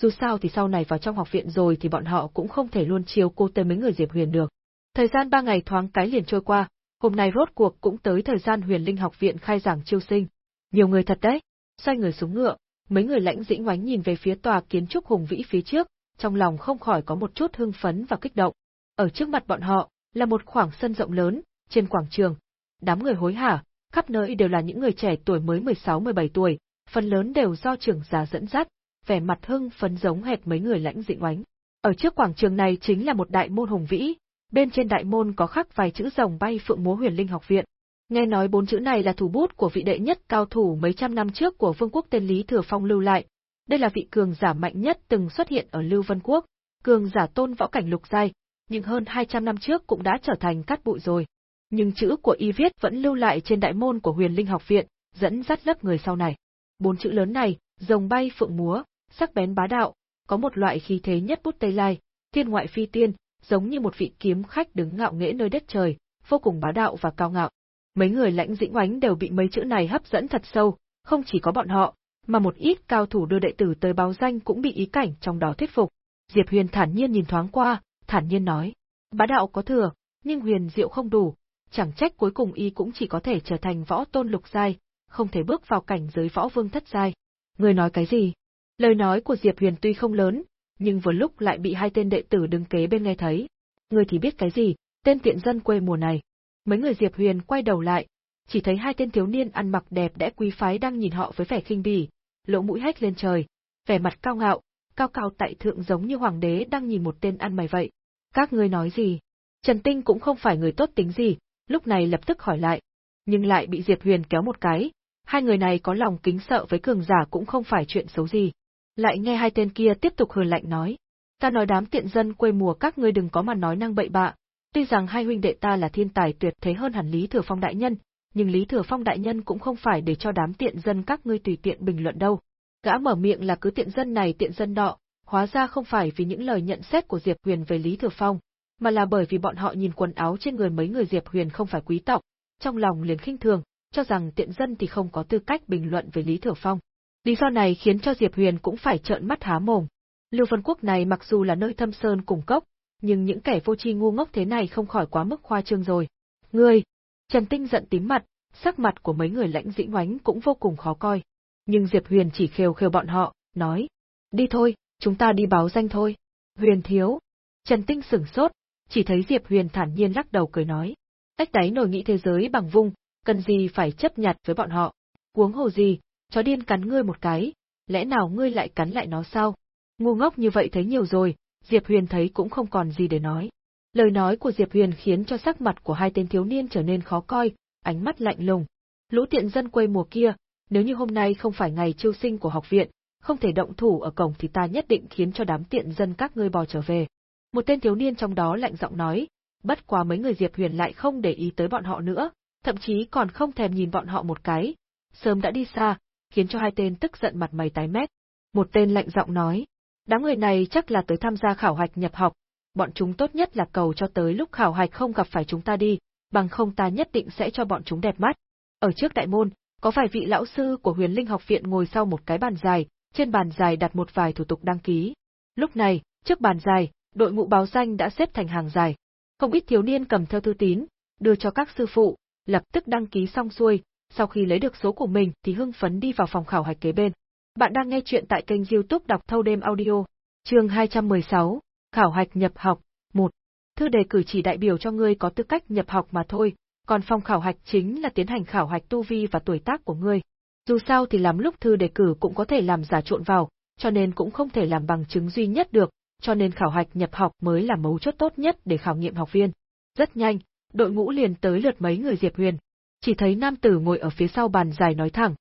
Speaker 1: Dù sao thì sau này vào trong học viện rồi thì bọn họ cũng không thể luôn chiều cô tới mấy người Diệp Huyền được. Thời gian ba ngày thoáng cái liền trôi qua, hôm nay rốt cuộc cũng tới thời gian Huyền Linh học viện khai giảng chiêu sinh. Nhiều người thật đấy. Xoay người xuống ngựa, mấy người lãnh dĩnh ngoánh nhìn về phía tòa kiến trúc hùng vĩ phía trước, trong lòng không khỏi có một chút hưng phấn và kích động. Ở trước mặt bọn họ, là một khoảng sân rộng lớn, trên quảng trường, đám người hối hả, khắp nơi đều là những người trẻ tuổi mới 16-17 tuổi, phần lớn đều do trưởng già dẫn dắt, vẻ mặt hưng phấn giống hệt mấy người lãnh dĩnh oánh. Ở trước quảng trường này chính là một đại môn hùng vĩ, bên trên đại môn có khắc vài chữ rồng bay phượng múa huyền linh học viện. Nghe nói bốn chữ này là thủ bút của vị đệ nhất cao thủ mấy trăm năm trước của vương quốc tên Lý Thừa Phong lưu lại. Đây là vị cường giả mạnh nhất từng xuất hiện ở Lưu Vân Quốc, cường giả tôn võ cảnh lục giai, nhưng hơn 200 năm trước cũng đã trở thành cát bụi rồi. Nhưng chữ của y viết vẫn lưu lại trên đại môn của huyền linh học viện, dẫn dắt lớp người sau này. Bốn chữ lớn này, rồng bay phượng múa, sắc bén bá đạo, có một loại khí thế nhất bút Tây Lai, thiên ngoại phi tiên, giống như một vị kiếm khách đứng ngạo nghễ nơi đất trời, vô cùng bá đạo và cao ngạo. Mấy người lãnh dĩnh oánh đều bị mấy chữ này hấp dẫn thật sâu, không chỉ có bọn họ, mà một ít cao thủ đưa đệ tử tới báo danh cũng bị ý cảnh trong đó thuyết phục. Diệp Huyền thản nhiên nhìn thoáng qua, thản nhiên nói, bá đạo có thừa, nhưng huyền diệu không đủ, chẳng trách cuối cùng y cũng chỉ có thể trở thành võ tôn lục giai, không thể bước vào cảnh giới võ vương thất giai. Người nói cái gì? Lời nói của Diệp Huyền tuy không lớn, nhưng vừa lúc lại bị hai tên đệ tử đứng kế bên nghe thấy. Người thì biết cái gì, tên tiện dân quê mùa này. Mấy người Diệp Huyền quay đầu lại, chỉ thấy hai tên thiếu niên ăn mặc đẹp đẽ quý phái đang nhìn họ với vẻ khinh bỉ, lỗ mũi hét lên trời, vẻ mặt cao ngạo, cao cao tại thượng giống như hoàng đế đang nhìn một tên ăn mày vậy. Các ngươi nói gì? Trần Tinh cũng không phải người tốt tính gì, lúc này lập tức hỏi lại, nhưng lại bị Diệp Huyền kéo một cái, hai người này có lòng kính sợ với cường giả cũng không phải chuyện xấu gì. Lại nghe hai tên kia tiếp tục hừ lạnh nói, ta nói đám tiện dân quê mùa các ngươi đừng có mà nói năng bậy bạ, tuy rằng hai huynh đệ ta là thiên tài tuyệt thế hơn hẳn Lý Thừa Phong đại nhân, nhưng Lý Thừa Phong đại nhân cũng không phải để cho đám tiện dân các ngươi tùy tiện bình luận đâu. Gã mở miệng là cứ tiện dân này tiện dân nọ, hóa ra không phải vì những lời nhận xét của Diệp Huyền về Lý Thừa Phong, mà là bởi vì bọn họ nhìn quần áo trên người mấy người Diệp Huyền không phải quý tộc, trong lòng liền khinh thường, cho rằng tiện dân thì không có tư cách bình luận về Lý Thừa Phong. Lý do này khiến cho Diệp Huyền cũng phải trợn mắt há mồm. Lưu Vân Quốc này mặc dù là nơi thâm sơn cùng cốc, nhưng những kẻ vô tri ngu ngốc thế này không khỏi quá mức khoa trương rồi. Ngươi! Trần Tinh giận tím mặt, sắc mặt của mấy người lãnh dĩ ngoánh cũng vô cùng khó coi. Nhưng Diệp Huyền chỉ khều khều bọn họ, nói. Đi thôi, chúng ta đi báo danh thôi. Huyền thiếu. Trần Tinh sửng sốt, chỉ thấy Diệp Huyền thản nhiên lắc đầu cười nói. Tách đáy nổi nghĩ thế giới bằng vung, cần gì phải chấp nhặt với bọn họ. Cuống hồ gì, chó điên cắn ngươi một cái, lẽ nào ngươi lại cắn lại nó sao? Ngu ngốc như vậy thấy nhiều rồi, Diệp Huyền thấy cũng không còn gì để nói. Lời nói của Diệp Huyền khiến cho sắc mặt của hai tên thiếu niên trở nên khó coi, ánh mắt lạnh lùng. Lũ tiện dân quê mùa kia, nếu như hôm nay không phải ngày chiêu sinh của học viện, không thể động thủ ở cổng thì ta nhất định khiến cho đám tiện dân các ngươi bò trở về. Một tên thiếu niên trong đó lạnh giọng nói, bất quá mấy người Diệp Huyền lại không để ý tới bọn họ nữa, thậm chí còn không thèm nhìn bọn họ một cái, sớm đã đi xa, khiến cho hai tên tức giận mặt mày tái mét. Một tên lạnh giọng nói, đám người này chắc là tới tham gia khảo hạch nhập học, bọn chúng tốt nhất là cầu cho tới lúc khảo hạch không gặp phải chúng ta đi, bằng không ta nhất định sẽ cho bọn chúng đẹp mắt. Ở trước đại môn, có vài vị lão sư của huyền linh học viện ngồi sau một cái bàn dài, trên bàn dài đặt một vài thủ tục đăng ký. Lúc này, trước bàn dài, đội ngũ báo danh đã xếp thành hàng dài. Không ít thiếu niên cầm theo thư tín, đưa cho các sư phụ, lập tức đăng ký xong xuôi, sau khi lấy được số của mình thì hưng phấn đi vào phòng khảo hạch kế bên. Bạn đang nghe chuyện tại kênh youtube đọc thâu đêm audio, chương 216, khảo hạch nhập học, 1. Thư đề cử chỉ đại biểu cho ngươi có tư cách nhập học mà thôi, còn phòng khảo hạch chính là tiến hành khảo hạch tu vi và tuổi tác của ngươi. Dù sao thì làm lúc thư đề cử cũng có thể làm giả trộn vào, cho nên cũng không thể làm bằng chứng duy nhất được, cho nên khảo hạch nhập học mới là mấu chốt tốt nhất để khảo nghiệm học viên. Rất nhanh, đội ngũ liền tới lượt mấy người Diệp Huyền. Chỉ thấy nam tử ngồi ở phía sau bàn dài nói thẳng.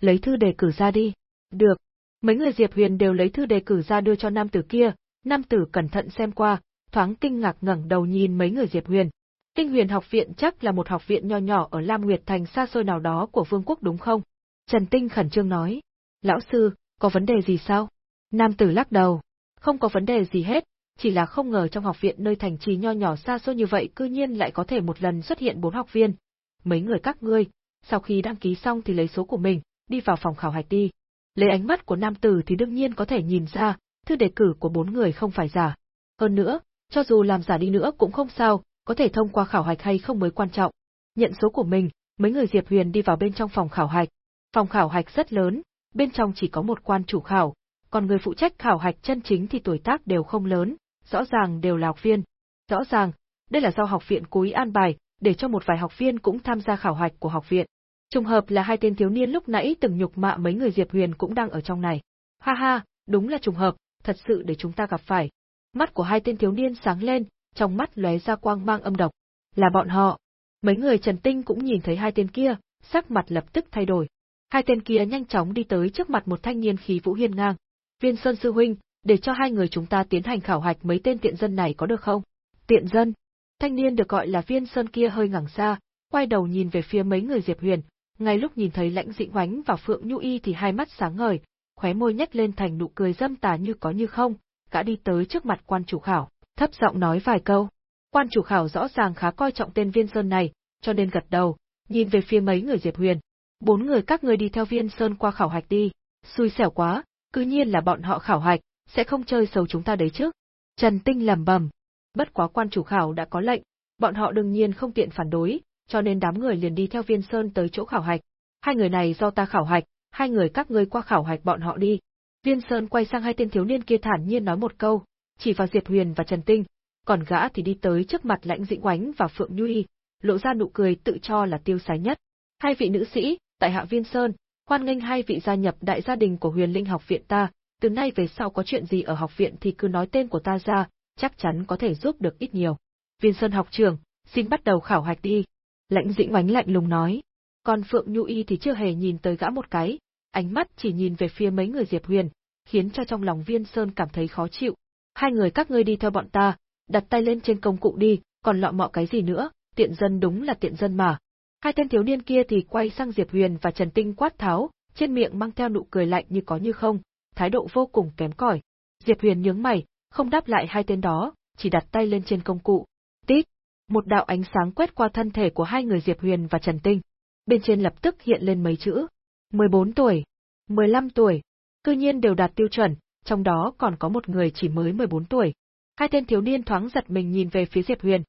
Speaker 1: Lấy thư đề cử ra đi. Được. Mấy người Diệp Huyền đều lấy thư đề cử ra đưa cho nam tử kia, nam tử cẩn thận xem qua, thoáng kinh ngạc ngẩng đầu nhìn mấy người Diệp Huyền. Tinh huyền học viện chắc là một học viện nho nhỏ ở Lam Nguyệt Thành xa xôi nào đó của vương quốc đúng không? Trần Tinh khẩn trương nói. Lão sư, có vấn đề gì sao? Nam tử lắc đầu. Không có vấn đề gì hết, chỉ là không ngờ trong học viện nơi thành trì nho nhỏ xa xôi như vậy cư nhiên lại có thể một lần xuất hiện bốn học viên. Mấy người các ngươi, sau khi đăng ký xong thì lấy số của mình, đi vào phòng khảo hạch đi. Lấy ánh mắt của nam tử thì đương nhiên có thể nhìn ra, thư đề cử của bốn người không phải giả. Hơn nữa, cho dù làm giả đi nữa cũng không sao, có thể thông qua khảo hạch hay không mới quan trọng. Nhận số của mình, mấy người Diệp Huyền đi vào bên trong phòng khảo hạch. Phòng khảo hạch rất lớn, bên trong chỉ có một quan chủ khảo, còn người phụ trách khảo hạch chân chính thì tuổi tác đều không lớn, rõ ràng đều là học viên. Rõ ràng, đây là do học viện cố ý an bài, để cho một vài học viên cũng tham gia khảo hạch của học viện. Trùng hợp là hai tên thiếu niên lúc nãy từng nhục mạ mấy người Diệp Huyền cũng đang ở trong này. Ha ha, đúng là trùng hợp, thật sự để chúng ta gặp phải. Mắt của hai tên thiếu niên sáng lên, trong mắt lóe ra quang mang âm độc. Là bọn họ. Mấy người Trần Tinh cũng nhìn thấy hai tên kia, sắc mặt lập tức thay đổi. Hai tên kia nhanh chóng đi tới trước mặt một thanh niên khí vũ hiên ngang. Viên Sơn Sư Huynh, để cho hai người chúng ta tiến hành khảo hạch mấy tên tiện dân này có được không? Tiện dân. Thanh niên được gọi là Viên Sơn kia hơi ngẳng xa, quay đầu nhìn về phía mấy người Diệp Huyền, ngay lúc nhìn thấy Lãnh Dĩnh Oánh và Phượng Nhu Y thì hai mắt sáng ngời, khóe môi nhếch lên thành nụ cười dâm tà như có như không, gã đi tới trước mặt quan chủ khảo, thấp giọng nói vài câu. Quan chủ khảo rõ ràng khá coi trọng tên Viên Sơn này, cho nên gật đầu, nhìn về phía mấy người Diệp Huyền. Bốn người các người đi theo Viên Sơn qua khảo hạch đi, xui xẻo quá, cứ nhiên là bọn họ khảo hạch, sẽ không chơi xấu chúng ta đấy chứ. Trần Tinh lầm bầm. Bất quá quan chủ khảo đã có lệnh, bọn họ đương nhiên không tiện phản đối, cho nên đám người liền đi theo Viên Sơn tới chỗ khảo hạch. Hai người này do ta khảo hạch, hai người các ngươi qua khảo hạch bọn họ đi. Viên Sơn quay sang hai tên thiếu niên kia thản nhiên nói một câu, chỉ vào Diệp Huyền và Trần Tinh, còn gã thì đi tới trước mặt Lãnh Dĩnh Oánh và Phượng Nhuy, lộ ra nụ cười tự cho là tiêu sái nhất. Hai vị nữ sĩ, tại hạ Viên Sơn, hoan nghênh hai vị gia nhập đại gia đình của Huyền Linh học viện ta, từ nay về sau có chuyện gì ở học viện thì cứ nói tên của ta ra, chắc chắn có thể giúp được ít nhiều. Viên Sơn học trưởng, xin bắt đầu khảo hạch đi. Lãnh Dĩnh Oánh lạnh lùng nói. Còn Phượng Nhu Y thì chưa hề nhìn tới gã một cái, ánh mắt chỉ nhìn về phía mấy người Diệp Huyền, khiến cho trong lòng Viên Sơn cảm thấy khó chịu. Hai người các ngươi đi theo bọn ta, đặt tay lên trên công cụ đi, còn lọ mọ cái gì nữa, tiện dân đúng là tiện dân mà. Hai tên thiếu niên kia thì quay sang Diệp Huyền và Trần Tinh quát tháo, trên miệng mang theo nụ cười lạnh như có như không, thái độ vô cùng kém cỏi. Diệp Huyền nhướng mày, không đáp lại hai tên đó, chỉ đặt tay lên trên công cụ. Tít, một đạo ánh sáng quét qua thân thể của hai người Diệp Huyền và Trần Tinh. Bên trên lập tức hiện lên mấy chữ. 14 tuổi, 15 tuổi, cư nhiên đều đạt tiêu chuẩn, trong đó còn có một người chỉ mới 14 tuổi. Hai tên thiếu niên thoáng giật mình nhìn về phía Diệp Huyền.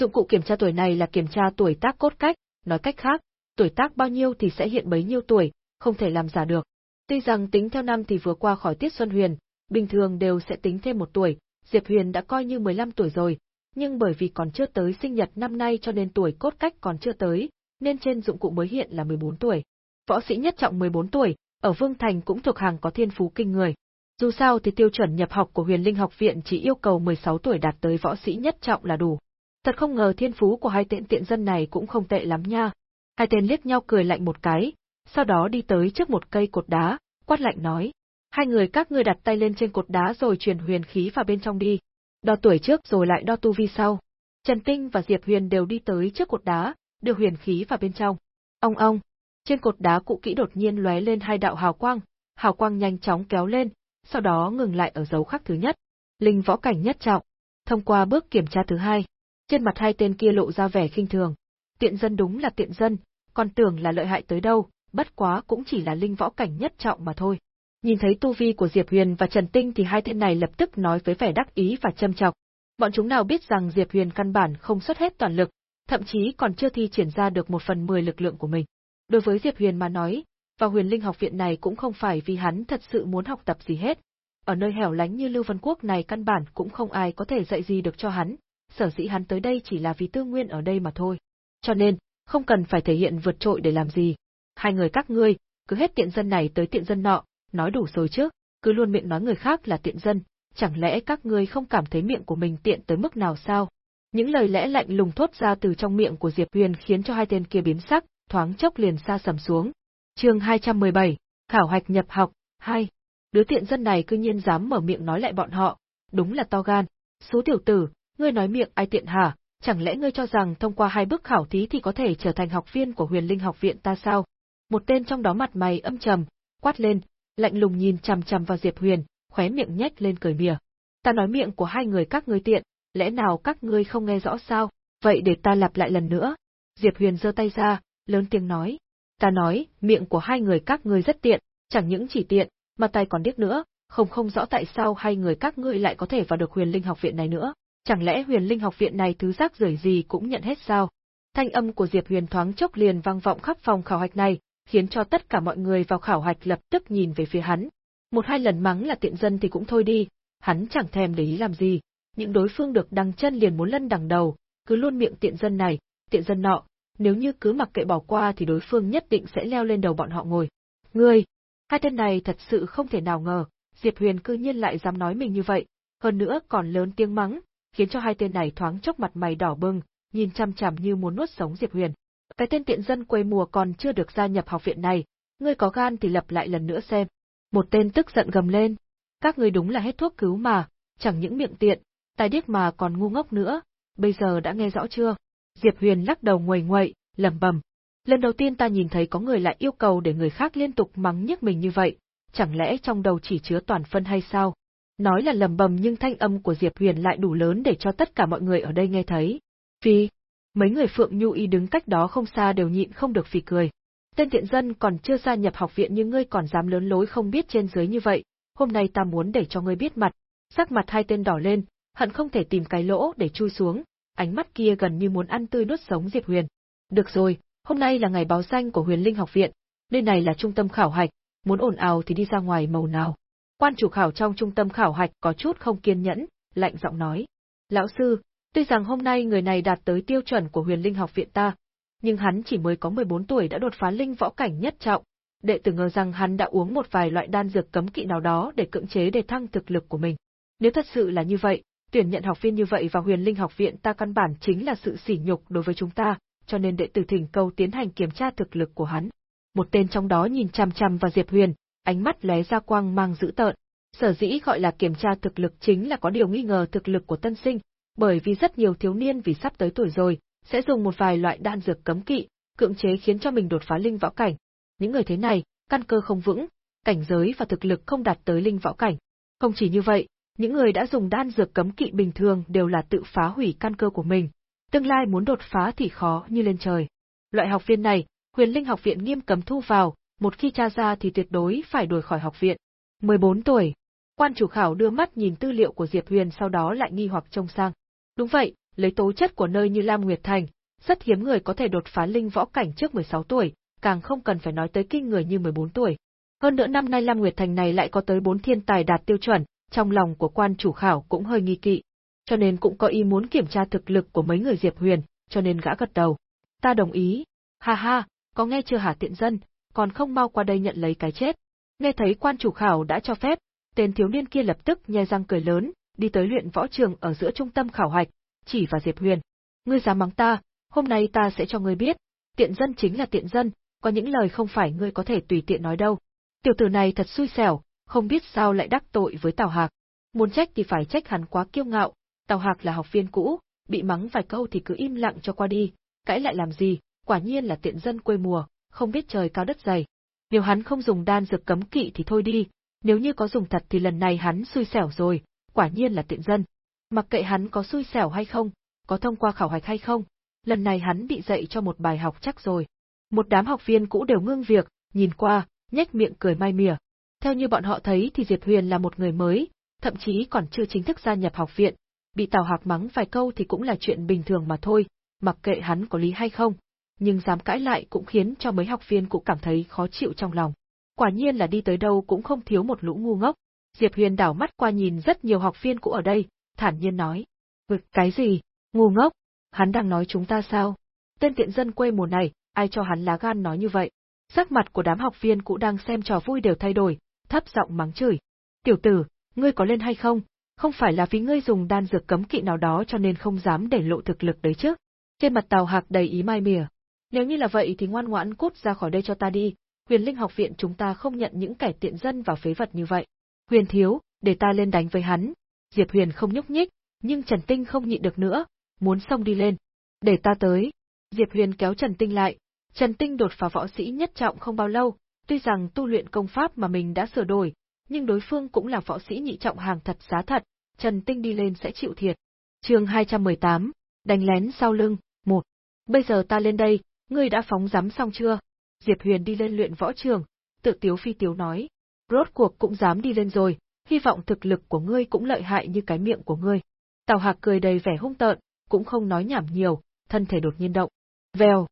Speaker 1: Dụng cụ kiểm tra tuổi này là kiểm tra tuổi tác cốt cách, nói cách khác, tuổi tác bao nhiêu thì sẽ hiện bấy nhiêu tuổi, không thể làm giả được. Tuy rằng tính theo năm thì vừa qua khỏi tiết Xuân Huyền, bình thường đều sẽ tính thêm một tuổi, Diệp Huyền đã coi như 15 tuổi rồi, nhưng bởi vì còn chưa tới sinh nhật năm nay cho nên tuổi cốt cách còn chưa tới, nên trên dụng cụ mới hiện là 14 tuổi. Võ sĩ nhất trọng 14 tuổi, ở Vương Thành cũng thuộc hàng có thiên phú kinh người. Dù sao thì tiêu chuẩn nhập học của Huyền Linh học viện chỉ yêu cầu 16 tuổi đạt tới võ sĩ nhất trọng là đủ. Thật không ngờ thiên phú của hai tiện tiện dân này cũng không tệ lắm nha. Hai tên liếc nhau cười lạnh một cái, sau đó đi tới trước một cây cột đá, quát lạnh nói. Hai người các ngươi đặt tay lên trên cột đá rồi truyền huyền khí vào bên trong đi. Đo tuổi trước rồi lại đo tu vi sau. Trần Tinh và Diệp Huyền đều đi tới trước cột đá, đưa huyền khí vào bên trong. Ông ông, trên cột đá cụ kỹ đột nhiên lóe lên hai đạo hào quang, hào quang nhanh chóng kéo lên, sau đó ngừng lại ở dấu khắc thứ nhất. Linh võ cảnh nhất trọng. Thông qua bước kiểm tra thứ hai, trên mặt hai tên kia lộ ra vẻ khinh thường. Tiện dân đúng là tiện dân, còn tưởng là lợi hại tới đâu, bất quá cũng chỉ là linh võ cảnh nhất trọng mà thôi. Nhìn thấy tu vi của Diệp Huyền và Trần Tinh thì hai tên này lập tức nói với vẻ đắc ý và châm chọc. Bọn chúng nào biết rằng Diệp Huyền căn bản không xuất hết toàn lực, thậm chí còn chưa thi triển ra được một phần mười lực lượng của mình. Đối với Diệp Huyền mà nói, vào huyền linh học viện này cũng không phải vì hắn thật sự muốn học tập gì hết. Ở nơi hẻo lánh như Lưu Vân Quốc này căn bản cũng không ai có thể dạy gì được cho hắn, sở dĩ hắn tới đây chỉ là vì tư nguyên ở đây mà thôi. Cho nên, không cần phải thể hiện vượt trội để làm gì. Hai người các ngươi, cứ hết tiện dân này tới tiện dân nọ, nói đủ rồi chứ, cứ luôn miệng nói người khác là tiện dân, chẳng lẽ các ngươi không cảm thấy miệng của mình tiện tới mức nào sao? Những lời lẽ lạnh lùng thốt ra từ trong miệng của Diệp Huyền khiến cho hai tên kia biến sắc, thoáng chốc liền xa sầm xuống. Chương 217, khảo hạch nhập học 2. Đứa tiện dân này cư nhiên dám mở miệng nói lại bọn họ, đúng là to gan. Số tiểu tử, ngươi nói miệng ai tiện hả? Chẳng lẽ ngươi cho rằng thông qua hai bước khảo thí thì có thể trở thành học viên của Huyền Linh học viện ta sao? Một tên trong đó mặt mày âm trầm, quát lên, lạnh lùng nhìn chằm chằm vào Diệp Huyền, khóe miệng nhếch lên cười mỉa. Ta nói miệng của hai người các ngươi tiện, lẽ nào các ngươi không nghe rõ sao? Vậy để ta lặp lại lần nữa. Diệp Huyền giơ tay ra, lớn tiếng nói. Ta nói, miệng của hai người các ngươi rất tiện, chẳng những chỉ tiện, mà tay còn điếc nữa, không không rõ tại sao hai người các ngươi lại có thể vào được huyền linh học viện này nữa. Chẳng lẽ huyền linh học viện này thứ rác rưởi gì cũng nhận hết sao? Thanh âm của Diệp Huyền thoáng chốc liền vang vọng khắp phòng khảo hạch này, khiến cho tất cả mọi người vào khảo hạch lập tức nhìn về phía hắn. Một hai lần mắng là tiện dân thì cũng thôi đi, hắn chẳng thèm để ý làm gì, những đối phương được đằng chân liền muốn lân đằng đầu, cứ luôn miệng tiện dân này, tiện dân nọ, nếu như cứ mặc kệ bỏ qua thì đối phương nhất định sẽ leo lên đầu bọn họ ngồi. Ngươi, hai tên này thật sự không thể nào ngờ, Diệp Huyền cư nhiên lại dám nói mình như vậy, hơn nữa còn lớn tiếng mắng, khiến cho hai tên này thoáng chốc mặt mày đỏ bừng, nhìn chăm chằm như muốn nuốt sống Diệp Huyền. Cái tên tiện dân quê mùa còn chưa được gia nhập học viện này, ngươi có gan thì lập lại lần nữa xem. Một tên tức giận gầm lên. Các ngươi đúng là hết thuốc cứu mà, chẳng những miệng tiện, tài điếc mà còn ngu ngốc nữa, bây giờ đã nghe rõ chưa? Diệp Huyền lắc đầu nguầy nguậy, lẩm bẩm. Lần đầu tiên ta nhìn thấy có người lại yêu cầu để người khác liên tục mắng nhức mình như vậy, chẳng lẽ trong đầu chỉ chứa toàn phân hay sao? Nói là lẩm bẩm nhưng thanh âm của Diệp Huyền lại đủ lớn để cho tất cả mọi người ở đây nghe thấy. Phi, mấy người Phượng Nhu Y đứng cách đó không xa đều nhịn không được phì cười. Tên tiện dân còn chưa gia nhập học viện nhưng ngươi còn dám lớn lối không biết trên dưới như vậy, hôm nay ta muốn để cho ngươi biết mặt. Sắc mặt hai tên đỏ lên, hận không thể tìm cái lỗ để chui xuống, ánh mắt kia gần như muốn ăn tươi nuốt sống Diệp Huyền. Được rồi, hôm nay là ngày báo danh của Huyền Linh học viện, nơi này là trung tâm khảo hạch, muốn ồn ào thì đi ra ngoài màu nào. Quan chủ khảo trong trung tâm khảo hạch có chút không kiên nhẫn, lạnh giọng nói. Lão sư, tuy rằng hôm nay người này đạt tới tiêu chuẩn của huyền linh học viện ta, nhưng hắn chỉ mới có 14 tuổi đã đột phá linh võ cảnh nhất trọng. Đệ tử ngờ rằng hắn đã uống một vài loại đan dược cấm kỵ nào đó để cưỡng chế để thăng thực lực của mình. Nếu thật sự là như vậy, tuyển nhận học viên như vậy vào huyền linh học viện ta căn bản chính là sự sỉ nhục đối với chúng ta, cho nên đệ tử thỉnh cầu tiến hành kiểm tra thực lực của hắn. Một tên trong đó nhìn chằm chằm vào Diệp Huyền, ánh mắt lóe ra quang mang dữ tợn. Sở dĩ gọi là kiểm tra thực lực chính là có điều nghi ngờ thực lực của tân sinh, bởi vì rất nhiều thiếu niên vì sắp tới tuổi rồi, sẽ dùng một vài loại đan dược cấm kỵ, cưỡng chế khiến cho mình đột phá linh võ cảnh. Những người thế này, căn cơ không vững, cảnh giới và thực lực không đạt tới linh võ cảnh. Không chỉ như vậy, những người đã dùng đan dược cấm kỵ bình thường đều là tự phá hủy căn cơ của mình. Tương lai muốn đột phá thì khó như lên trời. Loại học viên này, huyền linh học viện nghiêm cấm thu vào, một khi tra ra thì tuyệt đối phải đuổi khỏi học viện. 14 tuổi. Quan chủ khảo đưa mắt nhìn tư liệu của Diệp Huyền sau đó lại nghi hoặc trông sang. Đúng vậy, lấy tố chất của nơi như Lam Nguyệt Thành, rất hiếm người có thể đột phá linh võ cảnh trước 16 tuổi, càng không cần phải nói tới kinh người như 14 tuổi. Hơn nữa năm nay Lam Nguyệt Thành này lại có tới 4 thiên tài đạt tiêu chuẩn, trong lòng của quan chủ khảo cũng hơi nghi kỵ, cho nên cũng có ý muốn kiểm tra thực lực của mấy người Diệp Huyền, cho nên gã gật đầu. Ta đồng ý. Ha ha, có nghe chưa hả tiện dân, còn không mau qua đây nhận lấy cái chết. Nghe thấy quan chủ khảo đã cho phép, tên thiếu niên kia lập tức nhe răng cười lớn, đi tới luyện võ trường ở giữa trung tâm khảo hạch, chỉ vào Diệp Huyền. Ngươi dám mắng ta, hôm nay ta sẽ cho ngươi biết, tiện dân chính là tiện dân, có những lời không phải ngươi có thể tùy tiện nói đâu. Tiểu tử này thật xui xẻo, không biết sao lại đắc tội với Tào Hạc. Muốn trách thì phải trách hắn quá kiêu ngạo, Tào Hạc là học viên cũ, bị mắng vài câu thì cứ im lặng cho qua đi, cãi lại làm gì, quả nhiên là tiện dân quê mùa, không biết trời cao đất dày. Nếu hắn không dùng đan dược cấm kỵ thì thôi đi, nếu như có dùng thật thì lần này hắn xui xẻo rồi, quả nhiên là tiện dân. Mặc kệ hắn có xui xẻo hay không, có thông qua khảo hạch hay không, lần này hắn bị dạy cho một bài học chắc rồi. Một đám học viên cũ đều ngưng việc, nhìn qua, nhếch miệng cười mai mỉa. Theo như bọn họ thấy thì Diệp Huyền là một người mới, thậm chí còn chưa chính thức gia nhập học viện, bị Tào Hạc mắng vài câu thì cũng là chuyện bình thường mà thôi, mặc kệ hắn có lý hay không, nhưng dám cãi lại cũng khiến cho mấy học viên cũng cảm thấy khó chịu trong lòng. Quả nhiên là đi tới đâu cũng không thiếu một lũ ngu ngốc. Diệp Huyền đảo mắt qua nhìn rất nhiều học viên cũ ở đây, thản nhiên nói. Vực cái gì? Ngu ngốc? Hắn đang nói chúng ta sao? Tên tiện dân quê mùa này, ai cho hắn lá gan nói như vậy? Sắc mặt của đám học viên cũ đang xem trò vui đều thay đổi, thấp giọng mắng chửi. Tiểu tử, ngươi có lên hay không? Không phải là vì ngươi dùng đan dược cấm kỵ nào đó cho nên không dám để lộ thực lực đấy chứ? Trên mặt Tào Hạc đầy ý mai mỉa. Nếu như là vậy thì ngoan ngoãn cút ra khỏi đây cho ta đi, huyền linh học viện chúng ta không nhận những kẻ tiện dân và phế vật như vậy. Huyền thiếu, để ta lên đánh với hắn. Diệp Huyền không nhúc nhích, nhưng Trần Tinh không nhịn được nữa, muốn xông đi lên. Để ta tới. Diệp Huyền kéo Trần Tinh lại. Trần Tinh đột phá võ sĩ nhất trọng không bao lâu, tuy rằng tu luyện công pháp mà mình đã sửa đổi, nhưng đối phương cũng là võ sĩ nhị trọng hàng thật giá thật, Trần Tinh đi lên sẽ chịu thiệt. Chương 218, đánh lén sau lưng, một. Bây giờ ta lên đây, ngươi đã phóng giám xong chưa? Diệp Huyền đi lên luyện võ trường, tự tiếu phi tiếu nói. Rốt cuộc cũng dám đi lên rồi, hy vọng thực lực của ngươi cũng lợi hại như cái miệng của ngươi. Tào Hạc cười đầy vẻ hung tợn, cũng không nói nhảm nhiều, thân thể đột nhiên động. Vèo,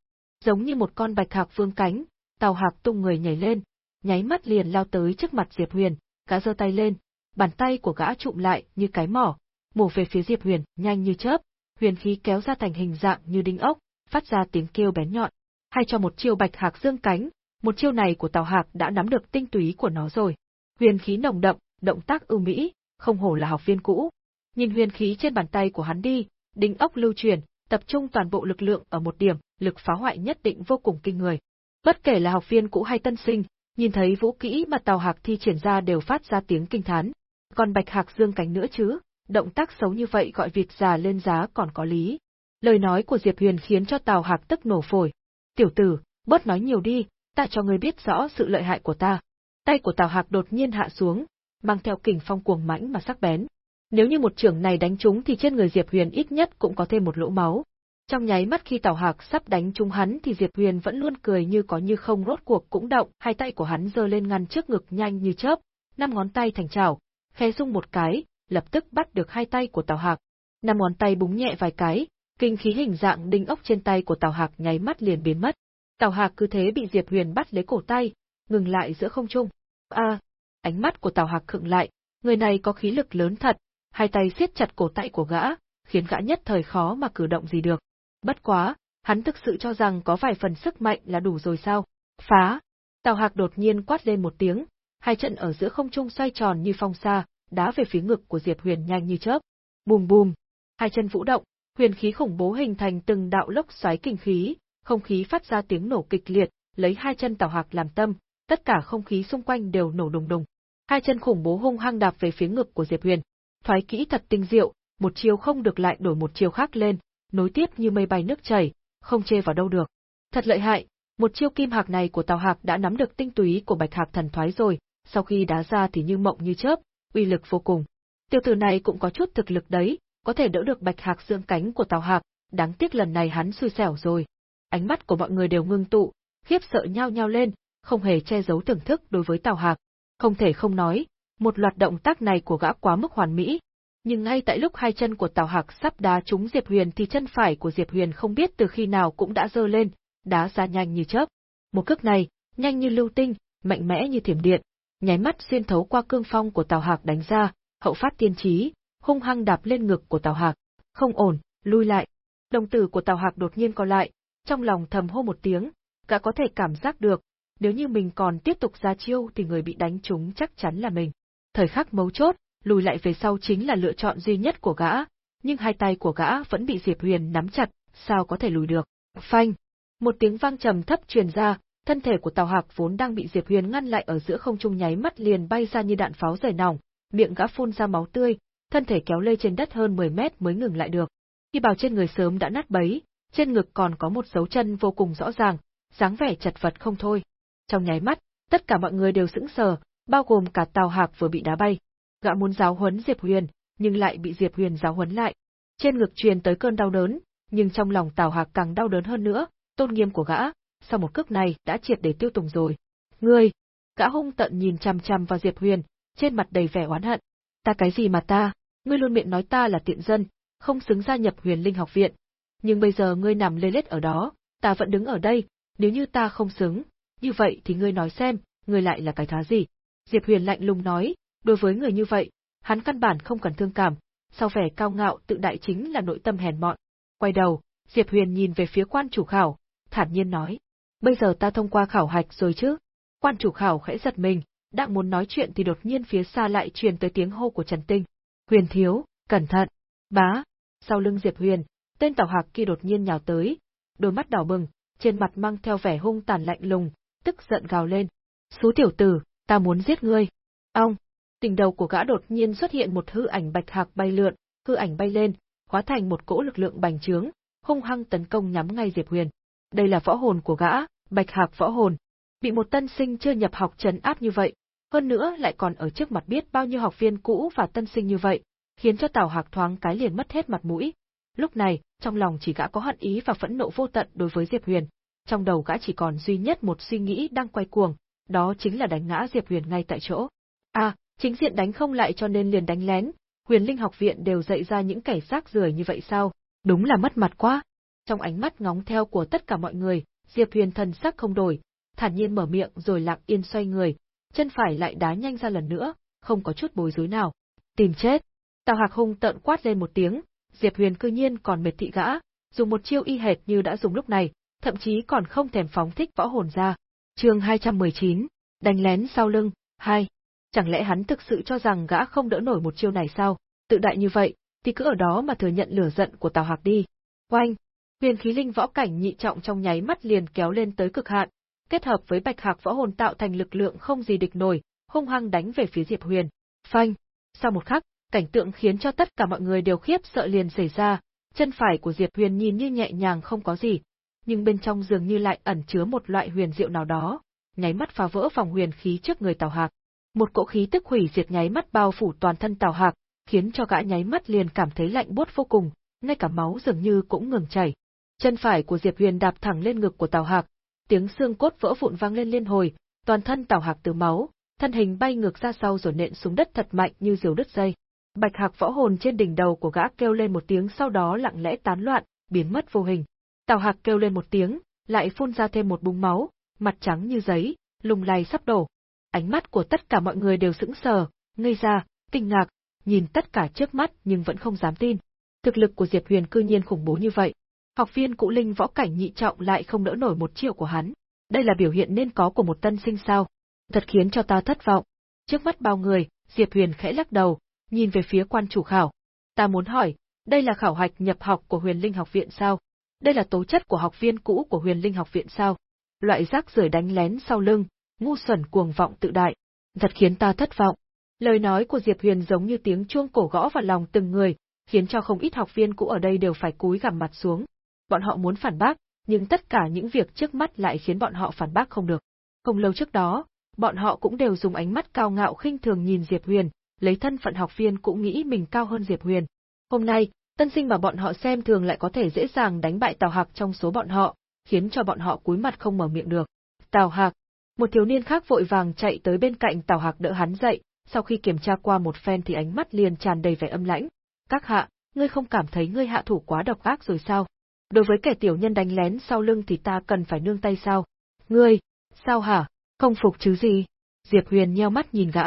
Speaker 1: giống như một con bạch hạc vương cánh, Tào Hạc tung người nhảy lên, nháy mắt liền lao tới trước mặt Diệp Huyền, gã giơ tay lên, bàn tay của gã trụm lại như cái mỏ, mổ về phía Diệp Huyền, nhanh như chớp, huyền khí kéo ra thành hình dạng như đinh ốc, phát ra tiếng kêu bén nhọn. Hay cho một chiêu bạch hạc dương cánh, một chiêu này của Tào Hạc đã nắm được tinh túy của nó rồi. Huyền khí nồng đậm, động tác ưu mỹ, không hổ là học viên cũ. Nhìn huyền khí trên bàn tay của hắn đi, đinh ốc lưu truyền, tập trung toàn bộ lực lượng ở một điểm, lực phá hoại nhất định vô cùng kinh người. Bất kể là học viên cũ hay tân sinh, nhìn thấy vũ kỹ mà Tào Hạc thi triển ra đều phát ra tiếng kinh thán. Còn Bạch Hạc dương cánh nữa chứ, động tác xấu như vậy gọi việc già lên giá còn có lý. Lời nói của Diệp Huyền khiến cho Tào Hạc tức nổ phổi. Tiểu tử, bớt nói nhiều đi, ta cho ngươi biết rõ sự lợi hại của ta. Tay của Tào Hạc đột nhiên hạ xuống, mang theo kình phong cuồng mãnh mà sắc bén. Nếu như một trưởng này đánh trúng thì trên người Diệp Huyền ít nhất cũng có thêm một lỗ máu. Trong nháy mắt khi Tào Hạc sắp đánh trúng hắn thì Diệp Huyền vẫn luôn cười như có như không rốt cuộc cũng động, hai tay của hắn giơ lên ngăn trước ngực nhanh như chớp, năm ngón tay thành chảo, khẽ rung một cái, lập tức bắt được hai tay của Tào Hạc. Năm ngón tay búng nhẹ vài cái, kinh khí hình dạng đinh ốc trên tay của Tào Hạc nháy mắt liền biến mất. Tào Hạc cứ thế bị Diệp Huyền bắt lấy cổ tay, ngừng lại giữa không trung. A, ánh mắt của Tào Hạc khựng lại, người này có khí lực lớn thật, hai tay siết chặt cổ tay của gã, khiến gã nhất thời khó mà cử động gì được. Bất quá, hắn thực sự cho rằng có vài phần sức mạnh là đủ rồi sao? Phá! Tào Hạc đột nhiên quát lên một tiếng, hai trận ở giữa không trung xoay tròn như phong sa, đá về phía ngực của Diệp Huyền nhanh như chớp. Bùm bùm, hai chân vũ động, huyền khí khủng bố hình thành từng đạo lốc xoáy kinh khí, không khí phát ra tiếng nổ kịch liệt, lấy hai chân Tào Hạc làm tâm, tất cả không khí xung quanh đều nổ đùng đùng. Hai chân khủng bố hung hăng đạp về phía ngực của Diệp Huyền. Thoái kỹ thật tinh diệu, một chiều không được lại đổi một chiều khác lên, nối tiếp như mây bay nước chảy, không chê vào đâu được. Thật lợi hại, một chiêu kim hạc này của Tào Hạc đã nắm được tinh túy của Bạch Hạc thần thoái rồi, sau khi đá ra thì như mộng như chớp, uy lực vô cùng. Tiêu tử này cũng có chút thực lực đấy, có thể đỡ được Bạch Hạc dương cánh của Tào Hạc, đáng tiếc lần này hắn xui xẻo rồi. Ánh mắt của mọi người đều ngưng tụ, khiếp sợ nhao nhao lên, không hề che giấu thưởng thức đối với Tào Hạc. Không thể không nói, một loạt động tác này của gã quá mức hoàn mỹ. Nhưng ngay tại lúc hai chân của Tào Hạc sắp đá trúng Diệp Huyền thì chân phải của Diệp Huyền không biết từ khi nào cũng đã dơ lên, đá ra nhanh như chớp. Một cước này, nhanh như lưu tinh, mạnh mẽ như thiểm điện, nháy mắt xuyên thấu qua cương phong của Tào Hạc đánh ra, hậu phát tiên trí, hung hăng đạp lên ngực của Tào Hạc. Không ổn, lui lại. Đồng tử của Tào Hạc đột nhiên co lại, trong lòng thầm hô một tiếng, gã có thể cảm giác được, nếu như mình còn tiếp tục ra chiêu thì người bị đánh trúng chắc chắn là mình. Thời khắc mấu chốt, lùi lại về sau chính là lựa chọn duy nhất của gã, nhưng hai tay của gã vẫn bị Diệp Huyền nắm chặt, sao có thể lùi được. Phanh! Một tiếng vang trầm thấp truyền ra, thân thể của Tào Hạc vốn đang bị Diệp Huyền ngăn lại ở giữa không trung nháy mắt liền bay ra như đạn pháo rời nòng, miệng gã phun ra máu tươi, thân thể kéo lê trên đất hơn 10 mét mới ngừng lại được. Khi bào trên người sớm đã nát bấy, trên ngực còn có một dấu chân vô cùng rõ ràng, dáng vẻ chật vật không thôi. Trong nháy mắt, tất cả mọi người đều sững sờ, bao gồm cả Tào Hạc vừa bị đá bay. Gã muốn giáo huấn Diệp Huyền, nhưng lại bị Diệp Huyền giáo huấn lại. Trên ngực truyền tới cơn đau đớn, nhưng trong lòng Tào Hạc càng đau đớn hơn nữa, tôn nghiêm của gã, sau một cước này đã triệt để tiêu tùng rồi. Ngươi! Gã hung tận nhìn chằm chằm vào Diệp Huyền, trên mặt đầy vẻ oán hận. Ta cái gì mà ta, ngươi luôn miệng nói ta là tiện dân, không xứng gia nhập huyền linh học viện. Nhưng bây giờ ngươi nằm lê lết ở đó, ta vẫn đứng ở đây, nếu như ta không xứng, như vậy thì ngươi nói xem, ngươi lại là cái thá gì? Diệp Huyền lạnh lùng nói, đối với người như vậy, hắn căn bản không cần thương cảm, sau vẻ cao ngạo tự đại chính là nội tâm hèn mọn. Quay đầu, Diệp Huyền nhìn về phía quan chủ khảo, thản nhiên nói, bây giờ ta thông qua khảo hạch rồi chứ? Quan chủ khảo khẽ giật mình, đang muốn nói chuyện thì đột nhiên phía xa lại truyền tới tiếng hô của Trần Tinh. Huyền thiếu, cẩn thận, bá. Sau lưng Diệp Huyền, tên tàu hạc kia đột nhiên nhào tới, đôi mắt đỏ bừng, trên mặt mang theo vẻ hung tàn lạnh lùng, tức giận gào lên. Xú tiểu tử, ta muốn giết ngươi. Ông! Tình đầu của gã đột nhiên xuất hiện một hư ảnh bạch hạc bay lượn, hư ảnh bay lên, hóa thành một cỗ lực lượng bành trướng, hung hăng tấn công nhắm ngay Diệp Huyền. Đây là võ hồn của gã, bạch hạc võ hồn. Bị một tân sinh chưa nhập học trấn áp như vậy, hơn nữa lại còn ở trước mặt biết bao nhiêu học viên cũ và tân sinh như vậy, khiến cho Tào Hạc thoáng cái liền mất hết mặt mũi. Lúc này, trong lòng chỉ gã có hận ý và phẫn nộ vô tận đối với Diệp Huyền, trong đầu gã chỉ còn duy nhất một suy nghĩ đang quay cuồng, đó chính là đánh ngã Diệp Huyền ngay tại chỗ. À, chính diện đánh không lại cho nên liền đánh lén, Huyền Linh học viện đều dạy ra những kẻ rác rưởi như vậy sao? Đúng là mất mặt quá. Trong ánh mắt ngóng theo của tất cả mọi người, Diệp Huyền thần sắc không đổi, thản nhiên mở miệng rồi lặng yên xoay người, chân phải lại đá nhanh ra lần nữa, không có chút bối rối nào. Tìm chết. Tào Hạc hung tợn quát lên một tiếng, Diệp Huyền cư nhiên còn mệt thị gã, dùng một chiêu y hệt như đã dùng lúc này, thậm chí còn không thèm phóng thích võ hồn ra. Chương 219, đánh lén sau lưng, 2. Chẳng lẽ hắn thực sự cho rằng gã không đỡ nổi một chiêu này sao? Tự đại như vậy, thì cứ ở đó mà thừa nhận lửa giận của Tào Hạc đi. Oanh! Huyền khí linh võ cảnh nhị trọng trong nháy mắt liền kéo lên tới cực hạn, kết hợp với Bạch Hạc võ hồn tạo thành lực lượng không gì địch nổi, hung hăng đánh về phía Diệp Huyền. Phanh! Sau một khắc, Cảnh tượng khiến cho tất cả mọi người đều khiếp sợ liền xảy ra, chân phải của Diệp Huyền nhìn như nhẹ nhàng không có gì, nhưng bên trong dường như lại ẩn chứa một loại huyền diệu nào đó, nháy mắt phá vỡ vòng huyền khí trước người Tào Hạc. Một cỗ khí tức hủy diệt nháy mắt bao phủ toàn thân Tào Hạc, khiến cho gã nháy mắt liền cảm thấy lạnh buốt vô cùng, ngay cả máu dường như cũng ngừng chảy. Chân phải của Diệp Huyền đạp thẳng lên ngực của Tào Hạc, tiếng xương cốt vỡ vụn vang lên liên hồi, toàn thân Tào Hạc từ máu, thân hình bay ngược ra sau rồi nện xuống đất thật mạnh như diều đứt dây. Bạch Hạc võ hồn trên đỉnh đầu của gã kêu lên một tiếng sau đó lặng lẽ tán loạn, biến mất vô hình. Tào Hạc kêu lên một tiếng, lại phun ra thêm một búng máu, mặt trắng như giấy, lùng lay sắp đổ. Ánh mắt của tất cả mọi người đều sững sờ, ngây ra, kinh ngạc, nhìn tất cả trước mắt nhưng vẫn không dám tin. Thực lực của Diệp Huyền cư nhiên khủng bố như vậy. Học viên cụ linh võ cảnh nhị trọng lại không đỡ nổi một triệu của hắn. Đây là biểu hiện nên có của một tân sinh sao. Thật khiến cho ta thất vọng. Trước mắt bao người, Diệp Huyền khẽ lắc đầu, nhìn về phía quan chủ khảo. Ta muốn hỏi, đây là khảo hạch nhập học của huyền linh học viện sao? Đây là tố chất của học viên cũ của huyền linh học viện sao? Loại rác rưởi đánh lén sau lưng, ngu xuẩn cuồng vọng tự đại. Thật khiến ta thất vọng. Lời nói của Diệp Huyền giống như tiếng chuông cổ gõ vào lòng từng người, khiến cho không ít học viên cũ ở đây đều phải cúi gằm mặt xuống. Bọn họ muốn phản bác, nhưng tất cả những việc trước mắt lại khiến bọn họ phản bác không được. Không lâu trước đó, bọn họ cũng đều dùng ánh mắt cao ngạo khinh thường nhìn Diệp Huyền, lấy thân phận học viên cũng nghĩ mình cao hơn Diệp Huyền. Hôm nay, tân sinh mà bọn họ xem thường lại có thể dễ dàng đánh bại Tào Hạc trong số bọn họ, khiến cho bọn họ cúi mặt không mở miệng được. Tào Hạc, một thiếu niên khác vội vàng chạy tới bên cạnh Tào Hạc đỡ hắn dậy, sau khi kiểm tra qua một phen thì ánh mắt liền tràn đầy vẻ âm lãnh. Các hạ, ngươi không cảm thấy ngươi hạ thủ quá độc ác rồi sao? Đối với kẻ tiểu nhân đánh lén sau lưng thì ta cần phải nương tay sao? Ngươi, sao hả? Không phục chứ gì? Diệp Huyền nheo mắt nhìn gã.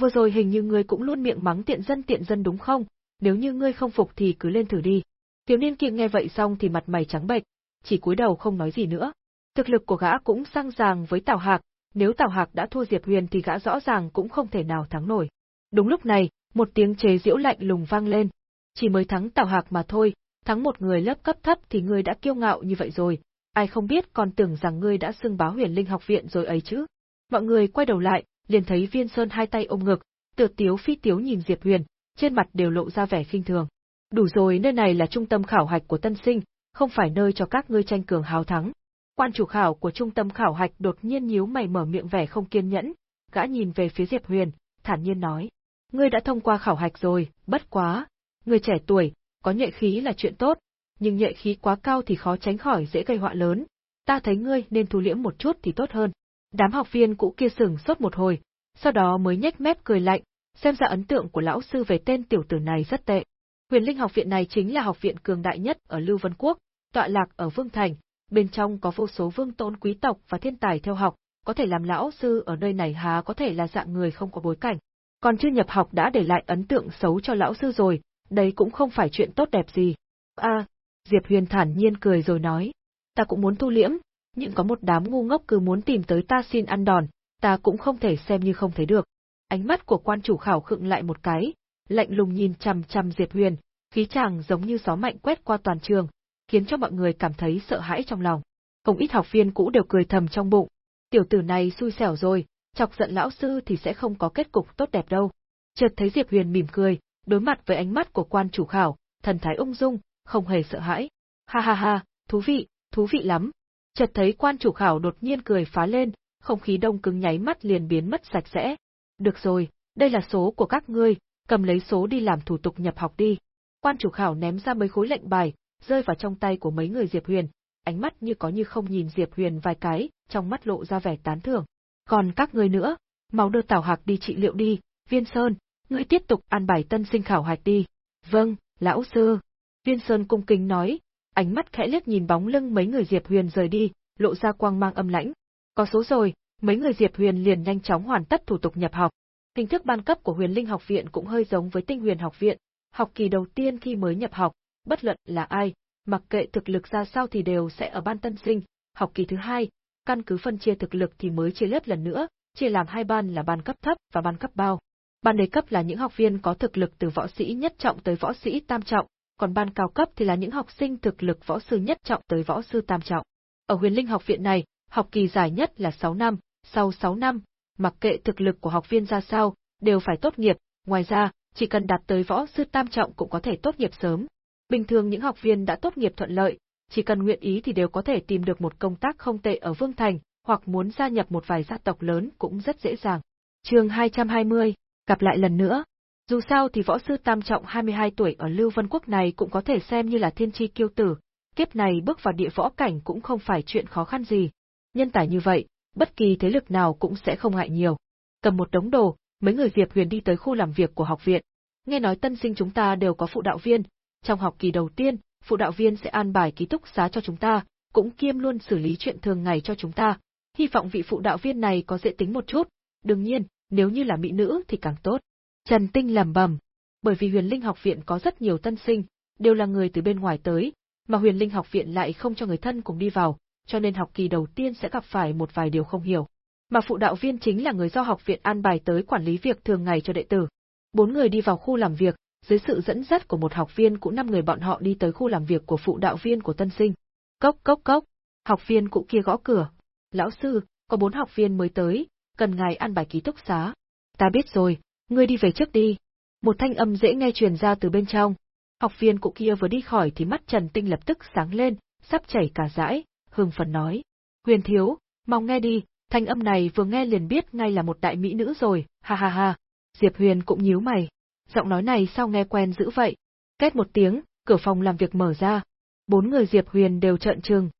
Speaker 1: Vừa rồi hình như ngươi cũng luôn miệng mắng tiện dân tiện dân đúng không? Nếu như ngươi không phục thì cứ lên thử đi. tiểu niên kia nghe vậy xong thì mặt mày trắng bệch, chỉ cúi đầu không nói gì nữa. Thực lực của gã cũng sang ràng với Tào Hạc, nếu Tào Hạc đã thua Diệp Huyền thì gã rõ ràng cũng không thể nào thắng nổi. Đúng lúc này, một tiếng chế giễu lạnh lùng vang lên. Chỉ mới thắng Tào Hạc mà thôi, thắng một người lớp cấp thấp thì ngươi đã kiêu ngạo như vậy rồi, ai không biết còn tưởng rằng ngươi đã xưng bá huyền linh học viện rồi ấy chứ. Mọi người quay đầu lại, liền thấy viên sơn hai tay ôm ngực, tựa tiếu phi tiếu nhìn Diệp Huyền, trên mặt đều lộ ra vẻ khinh thường. Đủ rồi nơi này là trung tâm khảo hạch của tân sinh, không phải nơi cho các ngươi tranh cường hào thắng. Quan chủ khảo của trung tâm khảo hạch đột nhiên nhíu mày mở miệng vẻ không kiên nhẫn, gã nhìn về phía Diệp Huyền, thản nhiên nói. Ngươi đã thông qua khảo hạch rồi, bất quá. Người trẻ tuổi, có nhệ khí là chuyện tốt, nhưng nhệ khí quá cao thì khó tránh khỏi dễ gây họa lớn. Ta thấy ngươi nên thu liễm một chút thì tốt hơn. Đám học viên cũ kia sừng sốt một hồi, sau đó mới nhếch mép cười lạnh, xem ra ấn tượng của lão sư về tên tiểu tử này rất tệ. Huyền Linh học viện này chính là học viện cường đại nhất ở Lưu Vân Quốc, tọa lạc ở Vương Thành, bên trong có vô số vương tôn quý tộc và thiên tài theo học, có thể làm lão sư ở nơi này há có thể là dạng người không có bối cảnh. Còn chưa nhập học đã để lại ấn tượng xấu cho lão sư rồi, đấy cũng không phải chuyện tốt đẹp gì. A, à, Diệp Huyền thản nhiên cười rồi nói, ta cũng muốn tu liễm, nhưng có một đám ngu ngốc cứ muốn tìm tới ta xin ăn đòn, ta cũng không thể xem như không thấy được. Ánh mắt của quan chủ khảo khựng lại một cái, lạnh lùng nhìn chằm chằm Diệp Huyền, khí chàng giống như gió mạnh quét qua toàn trường, khiến cho mọi người cảm thấy sợ hãi trong lòng. Không ít học viên cũ đều cười thầm trong bụng. Tiểu tử này xui xẻo rồi, chọc giận lão sư thì sẽ không có kết cục tốt đẹp đâu. Chợt thấy Diệp Huyền mỉm cười, đối mặt với ánh mắt của quan chủ khảo, thần thái ung dung, không hề sợ hãi. Ha ha ha, thú vị, thú vị lắm. Chợt thấy quan chủ khảo đột nhiên cười phá lên, không khí đông cứng nháy mắt liền biến mất sạch sẽ. Được rồi, đây là số của các ngươi, cầm lấy số đi làm thủ tục nhập học đi. Quan chủ khảo ném ra mấy khối lệnh bài, rơi vào trong tay của mấy người Diệp Huyền, ánh mắt như có như không nhìn Diệp Huyền vài cái, trong mắt lộ ra vẻ tán thưởng. Còn các ngươi nữa, mau đưa Tào Hạc đi trị liệu đi, Viên Sơn, ngươi tiếp tục an bài tân sinh khảo hạch đi. Vâng, lão sư. Viên Sơn cung kính nói, ánh mắt khẽ liếc nhìn bóng lưng mấy người Diệp Huyền rời đi, lộ ra quang mang âm lãnh. Có số rồi, mấy người Diệp Huyền liền nhanh chóng hoàn tất thủ tục nhập học. Hình thức ban cấp của Huyền Linh học viện cũng hơi giống với Tinh Huyền học viện, học kỳ đầu tiên khi mới nhập học, bất luận là ai, mặc kệ thực lực ra sao thì đều sẽ ở ban tân sinh, học kỳ thứ hai, căn cứ phân chia thực lực thì mới chia lớp lần nữa, chia làm hai ban là ban cấp thấp và ban cấp bao. Ban đề cấp là những học viên có thực lực từ võ sĩ nhất trọng tới võ sĩ tam trọng, còn ban cao cấp thì là những học sinh thực lực võ sư nhất trọng tới võ sư tam trọng. Ở huyền linh học viện này, học kỳ dài nhất là 6 năm, sau 6 năm, mặc kệ thực lực của học viên ra sao, đều phải tốt nghiệp, ngoài ra, chỉ cần đạt tới võ sư tam trọng cũng có thể tốt nghiệp sớm. Bình thường những học viên đã tốt nghiệp thuận lợi, chỉ cần nguyện ý thì đều có thể tìm được một công tác không tệ ở Vương Thành, hoặc muốn gia nhập một vài gia tộc lớn cũng rất dễ dàng. Chương 220, gặp lại lần nữa. Dù sao thì võ sư tam trọng 22 tuổi ở Lưu Vân Quốc này cũng có thể xem như là thiên chi kiêu tử, kiếp này bước vào địa võ cảnh cũng không phải chuyện khó khăn gì. Nhân tài như vậy, bất kỳ thế lực nào cũng sẽ không ngại nhiều. Cầm một đống đồ, mấy người Diệp Huyền đi tới khu làm việc của học viện. Nghe nói tân sinh chúng ta đều có phụ đạo viên, trong học kỳ đầu tiên, phụ đạo viên sẽ an bài ký túc xá cho chúng ta, cũng kiêm luôn xử lý chuyện thường ngày cho chúng ta. Hy vọng vị phụ đạo viên này có dễ tính một chút, đương nhiên, nếu như là mỹ nữ thì càng tốt. Trần Tinh lẩm bẩm, bởi vì Huyền Linh học viện có rất nhiều tân sinh, đều là người từ bên ngoài tới, mà Huyền Linh học viện lại không cho người thân cùng đi vào, cho nên học kỳ đầu tiên sẽ gặp phải một vài điều không hiểu. Mà phụ đạo viên chính là người do học viện an bài tới quản lý việc thường ngày cho đệ tử. Bốn người đi vào khu làm việc, dưới sự dẫn dắt của một học viên cũng năm người bọn họ đi tới khu làm việc của phụ đạo viên của tân sinh. Cốc cốc cốc, học viên cũ kia gõ cửa. Lão sư, có bốn học viên mới tới, cần ngài an bài ký túc xá. Ta biết rồi, ngươi đi về trước đi. Một thanh âm dễ nghe truyền ra từ bên trong. Học viên cụ kia vừa đi khỏi thì mắt Trần Tinh lập tức sáng lên, sắp chảy cả dãi, hưng phấn nói. Huyền thiếu, mong nghe đi, thanh âm này vừa nghe liền biết ngay là một đại mỹ nữ rồi, ha ha ha. Diệp Huyền cũng nhíu mày. Giọng nói này sao nghe quen dữ vậy? Két một tiếng, cửa phòng làm việc mở ra. Bốn người Diệp Huyền đều trợn trừng.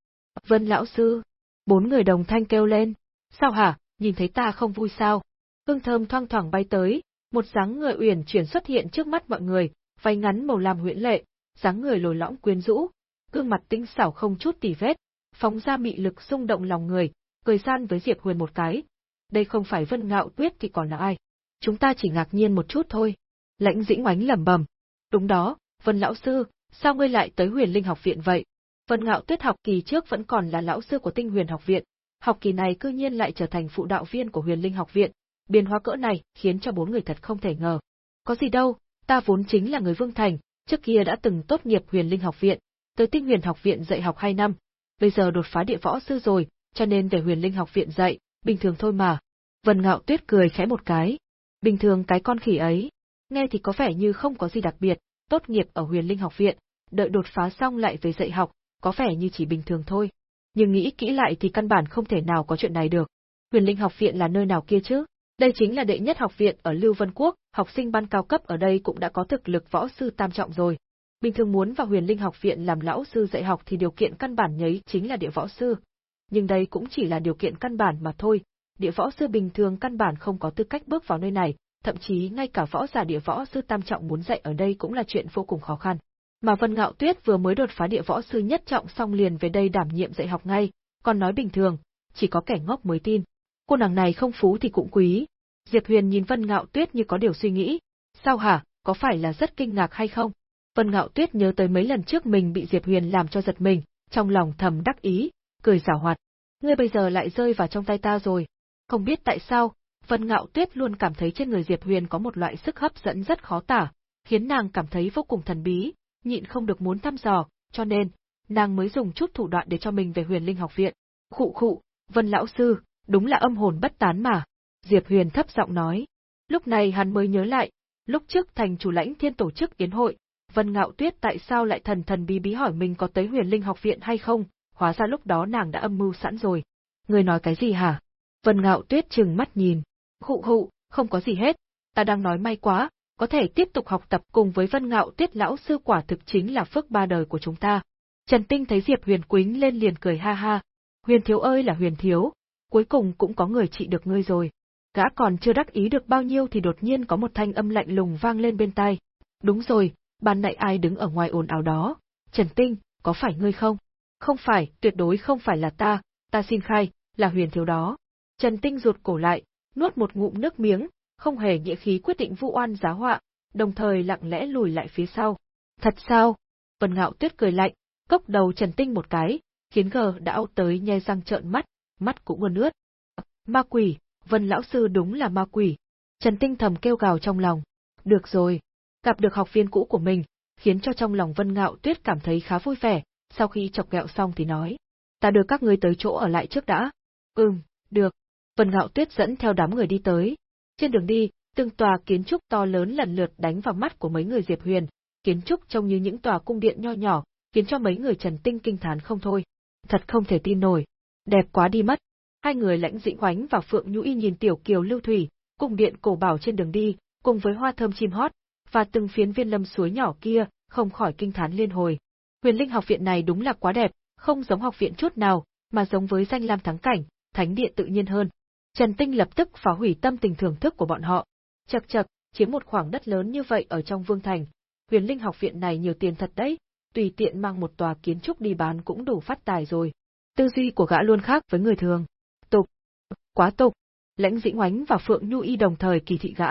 Speaker 1: Vân lão sư. Bốn người đồng thanh kêu lên. Sao hả, nhìn thấy ta không vui sao? Hương thơm thoang thoảng bay tới, một dáng người uyển chuyển xuất hiện trước mắt mọi người, váy ngắn màu lam huyễn lệ, dáng người lồi lõm quyến rũ, gương mặt tinh xảo không chút tì vết, phóng ra mị lực xung động lòng người, cười gian với Diệp Huyền một cái. Đây không phải Vân Ngạo Tuyết thì còn là ai? Chúng ta chỉ ngạc nhiên một chút thôi. Lãnh Dĩnh Oánh lẩm bẩm. Đúng đó, Vân lão sư, sao ngươi lại tới Huyền Linh học viện vậy? Vân Ngạo Tuyết học kỳ trước vẫn còn là lão sư của Tinh Huyền học viện, học kỳ này cư nhiên lại trở thành phụ đạo viên của Huyền Linh học viện, biến hóa cỡ này khiến cho bốn người thật không thể ngờ. Có gì đâu, ta vốn chính là người Vương Thành, trước kia đã từng tốt nghiệp Huyền Linh học viện, tới Tinh Huyền học viện dạy học 2 năm, bây giờ đột phá địa võ sư rồi, cho nên về Huyền Linh học viện dạy, bình thường thôi mà. Vân Ngạo Tuyết cười khẽ một cái. Bình thường cái con khỉ ấy, nghe thì có vẻ như không có gì đặc biệt, tốt nghiệp ở Huyền Linh học viện, đợi đột phá xong lại về dạy học, có vẻ như chỉ bình thường thôi. Nhưng nghĩ kỹ lại thì căn bản không thể nào có chuyện này được. Huyền Linh học viện là nơi nào kia chứ? Đây chính là đệ nhất học viện ở Lưu Vân Quốc, học sinh ban cao cấp ở đây cũng đã có thực lực võ sư tam trọng rồi. Bình thường muốn vào huyền linh học viện làm lão sư dạy học thì điều kiện căn bản nhấy chính là địa võ sư. Nhưng đây cũng chỉ là điều kiện căn bản mà thôi, địa võ sư bình thường căn bản không có tư cách bước vào nơi này, thậm chí ngay cả võ giả địa võ sư tam trọng muốn dạy ở đây cũng là chuyện vô cùng khó khăn. Mà Vân Ngạo Tuyết vừa mới đột phá địa võ sư nhất trọng xong liền về đây đảm nhiệm dạy học ngay, còn nói bình thường, chỉ có kẻ ngốc mới tin. Cô nàng này không phú thì cũng quý. Diệp Huyền nhìn Vân Ngạo Tuyết như có điều suy nghĩ. Sao hả, có phải là rất kinh ngạc hay không? Vân Ngạo Tuyết nhớ tới mấy lần trước mình bị Diệp Huyền làm cho giật mình, trong lòng thầm đắc ý, cười giảo hoạt. Ngươi bây giờ lại rơi vào trong tay ta rồi. Không biết tại sao, Vân Ngạo Tuyết luôn cảm thấy trên người Diệp Huyền có một loại sức hấp dẫn rất khó tả, khiến nàng cảm thấy vô cùng thần bí, nhịn không được muốn thăm dò, cho nên, nàng mới dùng chút thủ đoạn để cho mình về huyền linh học viện. Khụ khụ, Vân Lão Sư, đúng là âm hồn bất tán mà. Diệp Huyền thấp giọng nói. Lúc này hắn mới nhớ lại, lúc trước thành chủ lãnh thiên tổ chức yến hội, Vân Ngạo Tuyết tại sao lại thần thần bí bí hỏi mình có tới huyền linh học viện hay không, hóa ra lúc đó nàng đã âm mưu sẵn rồi. Người nói cái gì hả? Vân Ngạo Tuyết trừng mắt nhìn. Hụ hụ, không có gì hết, ta đang nói may quá, có thể tiếp tục học tập cùng với Vân Ngạo Tuyết lão sư quả thực chính là phước ba đời của chúng ta. Trần Tinh thấy Diệp Huyền Quýnh lên liền cười ha ha. Huyền thiếu ơi là huyền thiếu, cuối cùng cũng có người trị được ngươi rồi. Gã còn chưa đắc ý được bao nhiêu thì đột nhiên có một thanh âm lạnh lùng vang lên bên tai. Đúng rồi, ban nãy ai đứng ở ngoài ồn ào đó? Trần Tinh, có phải ngươi không? Không phải, tuyệt đối không phải là ta, ta xin khai, là huyền thiếu đó. Trần Tinh ruột cổ lại, nuốt một ngụm nước miếng, không hề nghĩa khí quyết định vu oan giá họa, đồng thời lặng lẽ lùi lại phía sau. Thật sao? Vân Ngạo Tuyết cười lạnh, cốc đầu Trần Tinh một cái, khiến gờ đã tới nhe răng trợn mắt, mắt cũng ươn ướt. Ma quỷ, Vân lão sư đúng là ma quỷ. Trần Tinh thầm kêu gào trong lòng. Được rồi, gặp được học viên cũ của mình, khiến cho trong lòng Vân Ngạo Tuyết cảm thấy khá vui vẻ, sau khi chọc ghẹo xong thì nói. Ta đưa các ngươi tới chỗ ở lại trước đã. Ừm, được. Vân Ngạo Tuyết dẫn theo đám người đi tới. Trên đường đi, Từng tòa kiến trúc to lớn lần lượt đánh vào mắt của mấy người Diệp Huyền, kiến trúc trông như những tòa cung điện nho nhỏ, khiến cho mấy người Trần Tinh kinh thán không thôi. Thật không thể tin nổi, đẹp quá đi mất. Hai người lãnh dĩnh khoánh và Phượng Nhũ Y nhìn tiểu kiều lưu thủy, cung điện cổ bảo trên đường đi, cùng với hoa thơm chim hót, và từng phiến viên lâm suối nhỏ kia, không khỏi kinh thán liên hồi. Huyền Linh học viện này đúng là quá đẹp, không giống học viện chút nào, mà giống với danh lam thắng cảnh, thánh địa tự nhiên hơn. Trần Tinh lập tức phá hủy tâm tình thưởng thức của bọn họ. Chậc chậc, chiếm một khoảng đất lớn như vậy ở trong Vương Thành, Huyền Linh học viện này nhiều tiền thật đấy, tùy tiện mang một tòa kiến trúc đi bán cũng đủ phát tài rồi. Tư duy của gã luôn khác với người thường. Tục. Quá tục. Lãnh Dĩnh Oánh và Phượng Nhu Y đồng thời kỳ thị gã,